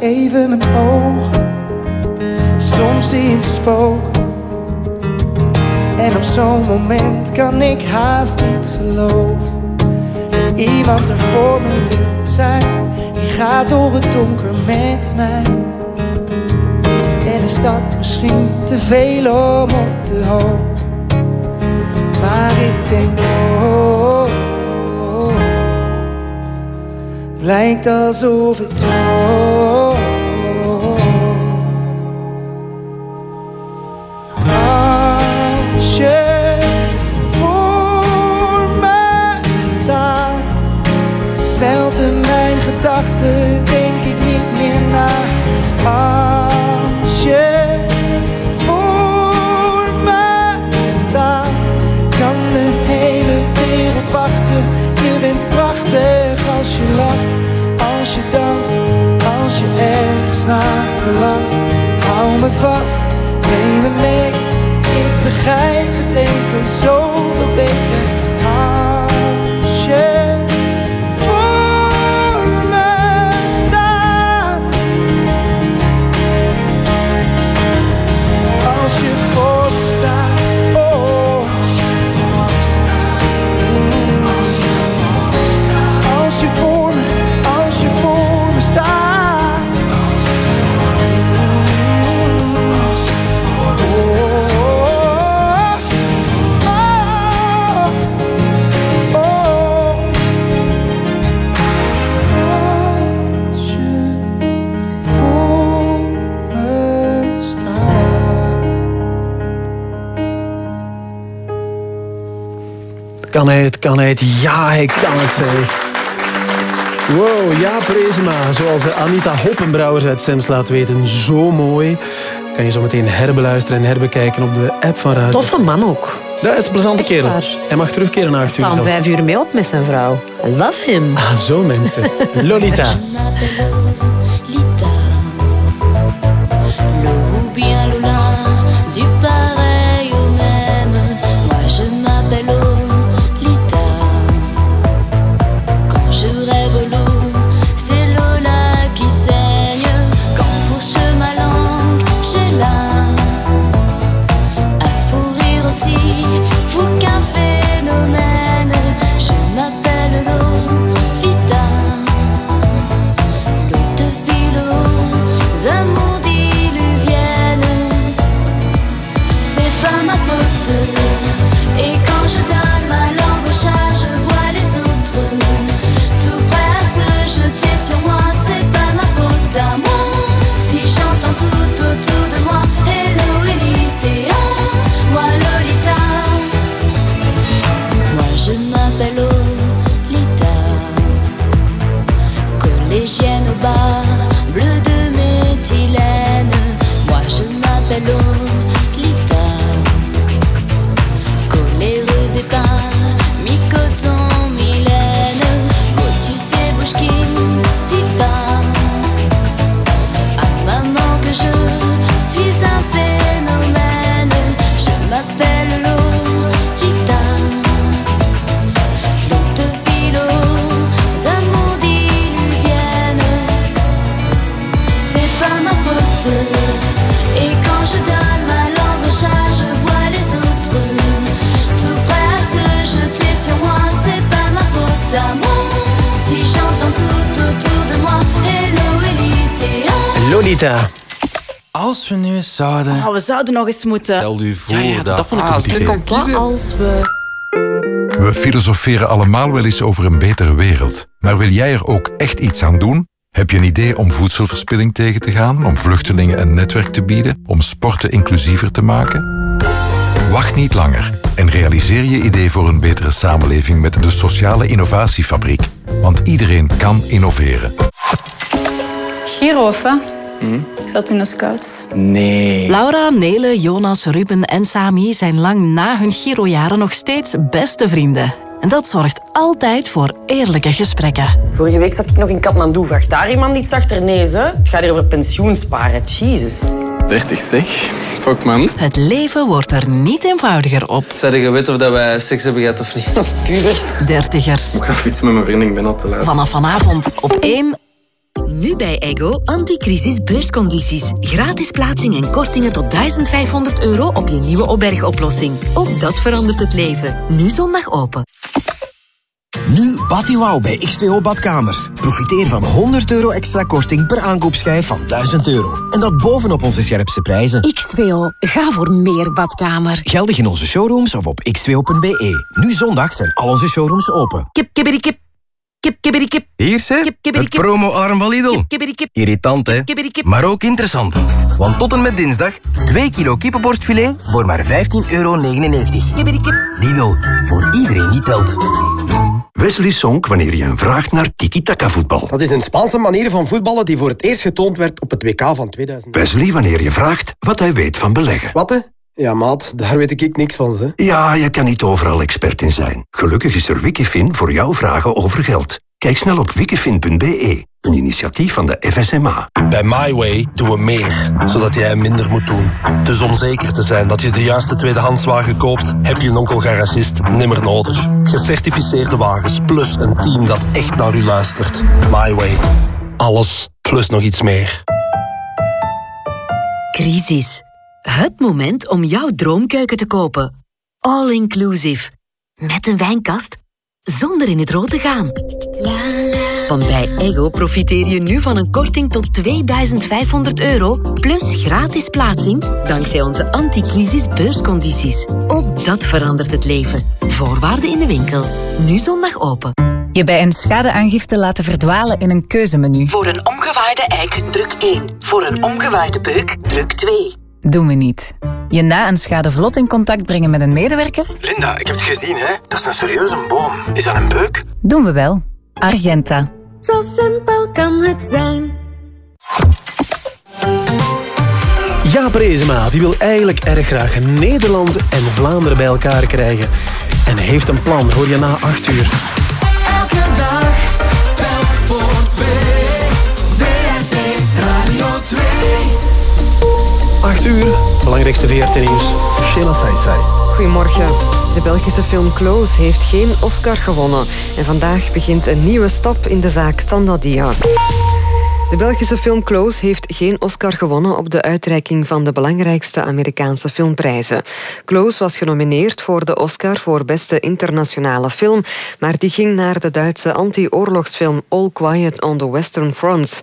even mijn ogen, soms zie ik spoken. En op zo'n moment kan ik haast niet geloven dat iemand er voor me wil zijn. Die gaat door het donker met mij. En is dat misschien te veel om op te hopen? Maar ik denk, oh, oh, oh. lijkt alsof ik droom. Begrijp het leven zoveel beter Kan hij het, kan hij het? Ja, hij kan het, zeg. Wow, Jaap Reesema, zoals Anita Hoppenbrouwers uit Sems laat weten. Zo mooi. Kan je zo meteen herbeluisteren en herbekijken op de app van Radio. Toffe man ook. Dat is een plezante Echt kerel. waar. Hij mag terugkeren naar acht uur. Staan zelf. vijf uur mee op met zijn vrouw. I love him. Ah, zo mensen. Lolita. Zouden nog eens moeten. Stel u voor Ja, ja, dat... dat vond ik Ah, een als idee. Wat we... We filosoferen allemaal wel eens over een betere wereld. Maar wil jij er ook echt iets aan doen? Heb je een idee om voedselverspilling tegen te gaan? Om vluchtelingen een netwerk te bieden? Om sporten inclusiever te maken? Wacht niet langer en realiseer je idee voor een betere samenleving met de Sociale Innovatiefabriek. Want iedereen kan innoveren. Giro, Ik zat in de scouts. Nee. Laura, Nele, Jonas, Ruben en Sami zijn lang na hun Giro-jaren nog steeds beste vrienden. En dat zorgt altijd voor eerlijke gesprekken. Vorige week zat ik nog in Kathmandu. Vraagt daar iemand iets achter? Nee, ze. Het gaat hier over pensioen sparen. Jezus. 30 zeg. Fuck man. Het leven wordt er niet eenvoudiger op. Zou je weten of dat wij seks hebben gehad of niet? Pubers. Dertigers. Ik ga fietsen met mijn vriendin, ik ben al te laat. Vanaf vanavond op 1 Nu bij Ego anticrisis beurscondities. Gratis plaatsing en kortingen tot 1500 euro op je nieuwe opbergoplossing. Ook dat verandert het leven. Nu zondag open. Nu Batiwauw bij X2O Badkamers. Profiteer van 100 euro extra korting per aankoopschijf van 1000 euro. En dat bovenop onze scherpste prijzen. X2O, ga voor meer badkamer. Geldig in onze showrooms of op x2o.be. Nu zondag zijn al onze showrooms open. Kip, kibbidi, kip. Kip, kibbidi, kip. Hier ze, het kip. promo-alarm van Lidl. Kip. Irritant, hè? Kip. Maar ook interessant. Want tot en met dinsdag 2 kilo kippenborstfilet voor maar 15,99 euro. Kip. Lidl, voor iedereen die telt. Wesley Sonk wanneer je een vraagt naar tiki-taka voetbal. Dat is een Spaanse manier van voetballen die voor het eerst getoond werd op het WK van 2000. Wesley wanneer je vraagt wat hij weet van beleggen. Wat hè? Ja, maat, daar weet ik niks van, ze. Ja, je kan niet overal expert in zijn. Gelukkig is er Wikifin voor jouw vragen over geld. Kijk snel op wikifin.be, een initiatief van de FSMA. Bij MyWay doen we meer, zodat jij minder moet doen. Dus om zeker te zijn dat je de juiste tweedehandswagen koopt, heb je een onkel-garagist nimmer nodig. Gecertificeerde wagens plus een team dat echt naar u luistert. MyWay. Alles plus nog iets meer. Crisis. Het moment om jouw droomkeuken te kopen. All inclusive. Met een wijnkast. Zonder in het rood te gaan. Want bij Ego profiteer je nu van een korting tot 2500 euro plus gratis plaatsing dankzij onze anticrisis beurscondities. Ook dat verandert het leven. Voorwaarden in de winkel. Nu zondag open. Je bij een schadeaangifte laten verdwalen in een keuzemenu. Voor een omgewaaide eik druk 1. Voor een omgewaaide beuk druk 2. Doen we niet. Je na een schade vlot in contact brengen met een medewerker? Linda, ik heb het gezien, hè? Dat is een serieuze boom. Is dat een beuk? Doen we wel. Argenta. Zo simpel kan het zijn. Jaap Reesema die wil eigenlijk erg graag Nederland en Vlaanderen bij elkaar krijgen. En heeft een plan, hoor je na 8 uur. Elke dag, telk voor twee. 8 uur, belangrijkste VRT-nieuws. Sheila Saisai. Goedemorgen. De Belgische film Close heeft geen Oscar gewonnen. En vandaag begint een nieuwe stap in de zaak Sandadia. De Belgische film Close heeft geen Oscar gewonnen op de uitreiking van de belangrijkste Amerikaanse filmprijzen. Close was genomineerd voor de Oscar voor beste internationale film, maar die ging naar de Duitse anti-oorlogsfilm All Quiet on the Western Front.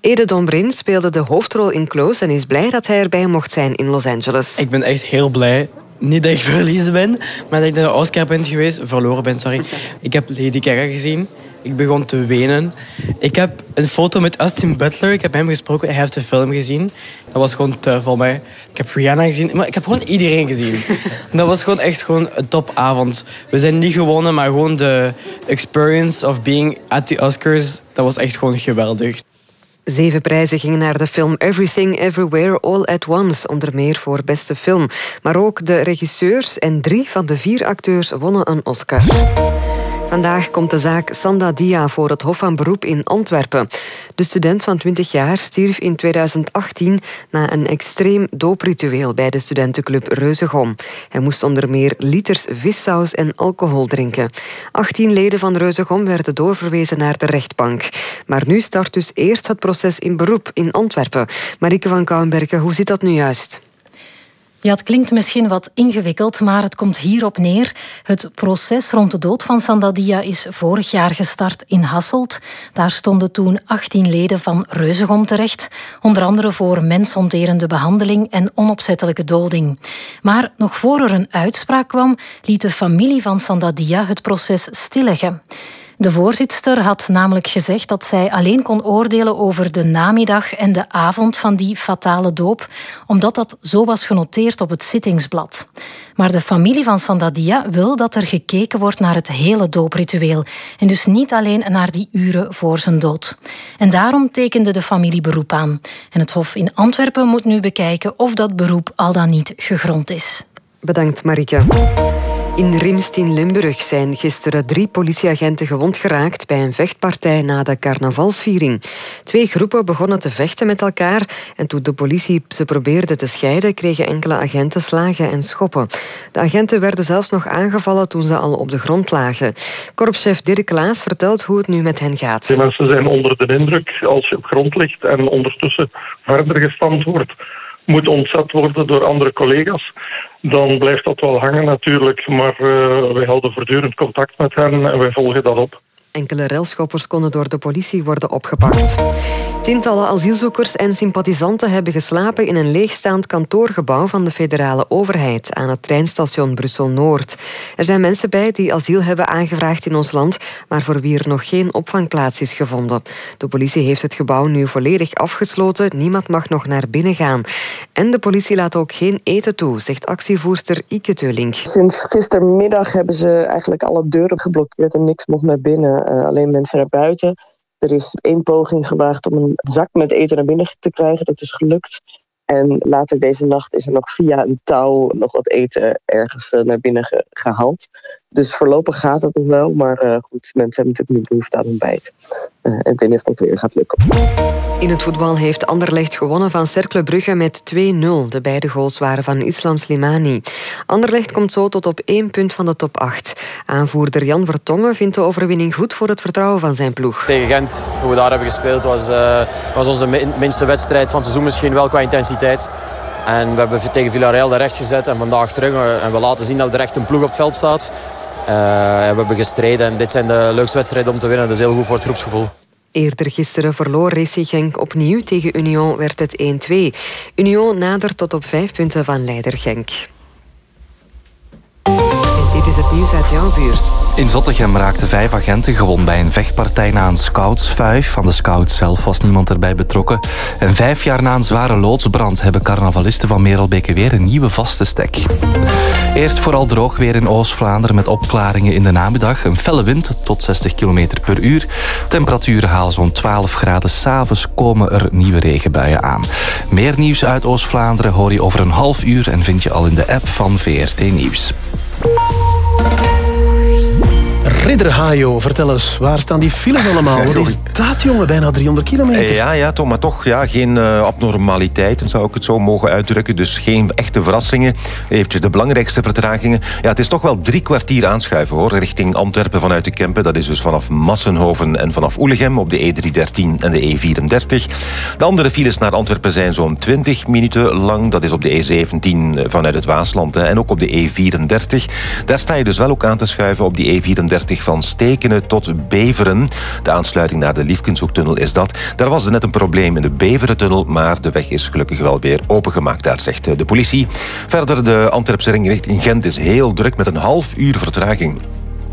Ede Dombrin speelde de hoofdrol in Close en is blij dat hij erbij mocht zijn in Los Angeles. Ik ben echt heel blij. Niet dat ik verliezen ben, maar dat ik naar de Oscar ben geweest. Verloren ben, sorry. Ik heb Lady Gaga gezien. Ik begon te wenen. Ik heb een foto met Austin Butler. Ik heb hem gesproken. Hij heeft de film gezien. Dat was gewoon te voor mij. Ik heb Rihanna gezien. Maar ik heb gewoon iedereen gezien. dat was gewoon echt gewoon een topavond. We zijn niet gewonnen, maar gewoon de experience of being at the Oscars. Dat was echt gewoon geweldig. Zeven prijzen gingen naar de film Everything Everywhere All at Once, onder meer voor beste film. Maar ook de regisseurs en drie van de vier acteurs wonnen een Oscar. Vandaag komt de zaak Sanda Dia voor het Hof van Beroep in Antwerpen. De student van 20 jaar stierf in 2018 na een extreem doopritueel bij de studentenclub Reuzegom. Hij moest onder meer liters vissaus en alcohol drinken. 18 leden van Reuzegom werden doorverwezen naar de rechtbank. Maar nu start dus eerst het proces in beroep in Antwerpen. Marike van Kouwenbergen, hoe zit dat nu juist? Ja, het klinkt misschien wat ingewikkeld, maar het komt hierop neer. Het proces rond de dood van Sandadia is vorig jaar gestart in Hasselt. Daar stonden toen 18 leden van Reuzegom terecht, onder andere voor mensonterende behandeling en onopzettelijke doding. Maar nog voor er een uitspraak kwam, liet de familie van Sandadia het proces stilleggen. De voorzitter had namelijk gezegd dat zij alleen kon oordelen over de namiddag en de avond van die fatale doop, omdat dat zo was genoteerd op het zittingsblad. Maar de familie van Sandadia wil dat er gekeken wordt naar het hele doopritueel en dus niet alleen naar die uren voor zijn dood. En daarom tekende de familie beroep aan. En het Hof in Antwerpen moet nu bekijken of dat beroep al dan niet gegrond is. Bedankt, Marike. In Rimst in Limburg zijn gisteren drie politieagenten gewond geraakt bij een vechtpartij na de carnavalsviering. Twee groepen begonnen te vechten met elkaar en toen de politie ze probeerde te scheiden, kregen enkele agenten slagen en schoppen. De agenten werden zelfs nog aangevallen toen ze al op de grond lagen. Korpschef Dirk Klaas vertelt hoe het nu met hen gaat. De mensen zijn onder de indruk als je op grond ligt en ondertussen verder gestampt wordt moet ontzet worden door andere collega's, dan blijft dat wel hangen natuurlijk. Maar uh, wij houden voortdurend contact met hen en wij volgen dat op. Enkele railschoppers konden door de politie worden opgepakt. Tientallen asielzoekers en sympathisanten hebben geslapen in een leegstaand kantoorgebouw van de federale overheid aan het treinstation Brussel-Noord. Er zijn mensen bij die asiel hebben aangevraagd in ons land, maar voor wie er nog geen opvangplaats is gevonden. De politie heeft het gebouw nu volledig afgesloten, niemand mag nog naar binnen gaan. En de politie laat ook geen eten toe, zegt actievoerster Ike Teulink. Sinds gistermiddag hebben ze eigenlijk alle deuren geblokkeerd en niks mocht naar binnen, alleen mensen naar buiten. Er is één poging gewaagd om een zak met eten naar binnen te krijgen. Dat is gelukt. En later deze nacht is er nog via een touw nog wat eten ergens naar binnen gehaald. Dus voorlopig gaat het nog wel, maar uh, goed, mensen hebben natuurlijk nu behoefte aan ontbijt. Uh, en ik weet niet of dat weer gaat lukken. In het voetbal heeft Anderlecht gewonnen van Cercle Brugge met 2-0. De beide goals waren van Islam Slimani. Anderlecht komt zo tot op één punt van de top 8. Aanvoerder Jan Vertongen vindt de overwinning goed voor het vertrouwen van zijn ploeg. Tegen Gent, hoe we daar hebben gespeeld, was, uh, was onze minste wedstrijd van het seizoen misschien wel qua intensiteit. En we hebben tegen Villarreal de recht gezet en vandaag terug. En we laten zien dat er echt een ploeg op het veld staat. Uh, we hebben gestreden en dit zijn de leukste wedstrijden om te winnen. Dat is heel goed voor het groepsgevoel. Eerder gisteren verloor Racing Genk opnieuw. Tegen Union werd het 1-2. Union nadert tot op vijf punten van leider Genk. Nieuws uit jouw buurt. In Zottegem raakten vijf agenten gewond bij een vechtpartij na een scoutsvuif. Van de scouts zelf was niemand erbij betrokken. En vijf jaar na een zware loodsbrand hebben carnavalisten van Merelbeke weer een nieuwe vaste stek. Eerst vooral droog weer in Oost-Vlaanderen met opklaringen in de namiddag. Een felle wind tot 60 km per uur. Temperaturen halen zo'n 12 graden. S'avonds komen er nieuwe regenbuien aan. Meer nieuws uit Oost-Vlaanderen hoor je over een half uur en vind je al in de app van VRT Nieuws. Thank you. Ridder Hajo, vertel eens, waar staan die files allemaal? Wat is dat, jongen? Bijna 300 kilometer. Ja, ja toch, maar toch ja, geen uh, abnormaliteiten, zou ik het zo mogen uitdrukken. Dus geen echte verrassingen. Eventjes de belangrijkste vertragingen. Ja, het is toch wel drie kwartier aanschuiven, hoor, richting Antwerpen vanuit de Kempen. Dat is dus vanaf Massenhoven en vanaf Oelegem op de E313 en de E34. De andere files naar Antwerpen zijn zo'n 20 minuten lang. Dat is op de E17 vanuit het Waasland hè, en ook op de E34. Daar sta je dus wel ook aan te schuiven op die E34 van Stekenen tot Beveren. De aansluiting naar de Liefkenshoektunnel is dat. Daar was er net een probleem in de Beverentunnel, maar de weg is gelukkig wel weer opengemaakt. Daar zegt de politie. Verder de Antwerpse ring richting Gent is heel druk met een half uur vertraging.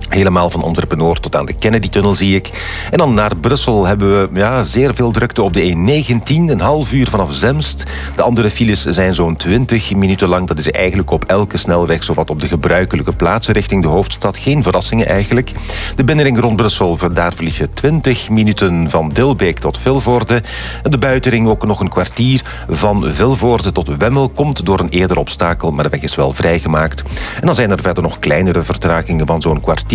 Helemaal van Antwerpen-Noord tot aan de Kennedy-tunnel zie ik. En dan naar Brussel hebben we ja, zeer veel drukte op de E19. Een half uur vanaf Zemst. De andere files zijn zo'n 20 minuten lang. Dat is eigenlijk op elke snelweg zowat op de gebruikelijke plaatsen richting de hoofdstad. Geen verrassingen eigenlijk. De binnenring rond Brussel, daar verlies je 20 minuten van Dilbeek tot Vilvoorde. De buitenring ook nog een kwartier van Vilvoorde tot Wemmel. Komt door een eerder obstakel, maar de weg is wel vrijgemaakt. En dan zijn er verder nog kleinere vertragingen van zo'n kwartier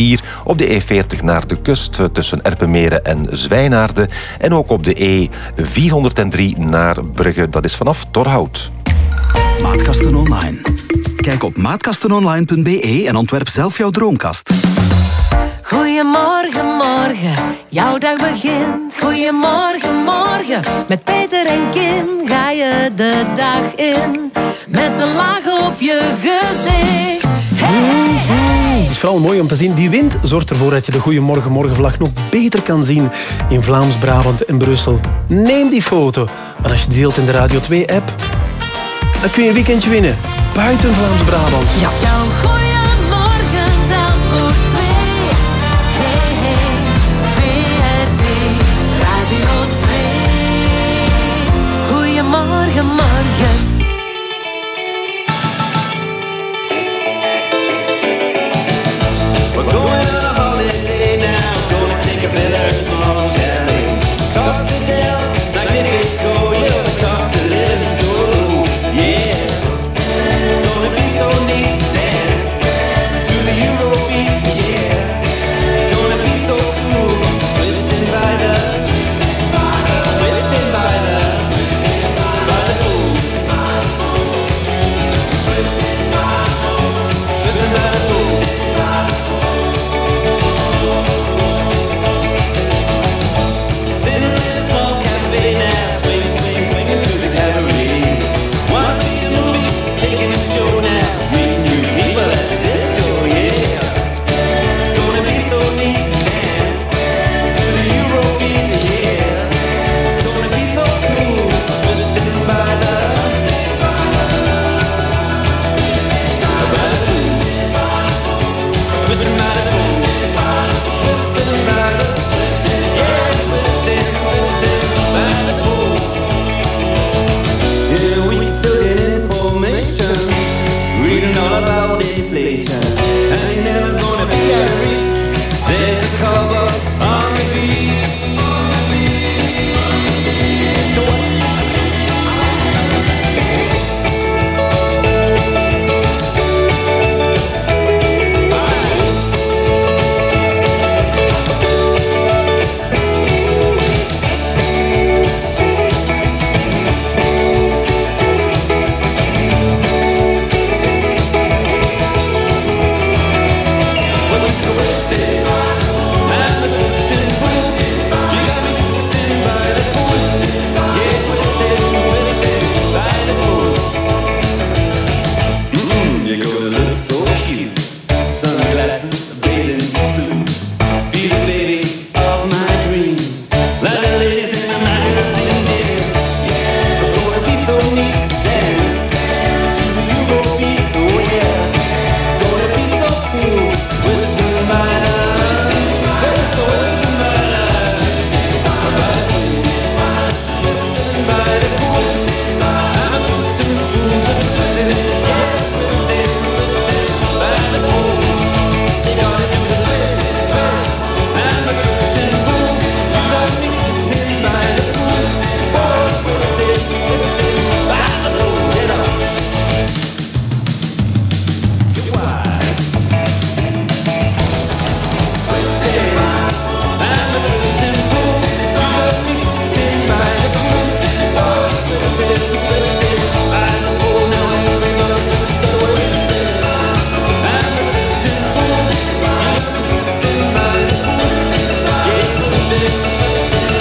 op de E40 naar de kust tussen Erpenmeren en Zwijnaarden. En ook op de E403 naar Brugge, dat is vanaf Torhout. Maatkasten Online. Kijk op maatkastenonline.be en ontwerp zelf jouw droomkast. Goedemorgen, morgen, jouw dag begint. Goedemorgen, morgen, met Peter en Kim ga je de dag in. Met een laag op je gezicht. Het is vooral mooi om te zien. Die wind zorgt ervoor dat je de Goeiemorgen Morgenvlag nog beter kan zien in Vlaams-Brabant en Brussel. Neem die foto. En als je deelt in de Radio 2-app, dan kun je een weekendje winnen. Buiten Vlaams-Brabant. Ja.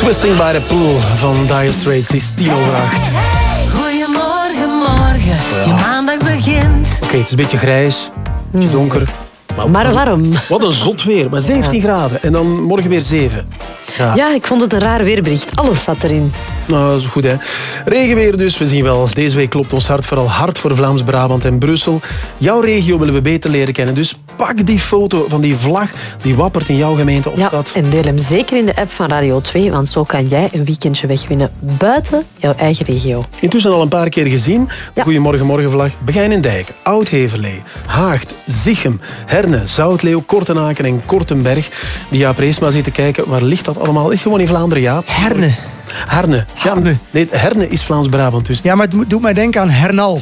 Twisting. By the Pool van Dire Straits. Die is tien over acht. Goeiemorgen, morgen. Je maandag begint. Oké, het is een beetje grijs, een beetje donker. Maar warm. Wat een zot weer. Maar 17 graden. En dan morgen weer 7. Ja. Ja, ik vond het een raar weerbericht. Alles zat erin. Nou, dat is goed hè. Regenweer dus, we zien wel. Deze week klopt ons hart vooral hard voor Vlaams-Brabant en Brussel. Jouw regio willen we beter leren kennen. Dus pak die foto van die vlag die wappert in jouw gemeente of Ja, stad. en deel hem zeker in de app van Radio 2, want zo kan jij een weekendje wegwinnen buiten jouw eigen regio. Intussen al een paar keer gezien. Goedemorgen, morgenvlag. Begijn in Dijk, Oud-Heverlee, Haagt, Zichem, Herne, Zoutleeuw, Kortenaken en Kortenberg. Die Jaap Reesma zit te kijken. Waar ligt dat allemaal? Is gewoon in Vlaanderen, Jaap. Herne. Herne. Ja, nee, Herne is Vlaams-Brabant dus. Ja, maar het doet mij denken aan Hernal.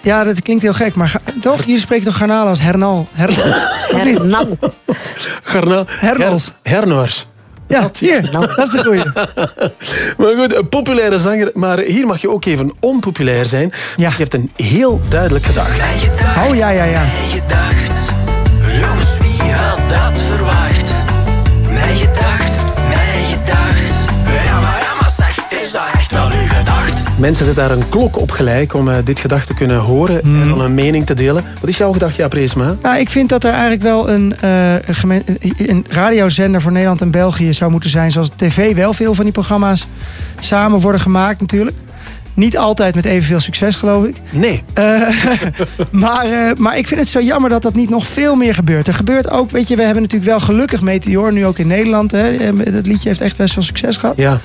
Ja, dat klinkt heel gek, maar toch? Jullie spreken toch garnaal als Hernal? Hernal. Hernal. Garna. Hernals. Her- Hernoors. Ja, hier. Dat is de goeie. Maar goed, een populaire zanger. Maar hier mag je ook even onpopulair zijn. Je hebt een heel duidelijk gedacht. Oh, ja, ja, ja. gedacht. Jongens, wie had dat Mensen zetten daar een klok op gelijk om eh, dit gedacht te kunnen horen en dan een mening te delen. Wat is jouw gedachte, ja, Preesma? Nou, ik vind dat er eigenlijk wel een, eh, een, een radiozender voor Nederland en België zou moeten zijn. Zoals tv wel veel van die programma's samen worden gemaakt natuurlijk. Niet altijd met evenveel succes, geloof ik. Nee. Eh, maar, eh, maar ik vind het zo jammer dat dat niet nog veel meer gebeurt. Er gebeurt ook, weet je, we hebben natuurlijk wel gelukkig Meteor nu ook in Nederland. Hè. Eh, Dat liedje heeft echt best wel succes gehad. Ja.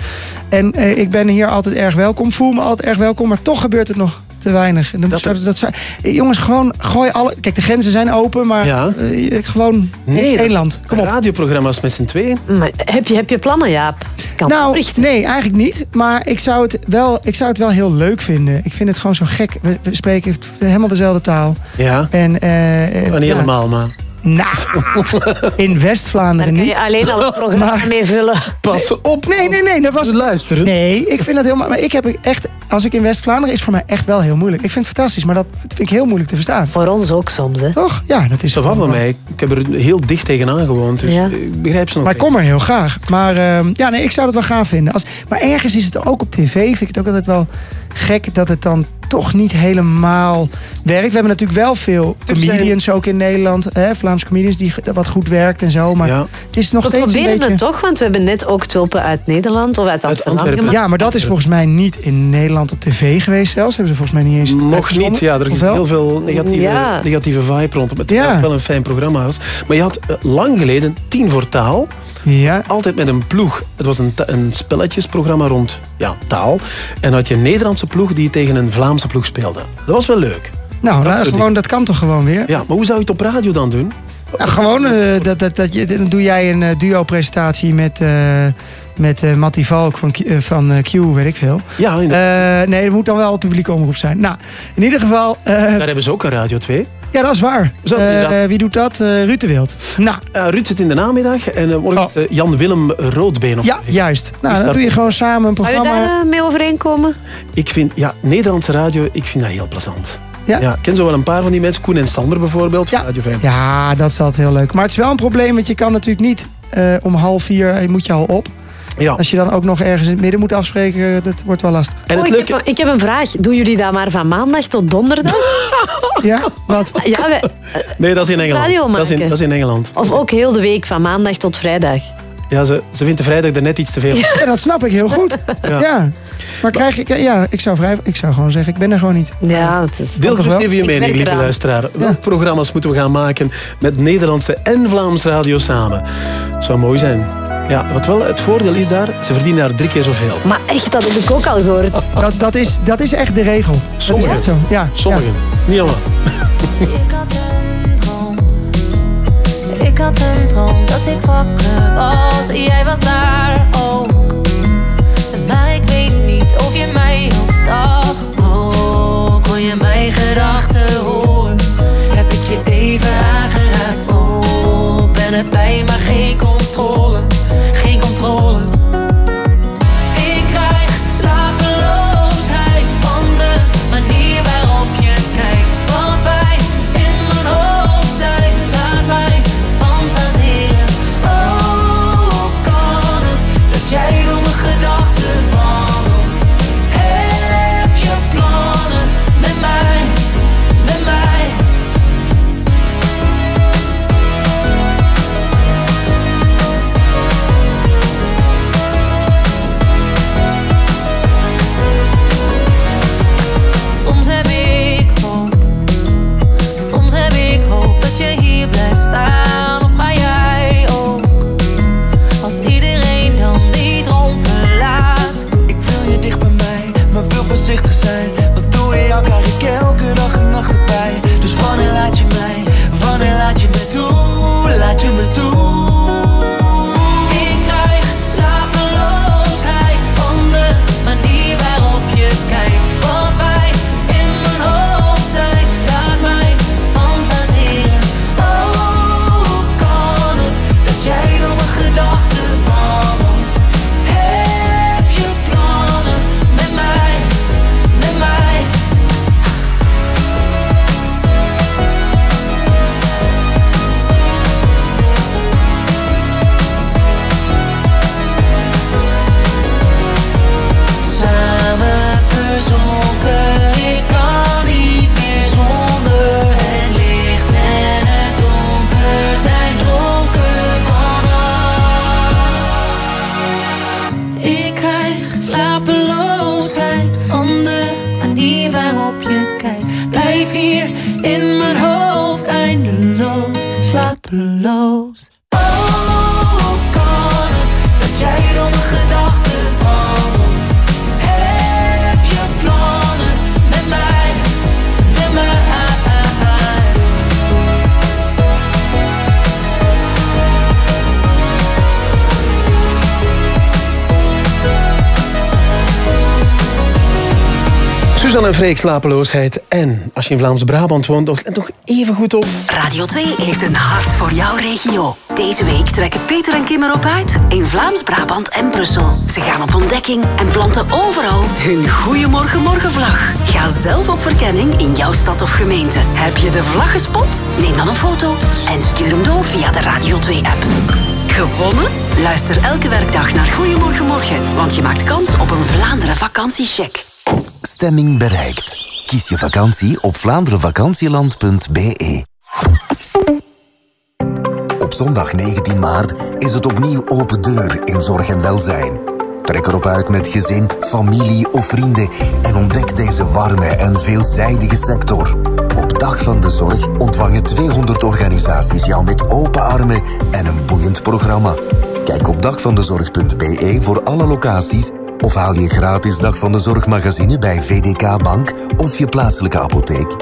En eh, ik ben hier altijd erg welkom, voel me altijd erg welkom, maar toch gebeurt het nog te weinig. En dan zou, dat zou, jongens, gewoon gooi alle. Kijk, de grenzen zijn open, maar Ja. eh, gewoon Nee, één land. Kom op. Radioprogramma's met z'n tweeën. Maar heb, je, heb je plannen, Jaap? Kan nou, nee, eigenlijk niet. Maar ik zou, het wel, ik zou het wel heel leuk vinden. Ik vind het gewoon zo gek. We, we spreken helemaal dezelfde taal. Ja. En, Maar niet ja. helemaal, maar. Nou, in West-Vlaanderen Daar niet. kan je alleen al een programma mee vullen. Pas op. Nee, nee, nee. Dat was... Luisteren. Nee, ik vind dat helemaal... Maar ik heb echt... Als ik in West-Vlaanderen is voor mij echt wel heel moeilijk. Ik vind het fantastisch, maar dat vind ik heel moeilijk te verstaan. Voor ons ook soms, hè? Toch? Ja, dat is Dat van mij. Ik heb er heel dicht tegenaan gewoond, dus Ja. ik begrijp ze nog Maar ik kom er heel graag. Maar ehm, ja, nee, ik zou het wel gaaf vinden. Als, maar ergens is het ook op tv. Vind ik het ook altijd wel gek dat het dan toch niet helemaal werkt. We hebben natuurlijk wel veel comedians ook in Nederland. Hè, Vlaamse comedians die wat goed werkt en zo. Maar het is nog We steeds een proberen beetje... het toch, want we hebben net ook tulpen uit Nederland of uit Amsterdam gemaakt. Ja, maar dat is volgens mij niet in Nederland op tv geweest zelfs. Hebben ze volgens mij niet eens Nog niet, ja. Er is wel? heel veel negatieve, Ja. negatieve vibe rondom. Het Ja. was wel een fijn programma was. Maar je had eh, lang geleden Tien voor Taal. Ja. Altijd met een ploeg. Het was een, een spelletjesprogramma rond ja, taal. En dan had je een Nederlandse ploeg die tegen een Vlaamse ploeg speelde. Dat was wel leuk. Nou, Dat nou, gewoon, dat kan toch gewoon weer? Ja, maar hoe zou je het op radio dan doen? Ja, gewoon, eh, dat, dat, dat, je, dan doe jij een eh, duo-presentatie met, eh met Mattie Valk van, Q, van Q, weet ik veel. Ja, nee, er moet dan wel publieke omroep zijn. Nou, in ieder geval... Daar hebben ze ook een Radio 2. Ja, dat is waar. Zo, Eh, wie doet dat? Eh Ruud de Wild. Nou, Eh, Ruud zit in de namiddag en eh, morgen is eh, Jan-Willem Roodbeen op ja, juist. Nou, dan doe je gewoon samen een Zou je programma. daar mee overeenkomen? Ik vind, ja, Nederlandse radio, ik vind dat heel plezant. Ja. ik ken zo wel een paar van die mensen. Koen en Sander bijvoorbeeld, van Radio 5. Ja, dat is altijd heel leuk. Maar het is wel een probleem, want je kan natuurlijk niet eh, om half vier moet je al op. Ja. Als je dan ook nog ergens in het midden moet afspreken, dat wordt wel lastig. En Oh, ik, heb, ik heb een vraag. Doen jullie dat maar van maandag tot donderdag? Ja, wat? Ja, wij- Nee, dat is in Engeland. Radio Dat is in, maken. dat is in Engeland. of ook heel de week van maandag tot vrijdag. Ja, ze, ze vindt de vrijdag er net iets te veel. Ja, dat snap ik heel goed. Ja. Ja. Maar krijg ik, ja, ik zou, vrij, ik zou gewoon zeggen, ik ben er gewoon niet. Ja, het is... Deel toch wel? even je mening, lieve luisteraar. Welke programma's moeten we gaan maken met Nederlandse en Vlaams radio samen? Zou mooi zijn. Ja, wat wel het voordeel is daar, ze verdienen daar drie keer zoveel. Maar echt, dat heb ik ook al gehoord. Dat, dat, is, dat is echt de regel. Dat is Sommigen. echt zo. Ja, Sommigen. Niet allemaal. Ik had een droom. Ik had een droom dat ik wakker was. Jij was daar ook. Maar ik weet niet of je mij ook zag. Oh, kon je mijn gedachten horen? Heb ik je even aangeraakt? Oh, ben erbij, maar geen Freek slapeloosheid. En als je in Vlaams-Brabant woont, let nog even goed op. Radio 2 heeft een hart voor jouw regio. Deze week trekken Peter en Kim erop uit in Vlaams-Brabant en Brussel. Ze gaan op ontdekking en planten overal hun Goeiemorgen Morgenvlag. Ga zelf op verkenning in jouw stad of gemeente. Heb je de vlag gespot? Neem dan een foto en stuur hem door via de Radio 2-app. Gewonnen? Luister elke werkdag naar Goeiemorgen Morgen, want je maakt kans op een Vlaanderen vakantiecheck. Stemming bereikt. Kies je vakantie op vlaanderenvakantieland.be. Op zondag 19 maart is het opnieuw open deur in zorg en welzijn. Trek erop uit met gezin, familie of vrienden en ontdek deze warme en veelzijdige sector. Op Dag van de Zorg ontvangen 200 organisaties jou met open armen en een boeiend programma. Kijk op dagvandezorg.be voor alle locaties of haal je gratis Dag van de Zorg magazine bij VDK Bank of je plaatselijke apotheek.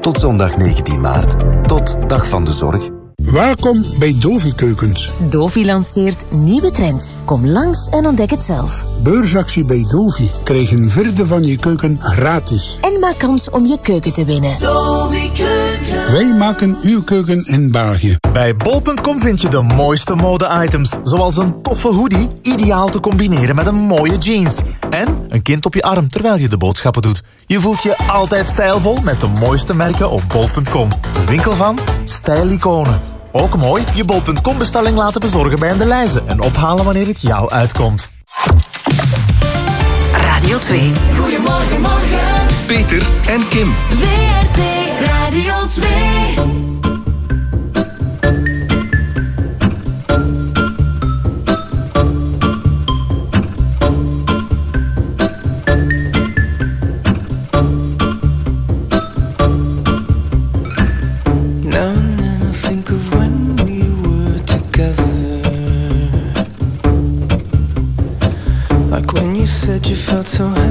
Tot zondag 19 maart. Tot Dag van de Zorg. Welkom bij Dovi Keukens. Dovi lanceert nieuwe trends. Kom langs en ontdek het zelf. Beursactie bij Dovi. Krijg een vierde van je keuken gratis. En maak kans om je keuken te winnen. Dovi Keuken. Wij maken uw keuken in België. Bij bol.com vind je de mooiste mode-items. Zoals een toffe hoodie, ideaal te combineren met een mooie jeans. En een kind op je arm terwijl je de boodschappen doet. Je voelt je altijd stijlvol met de mooiste merken op bol.com. De winkel van stijliconen. Ook mooi, je bol.com bestelling laten bezorgen bij een Delijze en ophalen wanneer het jou uitkomt. Radio 2. Goedemorgen, morgen. Peter en Kim. WRT Radio 2. to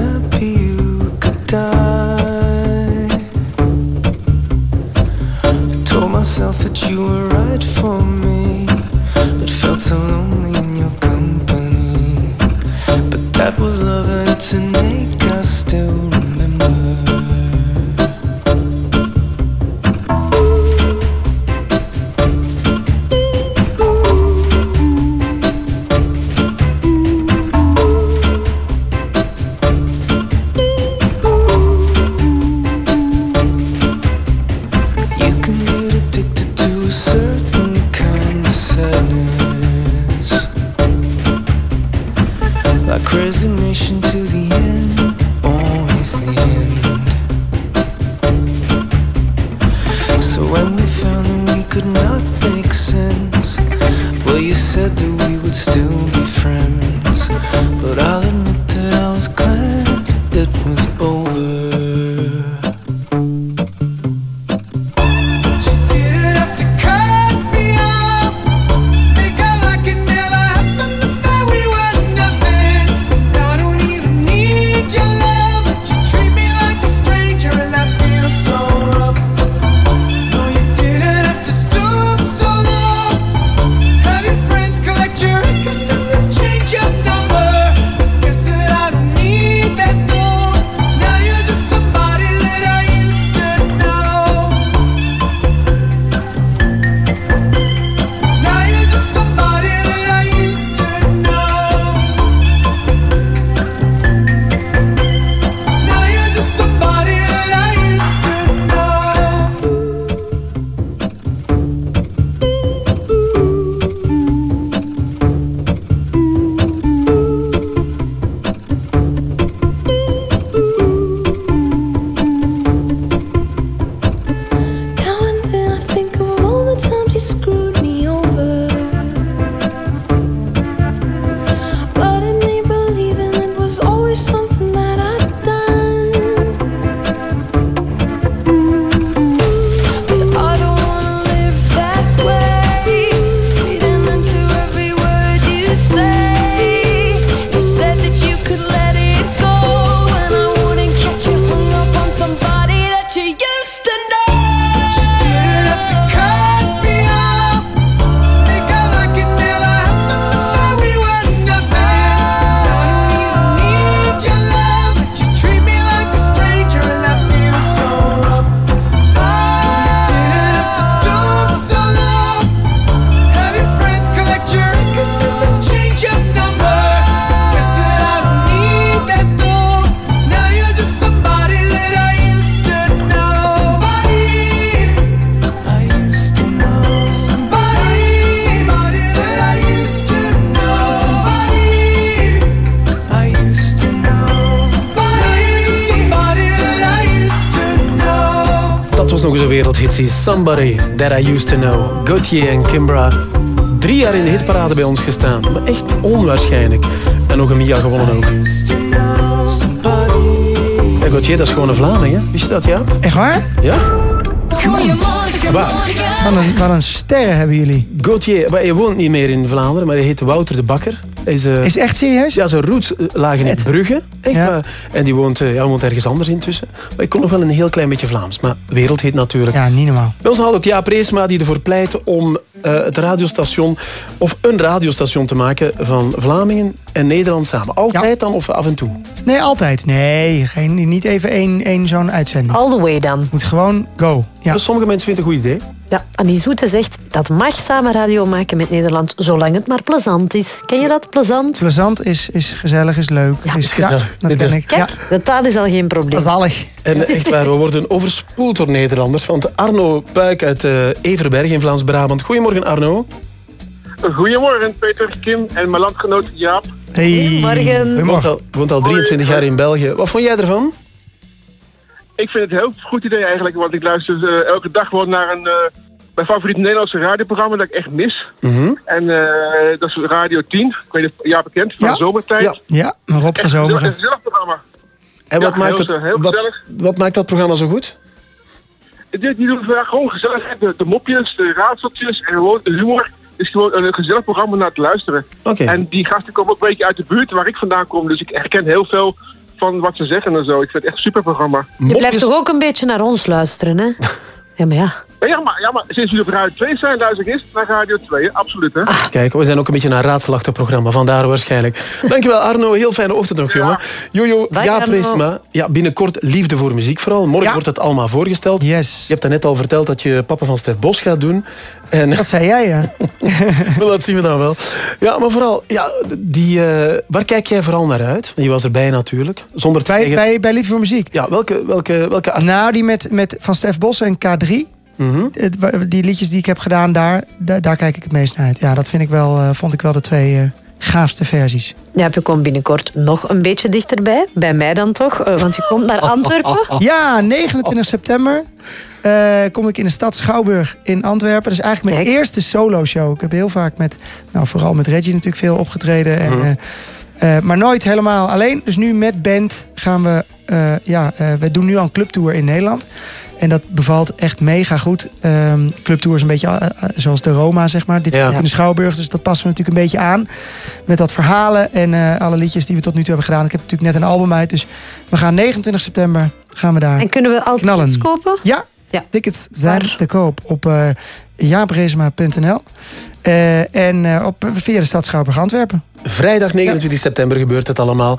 Somebody That I Used To Know. Gauthier en Kimbra. Drie jaar in de hitparade bij ons gestaan. Maar echt onwaarschijnlijk. En nog een Mia gewonnen ook. En Gauthier, dat is gewoon een Vlaming, hè? Wist je dat, ja? Echt waar? Ja? Goedemorgen? Wat een, wat een sterren hebben jullie. Gauthier, hij woont niet meer in Vlaanderen, maar hij heet Wouter de Bakker. Is, eh, Is echt serieus? Ja, zijn roots eh, lagen in Brugge. Echt. En die woont, eh, ja, woont ergens anders intussen. Maar ik kon nog wel een heel klein beetje Vlaams. Maar wereld heet natuurlijk. Ja, niet normaal. Bij ons hadden we Jaap Reesma die ervoor pleit om eh, het radiostation... of een radiostation te maken van Vlamingen en Nederland samen. Altijd dan of af en toe? Nee, altijd. Nee, geen, niet even één, één zo'n uitzending. All the way dan. Moet gewoon go. Ja. Dus sommige mensen vinden het een goed idee. Ja, Annie Zoete zegt dat mag samen radio maken met Nederland, zolang het maar plezant is. Ken je dat, plezant? Plezant is, is gezellig, is leuk. Ja, is, gezellig. dat Dit ken is- ik. Kijk, Ja. de taal is al geen probleem. Zalig. En echt waar, we worden overspoeld door Nederlanders. Want Arno Puik uit eh, Everberg in Vlaams-Brabant. Goedemorgen Arno. Goedemorgen, Peter, Kim en mijn landgenoot Jaap. Hey. Morgen. Woont al, woont al 23 jaar in België. Wat vond jij ervan? Ik vind het een heel goed idee eigenlijk, want ik luister eh, elke dag gewoon naar een, eh, mijn favoriete Nederlandse radioprogramma dat ik echt mis. Mhm. En eh, dat is Radio 10, ik weet niet of Jaap bekend, van Ja. de zomertijd. Ja. Ja, maar Rob van Echt een Zomeren. gezellig programma. En wat, Ja, maakt heel, het, heel wat, maakt dat programma zo goed? Die, die doen gewoon gezellig. De, de mopjes, de raadseltjes en gewoon de humor. Het is gewoon een gezellig programma naar te luisteren. Oké. En die gasten komen ook een beetje uit de buurt waar ik vandaan kom. Dus ik herken heel veel van wat ze zeggen en zo. Ik vind het echt een super programma. Je blijft toch ook een beetje naar ons luisteren, hè? Ja, maar ja. Ja, maar, ja, maar sinds jullie op Radio 2 zijn, luister ik eerst naar Radio 2. hè. Absoluut, hè? Kijk, we zijn ook een beetje een raadselachtig programma, vandaar waarschijnlijk. Dankjewel Arno, heel fijne ochtend nog, jongen. Jojo, Arno. Reesma. Ja, binnenkort liefde voor muziek vooral. Morgen Ja. wordt het allemaal voorgesteld. Yes. Je hebt daarnet al verteld dat je papa van Stef Bos gaat doen. En Dat zei jij, ja. dat zien we dan wel. Ja, maar vooral, ja, die, eh, waar kijk jij vooral naar uit? Je was erbij natuurlijk. Zonder Bij, bij, bij Liefde voor Muziek. Ja, welke, welke, welke artiest? Nou, die met, met Van Stef Bos en K3. Mhm. Het, die liedjes die ik heb gedaan, daar, daar, daar kijk ik het meest naar uit. Ja, dat vind ik wel, eh, vond ik wel de twee eh, gaafste versies. Ja, je komt binnenkort nog een beetje dichterbij. Bij mij dan toch, eh, want je komt naar Antwerpen. Ja, 29 september eh, kom ik in de stad Schouwburg in Antwerpen. Dat is eigenlijk mijn Kijk. eerste solo-show. Ik heb heel vaak met, nou vooral met Reggie natuurlijk veel opgetreden. En, Mhm. eh, eh, maar nooit helemaal alleen. Dus nu met band gaan we, eh, ja, eh, we doen nu al een clubtour in Nederland. En dat bevalt echt mega goed. Ehm clubtour is een beetje eh, eh, zoals de Roma, zeg maar. Dit Ja. ook in de Schouwburg. Dus dat passen we natuurlijk een beetje aan. Met dat verhalen en eh, alle liedjes die we tot nu toe hebben gedaan. Ik heb natuurlijk net een album uit. Dus we gaan 29 september gaan we daar En kunnen we altijd knallen. iets kopen? Ja, Ja. tickets zijn Waar? te koop op. Eh, en eh, op, via de stad Schouwburg Antwerpen. Vrijdag 29 september gebeurt het allemaal.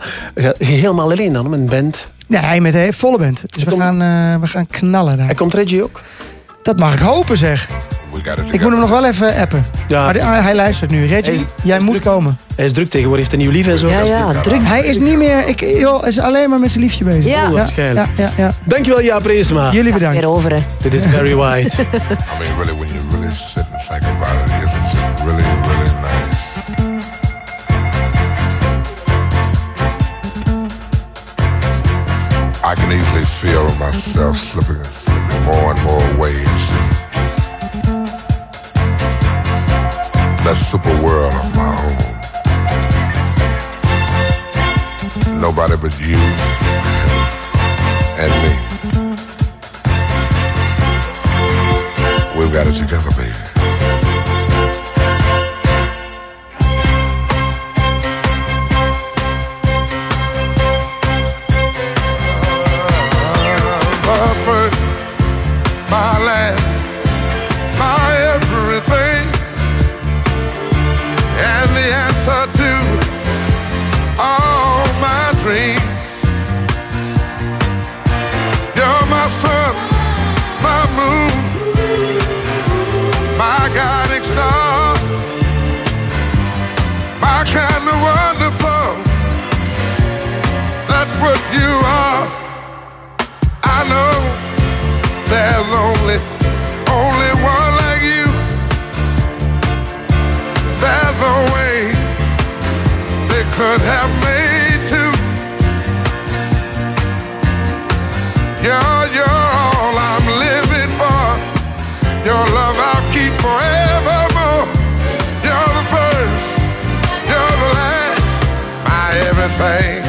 Helemaal alleen dan, met een band. Nee, met een volle band. Dus we gaan, eh, we gaan knallen daar. En komt Reggie ook? Dat mag ik hopen, zeg. Ik moet hem nog wel even appen. Ja. Maar die- hij, hij luistert nu. Reggie, jij moet komen. Hij is druk tegenwoordig, heeft een nieuw lief en zo. Ja, ja, druk. Hij is niet meer... Ik, joh, hij is alleen maar met zijn liefje bezig. Ja. ja, Waarschijnlijk. ja, ja, ja. Dankjewel Jaap Reesma. Jullie bedankt. Weer over, hè. Dit is Barry White. I mean, really, when you really sit and think about it, Easily feel myself slipping, slipping more and more into that super world of my own. Nobody but you and me. We've got it together, baby. would have made to, You're, you're all I'm living for. Your love I'll keep forevermore. You're the first, you're the last, my everything.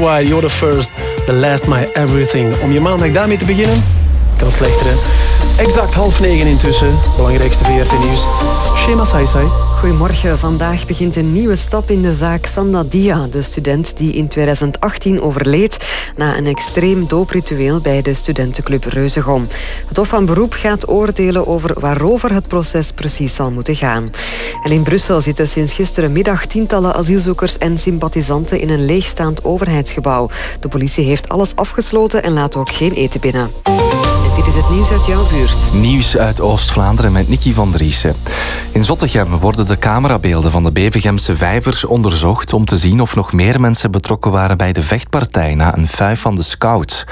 White, you're the first, the last, my everything. Om je maandag daarmee te beginnen? Kan slechter, hè? Exact half negen intussen. Belangrijkste VRT-nieuws. Shema Saisai. Goedemorgen. Vandaag begint een nieuwe stap in de zaak Sanda Dia, de student die in 2018 overleed na een extreem doopritueel bij de studentenclub Reuzegom. Het Hof van Beroep gaat oordelen over waarover het proces precies zal moeten gaan. En in Brussel zitten sinds gisterenmiddag tientallen asielzoekers en sympathisanten in een leegstaand overheidsgebouw. De politie heeft alles afgesloten en laat ook geen eten binnen. En dit is het nieuws uit jouw buurt. Nieuws uit Oost-Vlaanderen met Nicky van Driessen. In Zottegem worden de camerabeelden van de Bevegemse vijvers onderzocht om te zien of nog meer mensen betrokken waren bij de vechtpartij na een fuif van de scouts.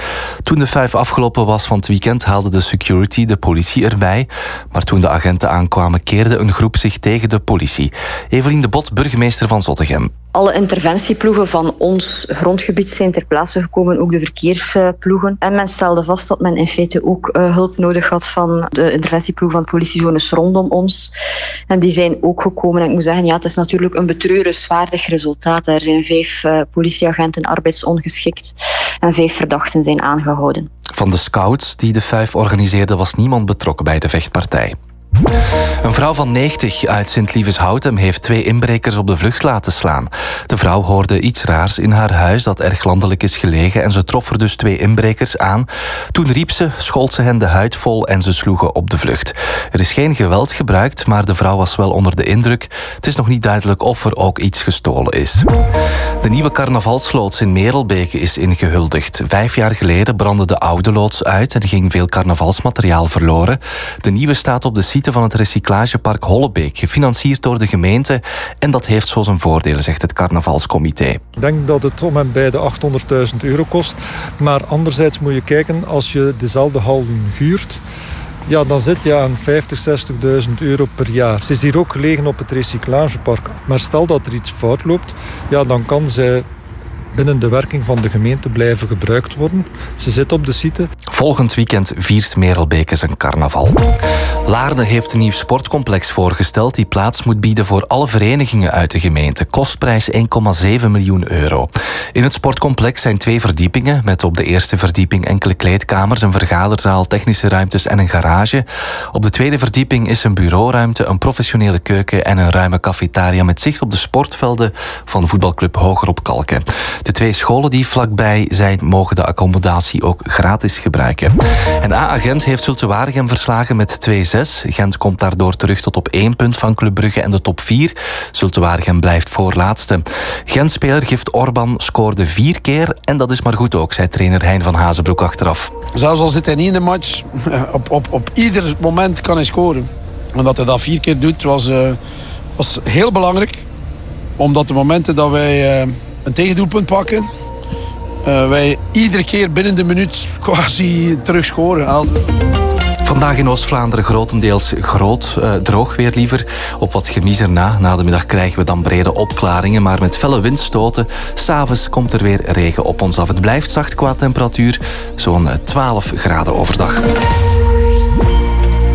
Toen de fuif afgelopen was van het weekend haalde de security de politie erbij, maar toen de agenten aankwamen keerde een groep zich tegen de politie. Evelien de Bot, burgemeester van Zottegem. Alle interventieploegen van ons grondgebied zijn ter plaatse gekomen, ook de verkeersploegen. En men stelde vast dat men in feite ook uh, hulp nodig had van de interventieploeg van politiezones rondom ons. En die zijn ook gekomen. En ik moet zeggen, ja, het is natuurlijk een betreurenswaardig resultaat. Er zijn vijf uh, politieagenten arbeidsongeschikt en vijf verdachten zijn aangehouden. Van de scouts die de vijf organiseerden was niemand betrokken bij de vechtpartij. Een vrouw van 90 uit Sint-Lieveshoutem heeft twee inbrekers op de vlucht laten slaan. De vrouw hoorde iets raars in haar huis dat erg landelijk is gelegen en ze trof er dus twee inbrekers aan. Toen riep ze, schold ze hen de huid vol en ze sloegen op de vlucht. Er is geen geweld gebruikt, maar de vrouw was wel onder de indruk. Het is nog niet duidelijk of er ook iets gestolen is. De nieuwe carnavalsloods in Merelbeke is ingehuldigd. Vijf jaar geleden brandde de oude loods uit en ging veel carnavalsmateriaal verloren. De nieuwe staat op de site van het recyclagepark Hollebeek, gefinancierd door de gemeente. En dat heeft zo zijn voordelen, zegt het carnavalscomité. Ik denk dat het om en bij de 800.000 euro kost. Maar anderzijds moet je kijken, als je dezelfde hallen huurt... Ja, dan zit je aan 50, 60.000 euro per jaar. Ze is hier ook gelegen op het recyclagepark. Maar stel dat er iets fout loopt, ja, dan kan zij binnen de werking van de gemeente blijven gebruikt worden. Ze zit op de site. Volgend weekend viert Merelbeke zijn carnaval. Laarne heeft een nieuw sportcomplex voorgesteld die plaats moet bieden voor alle verenigingen uit de gemeente. Kostprijs 1,7 miljoen euro. In het sportcomplex zijn twee verdiepingen met op de eerste verdieping enkele kleedkamers, een vergaderzaal, technische ruimtes en een garage. Op de tweede verdieping is een bureauruimte, een professionele keuken en een ruime cafetaria met zicht op de sportvelden van voetbalclub Hoger Kalken. De twee scholen die vlakbij zijn mogen de accommodatie ook gratis gebruiken. En A-agent heeft Zulte Waregem verslagen met 2-6. Gent komt daardoor terug tot op één punt van Club Brugge en de top 4. Zulte Waregem blijft voorlaatste. Gent-speler Gift Orban scoorde vier keer en dat is maar goed ook, zei trainer Hein van Hazenbroek achteraf. Zelfs al zit hij niet in de match, op, op, op ieder moment kan hij scoren. En dat hij dat vier keer doet was, eh, was heel belangrijk. Omdat de momenten dat wij eh, een tegendoelpunt pakken, eh, wij iedere keer binnen de minuut quasi terug scoren. Vandaag in Oost-Vlaanderen grotendeels groot, eh, droog weer liever. Op wat gemies erna. Na de middag krijgen we dan brede opklaringen, maar met felle windstoten. S'avonds komt er weer regen op ons af. Het blijft zacht qua temperatuur, zo'n 12 graden overdag.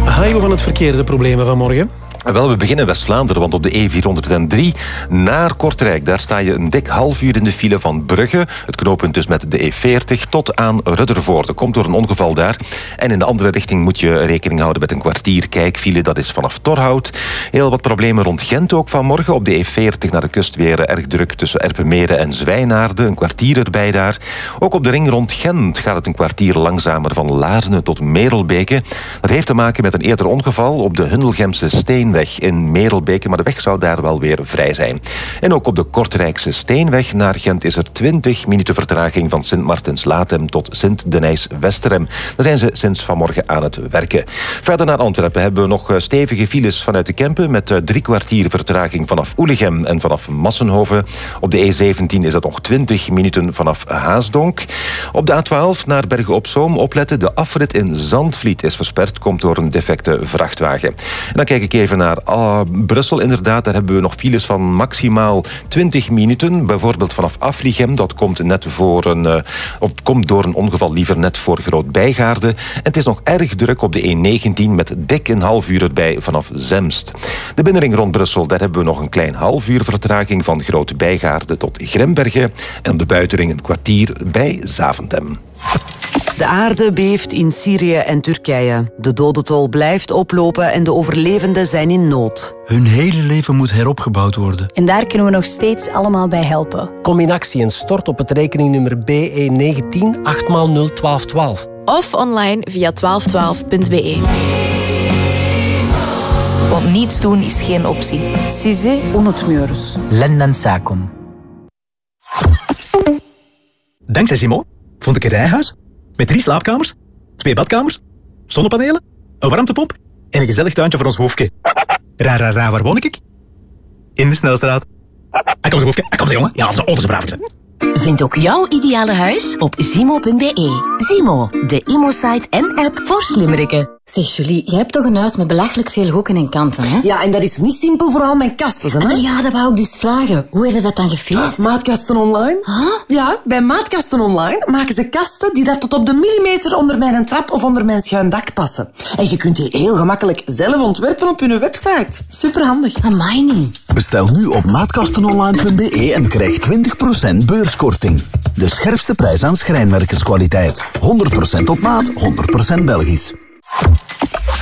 Hajo van het verkeer, de problemen van morgen. Wel, we beginnen West-Vlaanderen, want op de E403 naar Kortrijk... daar sta je een dik half uur in de file van Brugge. Het knooppunt dus met de E40 tot aan Ruddervoorde. Komt door een ongeval daar. En in de andere richting moet je rekening houden met een kwartier kijkfile. Dat is vanaf Torhout. Heel wat problemen rond Gent ook vanmorgen. Op de E40 naar de kust weer erg druk tussen Erpenmeren en Zwijnaarden. Een kwartier erbij daar. Ook op de ring rond Gent gaat het een kwartier langzamer van Laarne tot Merelbeke. Dat heeft te maken met een eerder ongeval op de Hundelgemse Steen In Merelbeke, maar de weg zou daar wel weer vrij zijn. En ook op de Kortrijkse Steenweg naar Gent is er 20 minuten vertraging van Sint-Martens-Latem tot Sint-Denijs-Westerem. Daar zijn ze sinds vanmorgen aan het werken. Verder naar Antwerpen hebben we nog eh, stevige files vanuit de Kempen met eh, drie kwartier vertraging vanaf Oelegem en vanaf Massenhoven. Op de E17 is dat nog 20 minuten vanaf Haasdonk. Op de A12 naar Bergen op Zoom opletten. De afrit in Zandvliet is versperd, komt door een defecte vrachtwagen. En dan kijk ik even naar naar ah, Brussel inderdaad. Daar hebben we nog files van maximaal 20 minuten. Bijvoorbeeld vanaf Afligem. Dat komt net voor een... Uh, of komt door een ongeval liever net voor Groot Bijgaarde. En het is nog erg druk op de E19 met dik een half uur erbij vanaf Zemst. De binnenring rond Brussel, daar hebben we nog een klein half uur vertraging van Groot Bijgaarde tot Grembergen. En de buitenring een kwartier bij Zaventem. De aarde beeft in Syrië en Turkije. De dodentol blijft oplopen en de overlevenden zijn in nood. Hun hele leven moet heropgebouwd worden. En daar kunnen we nog steeds allemaal bij helpen. Kom in actie en stort op het rekeningnummer BE19 8x01212. Of online via 1212.be. Want niets doen is geen optie. Size unutmuyoruz. Lenden Sacom. Dankzij Simon vond ik een rijhuis met drie slaapkamers, twee badkamers, zonnepanelen, een warmtepomp en een gezellig tuintje voor ons hoofdje. Ra, ra, ra, waar woon ik? In de Snelstraat. Ah, kom ze hoofdje. Ah, kom ze jongen. Ja, onze auto's braaf zijn. Vind ook jouw ideale huis op zimo.be. Zimo, de Imo-site en app voor slimmeriken. Zeg Julie, jij hebt toch een huis met belachelijk veel hoeken en kanten, hè? Ja, en dat is niet simpel voor al mijn kasten, hè? Ja, dat wou ik dus vragen. Hoe heb je dat dan gefeest? Maatkasten Online. Huh? Ja, bij Maatkasten Online maken ze kasten die daar tot op de millimeter onder mijn trap of onder mijn schuin dak passen. En je kunt die heel gemakkelijk zelf ontwerpen op hun website. Superhandig. Amai niet. Bestel nu op maatkastenonline.be en krijg 20% beurskorting. De scherpste prijs aan schrijnwerkerskwaliteit. 100% op maat, 100% Belgisch.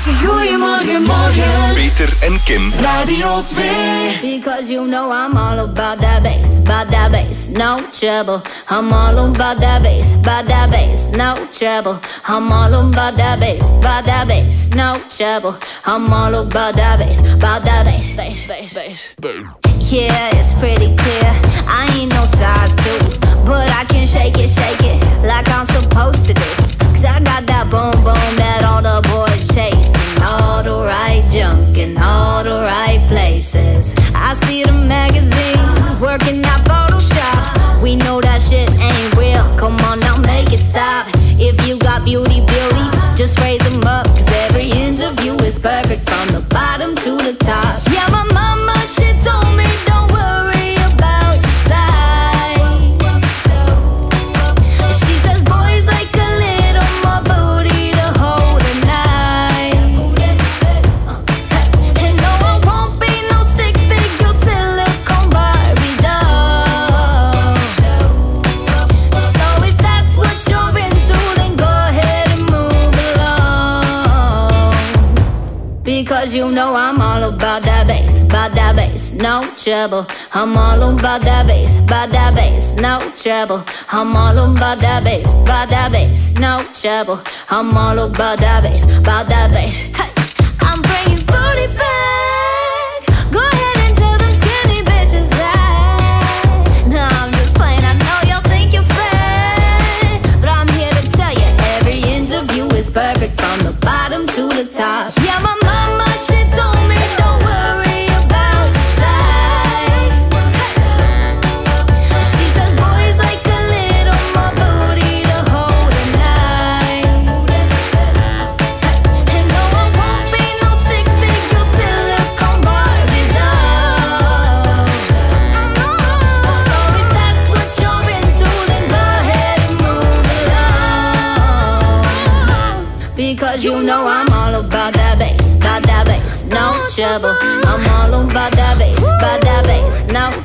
Goedemorgen, morgen. Peter en Kim. Radio 2. Because you know I'm all about that bass, about that bass, no trouble. I'm all about that bass, about that bass, no trouble. I'm all about that bass, about that bass, no trouble. I'm all about that bass, about that bass, bass, bass, bass. Yeah, it's pretty clear. I ain't no size two, but I can shake it, shake it like I'm supposed to do. I got that boom boom that all the boys chase. And all the right junk in all the right places. I see the magazines working out Photoshop. We know that shit ain't real. Come on now, make it stop. No trouble. I'm all about that bass, about that bass, no trouble. I'm all about that bass, about that bass, no trouble. I'm all about that bass, about that bass. Hey, I'm bringing booty back.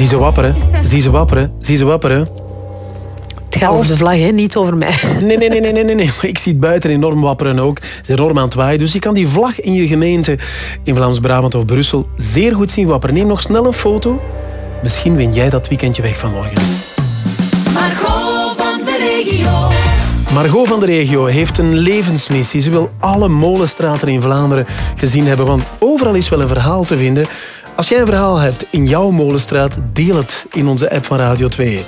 Zie ze wapperen, zie ze wapperen, zie ze wapperen. Het gaat over de vlag, hè? niet over mij. Nee, nee, nee, nee, nee, nee, nee. Maar Ik zie het buiten enorm wapperen ook. Het is enorm aan het waaien. Dus je kan die vlag in je gemeente, in Vlaams-Brabant of Brussel, zeer goed zien wapperen. Neem nog snel een foto. Misschien win jij dat weekendje weg vanmorgen. Margot van de regio. Margot van de regio heeft een levensmissie. Ze wil alle molenstraten in Vlaanderen gezien hebben, want overal is wel een verhaal te vinden. Als jij een verhaal hebt in jouw molenstraat, deel het in onze app van Radio 2.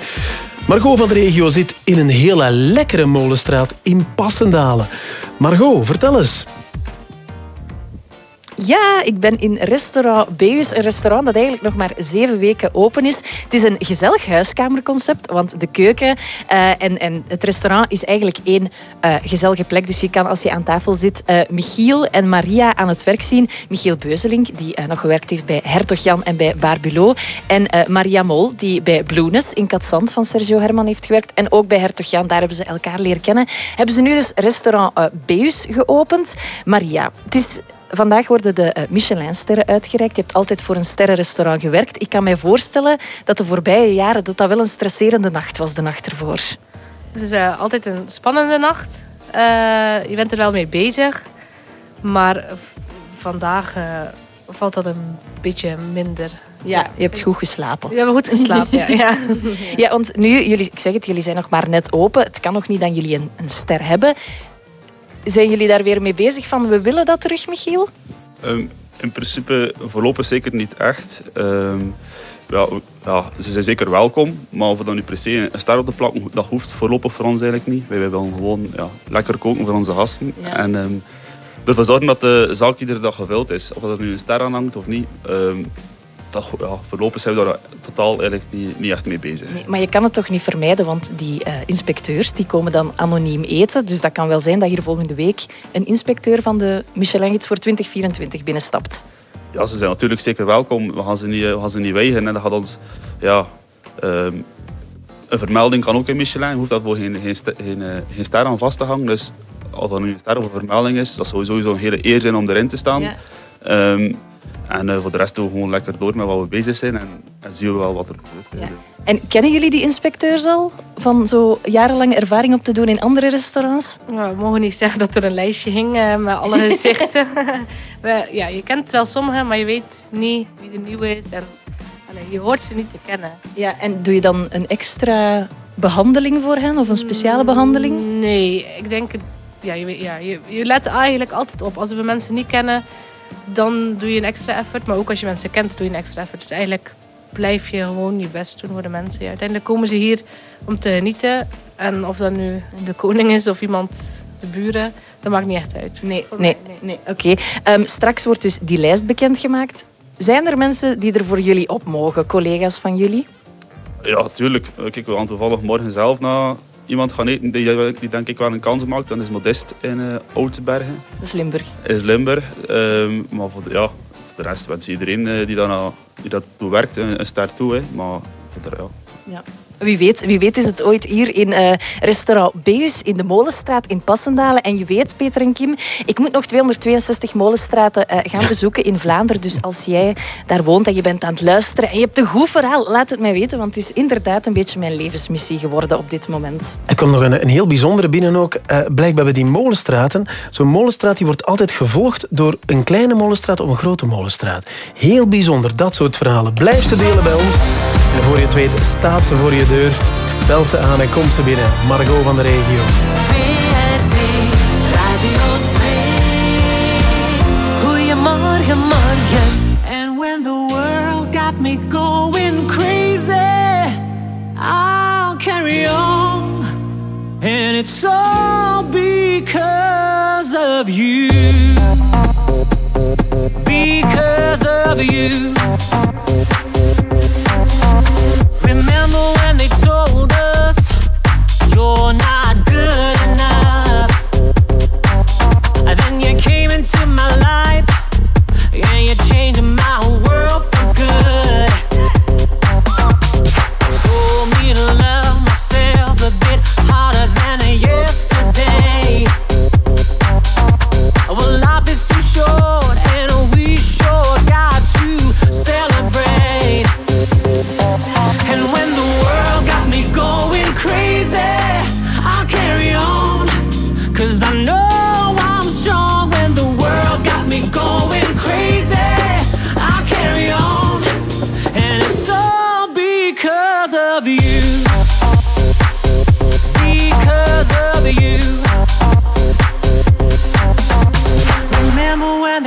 Margot van de regio zit in een hele lekkere molenstraat in Passendalen. Margot, vertel eens. Ja, ik ben in restaurant Beus, een restaurant dat eigenlijk nog maar zeven weken open is. Het is een gezellig huiskamerconcept, want de keuken eh, en, en het restaurant is eigenlijk één eh, gezellige plek. Dus je kan als je aan tafel zit eh, Michiel en Maria aan het werk zien. Michiel Beuzelink, die nog gewerkt heeft bij Hertog Jan en bij Barbulot. En Maria Mol, die bij Bloenes in Katzand van Sergio Herman heeft gewerkt. En ook bij Hertog Jan, daar hebben ze elkaar leren kennen. Hebben ze nu dus restaurant Beus geopend. Maria, het is Vandaag worden de uh, Michelin-sterren uitgereikt. Je hebt altijd voor een sterrenrestaurant gewerkt. Ik kan mij voorstellen dat de voorbije jaren dat dat wel een stresserende nacht was, de nacht ervoor. Het is eh, altijd een spannende nacht. Eh, je bent er wel mee bezig. Maar vandaag eh, valt dat een beetje minder. Ja, je hebt goed geslapen. We hebben goed geslapen, ja. ja. Ja, want nu, jullie, ik zeg het, jullie zijn nog maar net open. Het kan nog niet dat jullie een, een ster hebben. Zijn jullie daar weer mee bezig van, we willen dat terug, Michiel? Ehm, in principe voorlopig zeker niet echt. Ehm, ja, we- ja, ze zijn zeker welkom, maar of we dan nu per se een ster op de plakken, dat hoeft voorlopig voor ons eigenlijk niet. Wij willen gewoon ja, lekker koken voor onze gasten. En ehm, ervoor zorgen dat de zaak iedere dag gevuld is. Of dat er nu een ster aan hangt of niet. ehm, dat, ja, voorlopig zijn we daar totaal eigenlijk niet, niet echt mee bezig. Nee, maar je kan het toch niet vermijden, want die eh, inspecteurs die komen dan anoniem eten. Dus dat kan wel zijn dat hier volgende week een inspecteur van de Michelin-gids voor 2024 binnenstapt. Ja, ze zijn natuurlijk zeker welkom. We gaan ze niet, we gaan ze niet weigeren. En dat gaat ons... Ja, ehm, een vermelding kan ook in Michelin. Je hoeft daar wel geen, geen, ster- geen, eh, geen ster aan vast te hangen. Dus als er nu een ster of een vermelding is, dat zou sowieso een hele eer zijn om erin te staan. Ja. Ehm, en eh, voor de rest doen we gewoon lekker door met wat we bezig zijn. En, en zien we wel wat er gebeurt. En kennen jullie die inspecteurs al? Van zo jarenlange ervaring op te doen in andere restaurants? Nou, we mogen niet zeggen dat er een lijstje hing eh, met alle gezichten. We- ja, je kent wel sommigen, maar je weet niet wie de nieuwe is. En, allee, je hoort ze niet te kennen. Ja, en doe je dan een extra behandeling voor hen of een speciale behandeling? Nee, ik denk... Ja, je, ja, je, je let eigenlijk altijd op. Als we mensen niet kennen, dan doe je een extra effort. Maar ook als je mensen kent, doe je een extra effort. Dus eigenlijk blijf je gewoon je best doen voor de mensen. Ja, uiteindelijk komen ze hier om te genieten. En of dat nu de koning is of iemand, de buren, dat maakt niet echt uit. Nee, nee, nee. Oké. Ehm, straks wordt dus die lijst bekendgemaakt. Zijn er mensen die er voor jullie op mogen, collega's van jullie? Ja, tuurlijk. Kijk, we gaan toevallig morgen zelf naar iemand gaan eten die, die denk ik wel een kans maakt. Dan is Modest in uh, Oudsbergen. Dat is Limburg. is Limburg. Ehm, maar voor de, ja, voor de rest wens iedereen eh, die, dan, die dat toe werkt een, een ster toe. Hè. Maar voor de, ja. Ja. Wie weet, wie weet is het ooit hier in uh, restaurant Beus in de Molenstraat in Passendalen. En je weet, Peter en Kim, ik moet nog 262 molenstraten uh, gaan bezoeken in Vlaanderen. Dus als jij daar woont en je bent aan het luisteren en je hebt een goed verhaal, laat het mij weten. Want het is inderdaad een beetje mijn levensmissie geworden op dit moment. Er komt nog een, een heel bijzondere binnen ook. Uh, blijkbaar bij die molenstraten. Zo'n molenstraat die wordt altijd gevolgd door een kleine molenstraat of een grote molenstraat. Heel bijzonder, dat soort verhalen. Blijf ze delen bij ons. En voor je het weet staat ze voor je deur. Bel ze aan en komt ze binnen. Margot van de regio. VRT Radio 2. Goedemorgen, morgen. And when the world got me going crazy, I'll carry on. And it's all because of you. Because of you. Remember when they told us you're not good enough? Then you came into my life and you changed my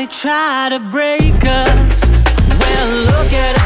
they tried to break us? Well, look at us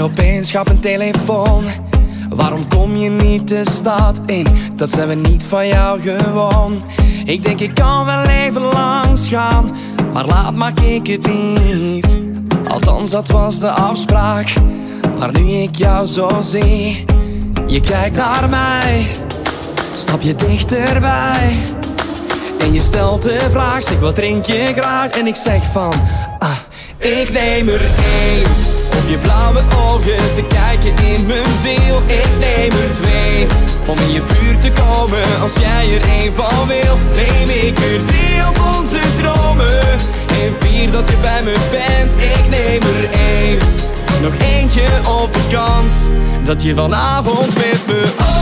en opeens gaat mijn telefoon. Waarom kom je niet de stad in? Dat zijn we niet van jou gewoon. Ik denk ik kan wel even langs gaan, maar laat maak ik het niet. Althans, dat was de afspraak. Maar nu ik jou zo zie, je kijkt naar mij, stap je dichterbij. En je stelt de vraag, zeg wat drink je graag? En ik zeg van, ah, ik neem er één. Je blauwe ogen, ze kijken in mijn ziel. Ik neem er twee. Om in je buurt te komen, als jij er één van wil. Neem ik er drie op onze dromen. En vier vier dat je bij me bent, ik neem er één. Nog eentje op de kans dat je vanavond met me.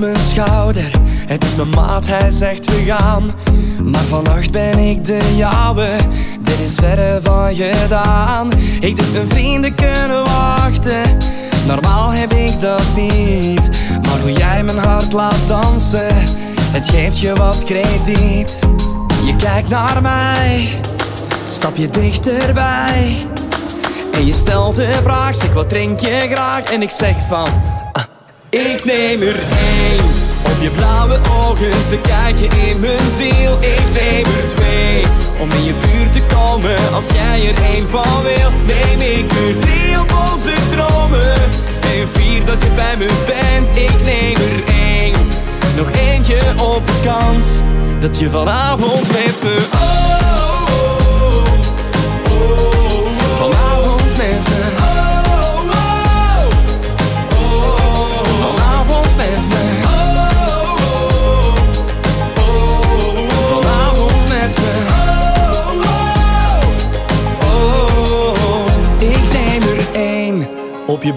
Mijn schouder. Het is mijn maat, hij zegt we gaan. Maar vannacht ben ik de jouwe. Dit is verre van gedaan. Ik denk mijn vrienden kunnen wachten. Normaal heb ik dat niet. Maar hoe jij mijn hart laat dansen, het geeft je wat krediet. Je kijkt naar mij, stap je dichterbij. En je stelt de vraag, zeg wat drink je graag? En ik zeg van, ik neem er één. Op je blauwe ogen, ze kijken in mijn ziel. Ik neem er twee. Om in je buurt te komen, als jij er één van wil. Neem ik er drie op onze dromen. En vier dat je bij me bent, ik neem er één. Nog eentje op de kans, dat je vanavond met me...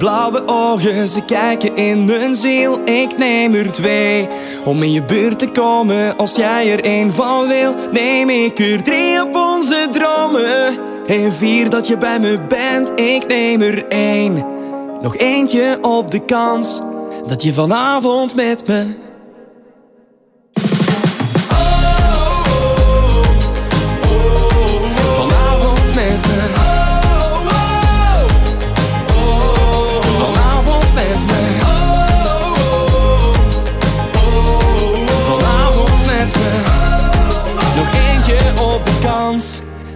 blauwe ogen, ze kijken in mijn ziel. Ik neem er twee. Om in je buurt te komen, als jij er één van wil. Neem ik er drie op onze dromen. En vier dat je bij me bent, ik neem er één. Nog eentje op de kans, dat je vanavond met me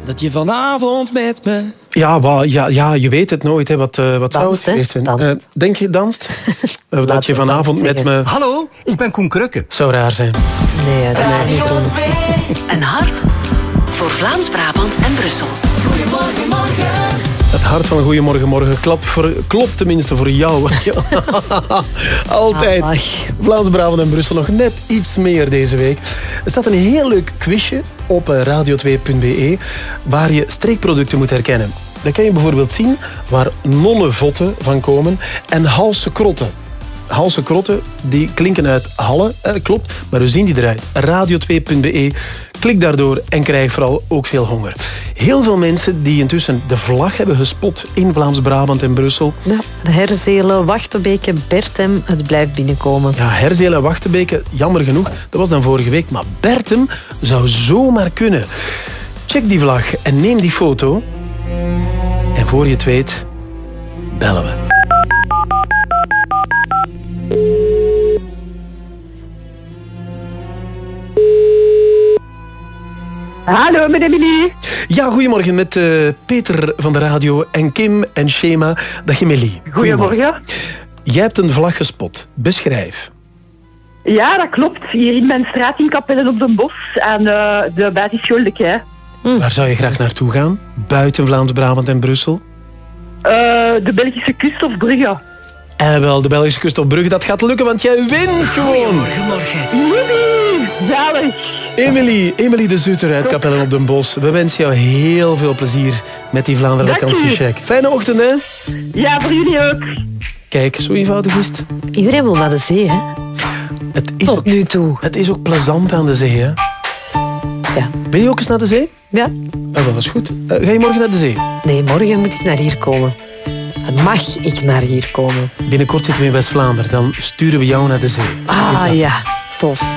dat je vanavond met me. Ja, ja, ja, je weet het nooit. Hè. Wat, eh, wat zou het geweest zijn? Eh, denk je danst? of dat je vanavond met me... Hallo, ik ben Koen Krukke. Zou raar zijn. Nee, dat mag niet doen. Een hart voor Vlaams-Brabant en Brussel. Goedemorgen, morgen. Het hart van Goedemorgen Morgen klap voor, klopt tenminste voor jou. Altijd. Vlaams-Brabant en Brussel nog net iets meer deze week. Er staat een heel leuk quizje op eh, radio2.be waar je streekproducten moet herkennen. Dan kan je bijvoorbeeld zien waar nonnenvotten van komen en halse krotten. Halse krotten, die klinken uit Halle, eh, klopt, maar hoe zien die eruit? Radio2.be, klik daardoor en krijg vooral ook veel honger. Heel veel mensen die intussen de vlag hebben gespot in Vlaams-Brabant en Brussel. Ja, de Herzelen, Wachtebeke, Bertem, het blijft binnenkomen. Ja, Herzelen en Wachtebeke, jammer genoeg, dat was dan vorige week. Maar Bertem zou zomaar kunnen. Check die vlag en neem die foto. En voor je het weet, bellen we. Hallo, met Emily. Ja, goedemorgen met eh, Peter van de radio en Kim en Shema. Dag Emily. Goedemorgen. Jij hebt een vlag gespot. Beschrijf. Ja, dat klopt. Hier in mijn straat in Kapellen op den Bos aan eh, de basisschool De Kei. Waar zou je graag naartoe gaan? Buiten Vlaams-Brabant en Brussel? Eh, de Belgische kust of Brugge. En wel, de Belgische kust op Brugge. Dat gaat lukken, want jij wint gewoon. Woepie, zalig. Emily, Emily de Zutter uit Kapellen op den Bos. We wensen jou heel veel plezier met die Vlaanderen vakantiecheck. Fijne ochtend, hè? Ja, voor jullie ook. Kijk, zo eenvoudig is het. Iedereen wil naar de zee, hè? Het is Tot ook, nu toe. Het is ook plezant aan de zee, hè? Ja. Ben je ook eens naar de zee? Ja. Ah, wel, dat is goed. Eh, ga je morgen naar de zee? Nee, morgen moet ik naar hier komen. Dan mag ik naar hier komen. Binnenkort zitten we in West-Vlaanderen. Dan sturen we jou naar de zee. Ah ja, tof.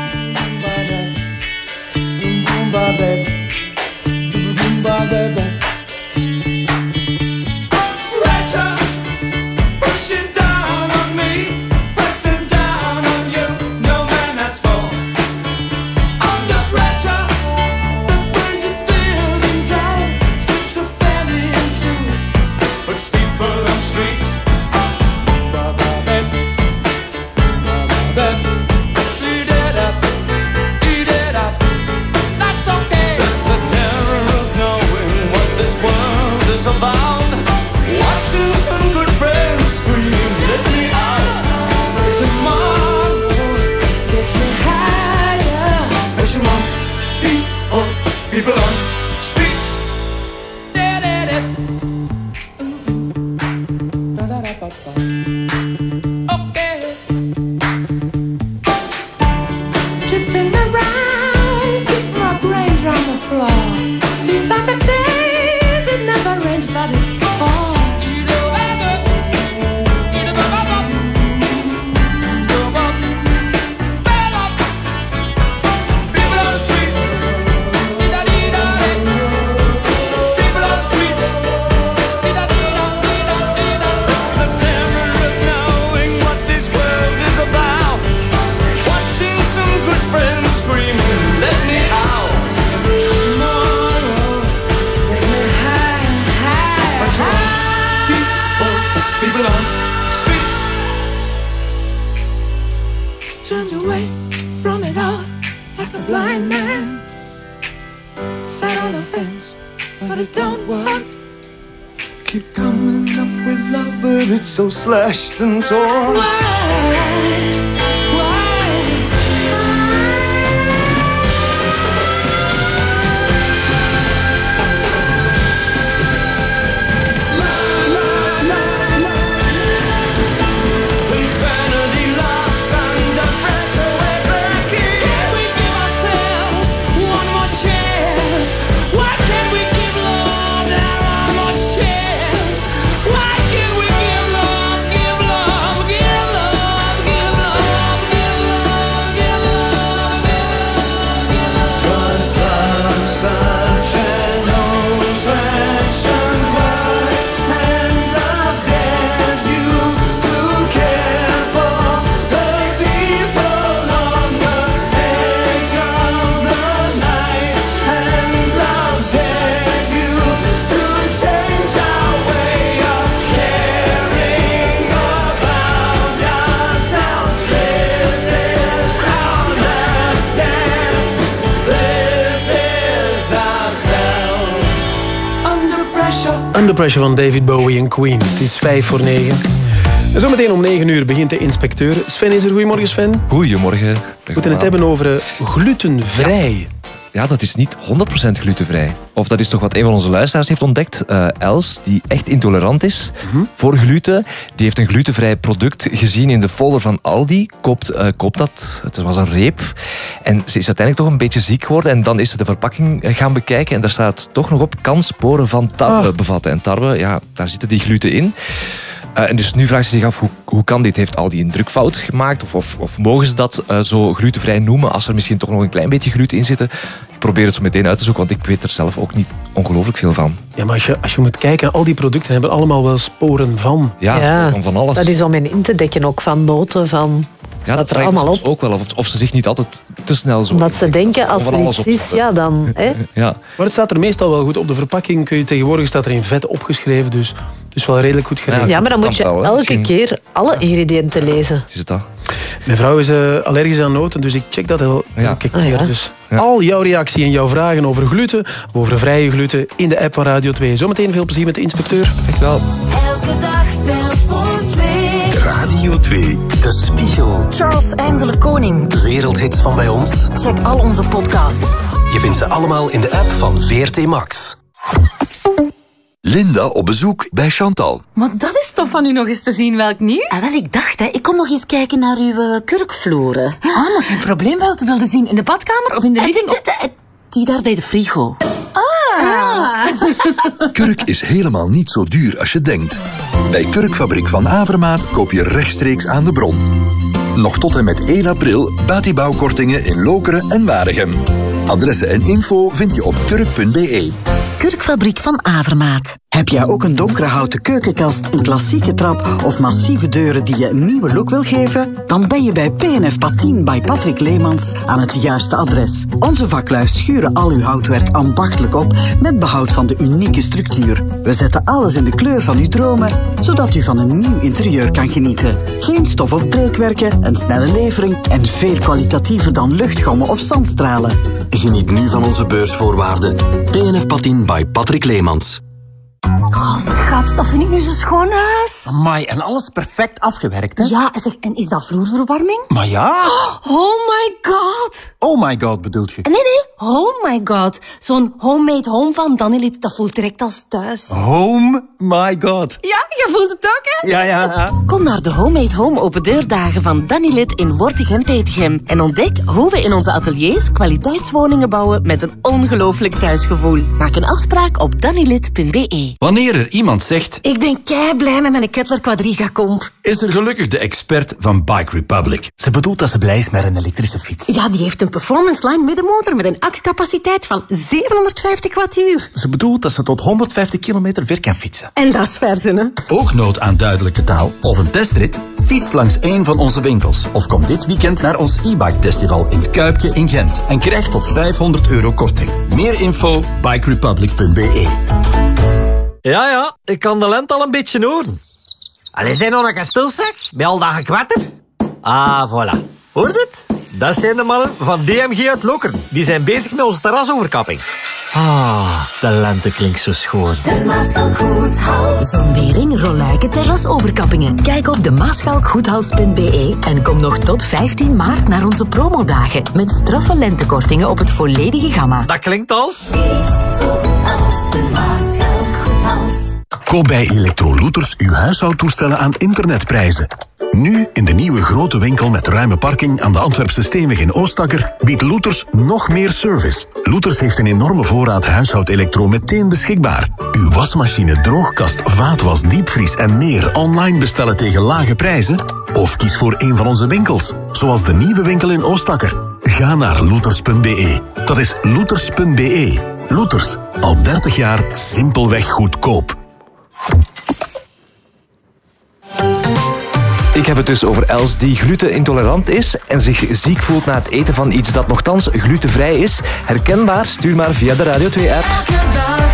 Van David Bowie en Queen. Het is vijf voor negen. En zometeen om negen uur begint de inspecteur. Sven is er. Goedemorgen Sven. Goedemorgen. We moeten het hebben over eh, glutenvrij. Ja, dat is niet 100% glutenvrij. Of dat is toch wat een van onze luisteraars heeft ontdekt. Eh, Els, die echt intolerant is voor gluten. Die heeft een glutenvrij product gezien in de folder van Aldi. Koopt, eh, koopt dat. Het was een reep. En ze is uiteindelijk toch een beetje ziek geworden. En dan is ze de verpakking eh, gaan bekijken. En daar staat toch nog op kan sporen van tarwe bevatten. En tarwe, ja, daar zitten die gluten in. Eh, en dus nu vraagt ze zich af, hoe, hoe kan dit? Heeft Aldi een drukfout gemaakt? Of, of, of mogen ze dat eh, zo glutenvrij noemen als er misschien toch nog een klein beetje gluten in zitten? Ik probeer het zo meteen uit te zoeken, want ik weet er zelf ook niet ongelooflijk veel van. Ja, maar als je, als je moet kijken, al die producten hebben allemaal wel sporen van. Ja, van, van alles. Dat is om in in te dekken ook van noten, van... ja, dat er allemaal soms ook wel. Of, of ze zich niet altijd te snel zo... Omdat ze denken, als er iets is, ja, dan... Hè? Ja. Maar het staat er meestal wel goed. Op de verpakking kun je tegenwoordig staat er in vet opgeschreven. Dus, dus wel redelijk goed geregeld. Ja, maar dan moet je elke keer alle ingrediënten lezen. Is het dat? Mijn vrouw is eh, allergisch aan noten, dus ik check dat el- elke Ah, keer. ja. Dus al jouw reactie en jouw vragen over gluten, over vrije gluten, in de app van Radio 2. Zometeen veel plezier met de inspecteur. Dankjewel. Elke dag. Radio 2, De Spiegel. Charles Eindelijk Koning. Wereldhits van bij ons. Check al onze podcasts. Je vindt ze allemaal in de app van VRT Max. Linda op bezoek bij Chantal. Maar dat is tof van u nog eens te zien, welk nieuws? Ah, wel, ik dacht, hè, ik kom nog eens kijken naar uw eh, kurkvloeren. Ah, maar geen probleem welke wilde zien. In de badkamer of in de living? Die daar bij de frigo. Ah. Kurk is helemaal niet zo duur als je denkt. Bij Kurkfabriek van Avermaat koop je rechtstreeks aan de bron. Nog tot en met 1 april batibouwkortingen in Lokeren en Waregem. Adressen en info vind je op kurk.be. Kurkfabriek van Avermaat. Heb jij ook een donkere houten keukenkast, een klassieke trap of massieve deuren die je een nieuwe look wil geven? Dan ben je bij PNF Patien bij Patrick Leemans aan het juiste adres. Onze vaklui schuren al uw houtwerk ambachtelijk op met behoud van de unieke structuur. We zetten alles in de kleur van uw dromen, zodat u van een nieuw interieur kan genieten. Geen stof- of breekwerken, een snelle levering en veel kwalitatiever dan luchtgommen of zandstralen. Geniet nu van onze beursvoorwaarden. PNF Patin by Patrick Leemans. Schat, dat vind ik nu zo schoon huis. Amai, en alles perfect afgewerkt, hè? Ja, zeg, en is dat vloerverwarming? Maar ja! Oh my god. Oh my god, bedoelt je? Nee, nee, oh my god. Zo'n homemade home van Danilit, dat voelt direct als thuis. Home my god. Ja, je voelt het ook, hè? Ja, ja, ja. Kom naar de Homemade Home open deurdagen van Danilit in Wortegem-Petegem en ontdek hoe we in onze ateliers kwaliteitswoningen bouwen met een ongelooflijk thuisgevoel. Maak een afspraak op danilit.be. Wanneer er iemand zegt, Ik ben kei blij met mijn Kettler Quadriga Comp. is er gelukkig de expert van Bike Republic. Ze bedoelt dat ze blij is met een elektrische fiets. Ja, die heeft een performance line middenmotor met een accupaciteit van 750 wattuur. Ze bedoelt dat ze tot 150 kilometer ver kan fietsen. En dat is verzen, hè? Ook nood aan duidelijke taal of een testrit? Fiets langs een van onze winkels of kom dit weekend naar ons e-bike festival in het Kuipje in Gent en krijg tot 500 euro korting. Meer info bikerepublic.be. Ja, ja, ik kan de lente al een beetje horen. Allee, zijn nog een stil, zeg? Bij al dat gekwetter? Ah, voilà. Hoor het? Dat zijn de mannen van DMG uit Lokeren. Die zijn bezig met onze terrasoverkapping. Ah, de lente klinkt zo schoon. De Maaskalk Goedhals. Zondering, rolluiken, terrasoverkappingen. Kijk op de maaskalkgoedhals.be en kom nog tot 15 maart naar onze promodagen. Met straffe lentekortingen op het volledige gamma. Dat klinkt als... Zo goed als de Maaskalk Goedhals. Koop bij Electrolooters uw huishoudtoestellen aan internetprijzen. Nu, in de nieuwe grote winkel met ruime parking aan de Antwerpse Steenweg in Oostakker, biedt Looters nog meer service. Looters heeft een enorme voorraad huishoudelektroon meteen beschikbaar. Uw wasmachine, droogkast, vaatwas, diepvries en meer online bestellen tegen lage prijzen? Of kies voor een van onze winkels, zoals de nieuwe winkel in Oostakker. Ga naar looters.be. Dat is looters.be. Looters, al 30 jaar simpelweg goedkoop. Ik heb het dus over Els die glutenintolerant is en zich ziek voelt na het eten van iets dat nogthans glutenvrij is. Herkenbaar? Stuur maar via de Radio 2-app. Elke dag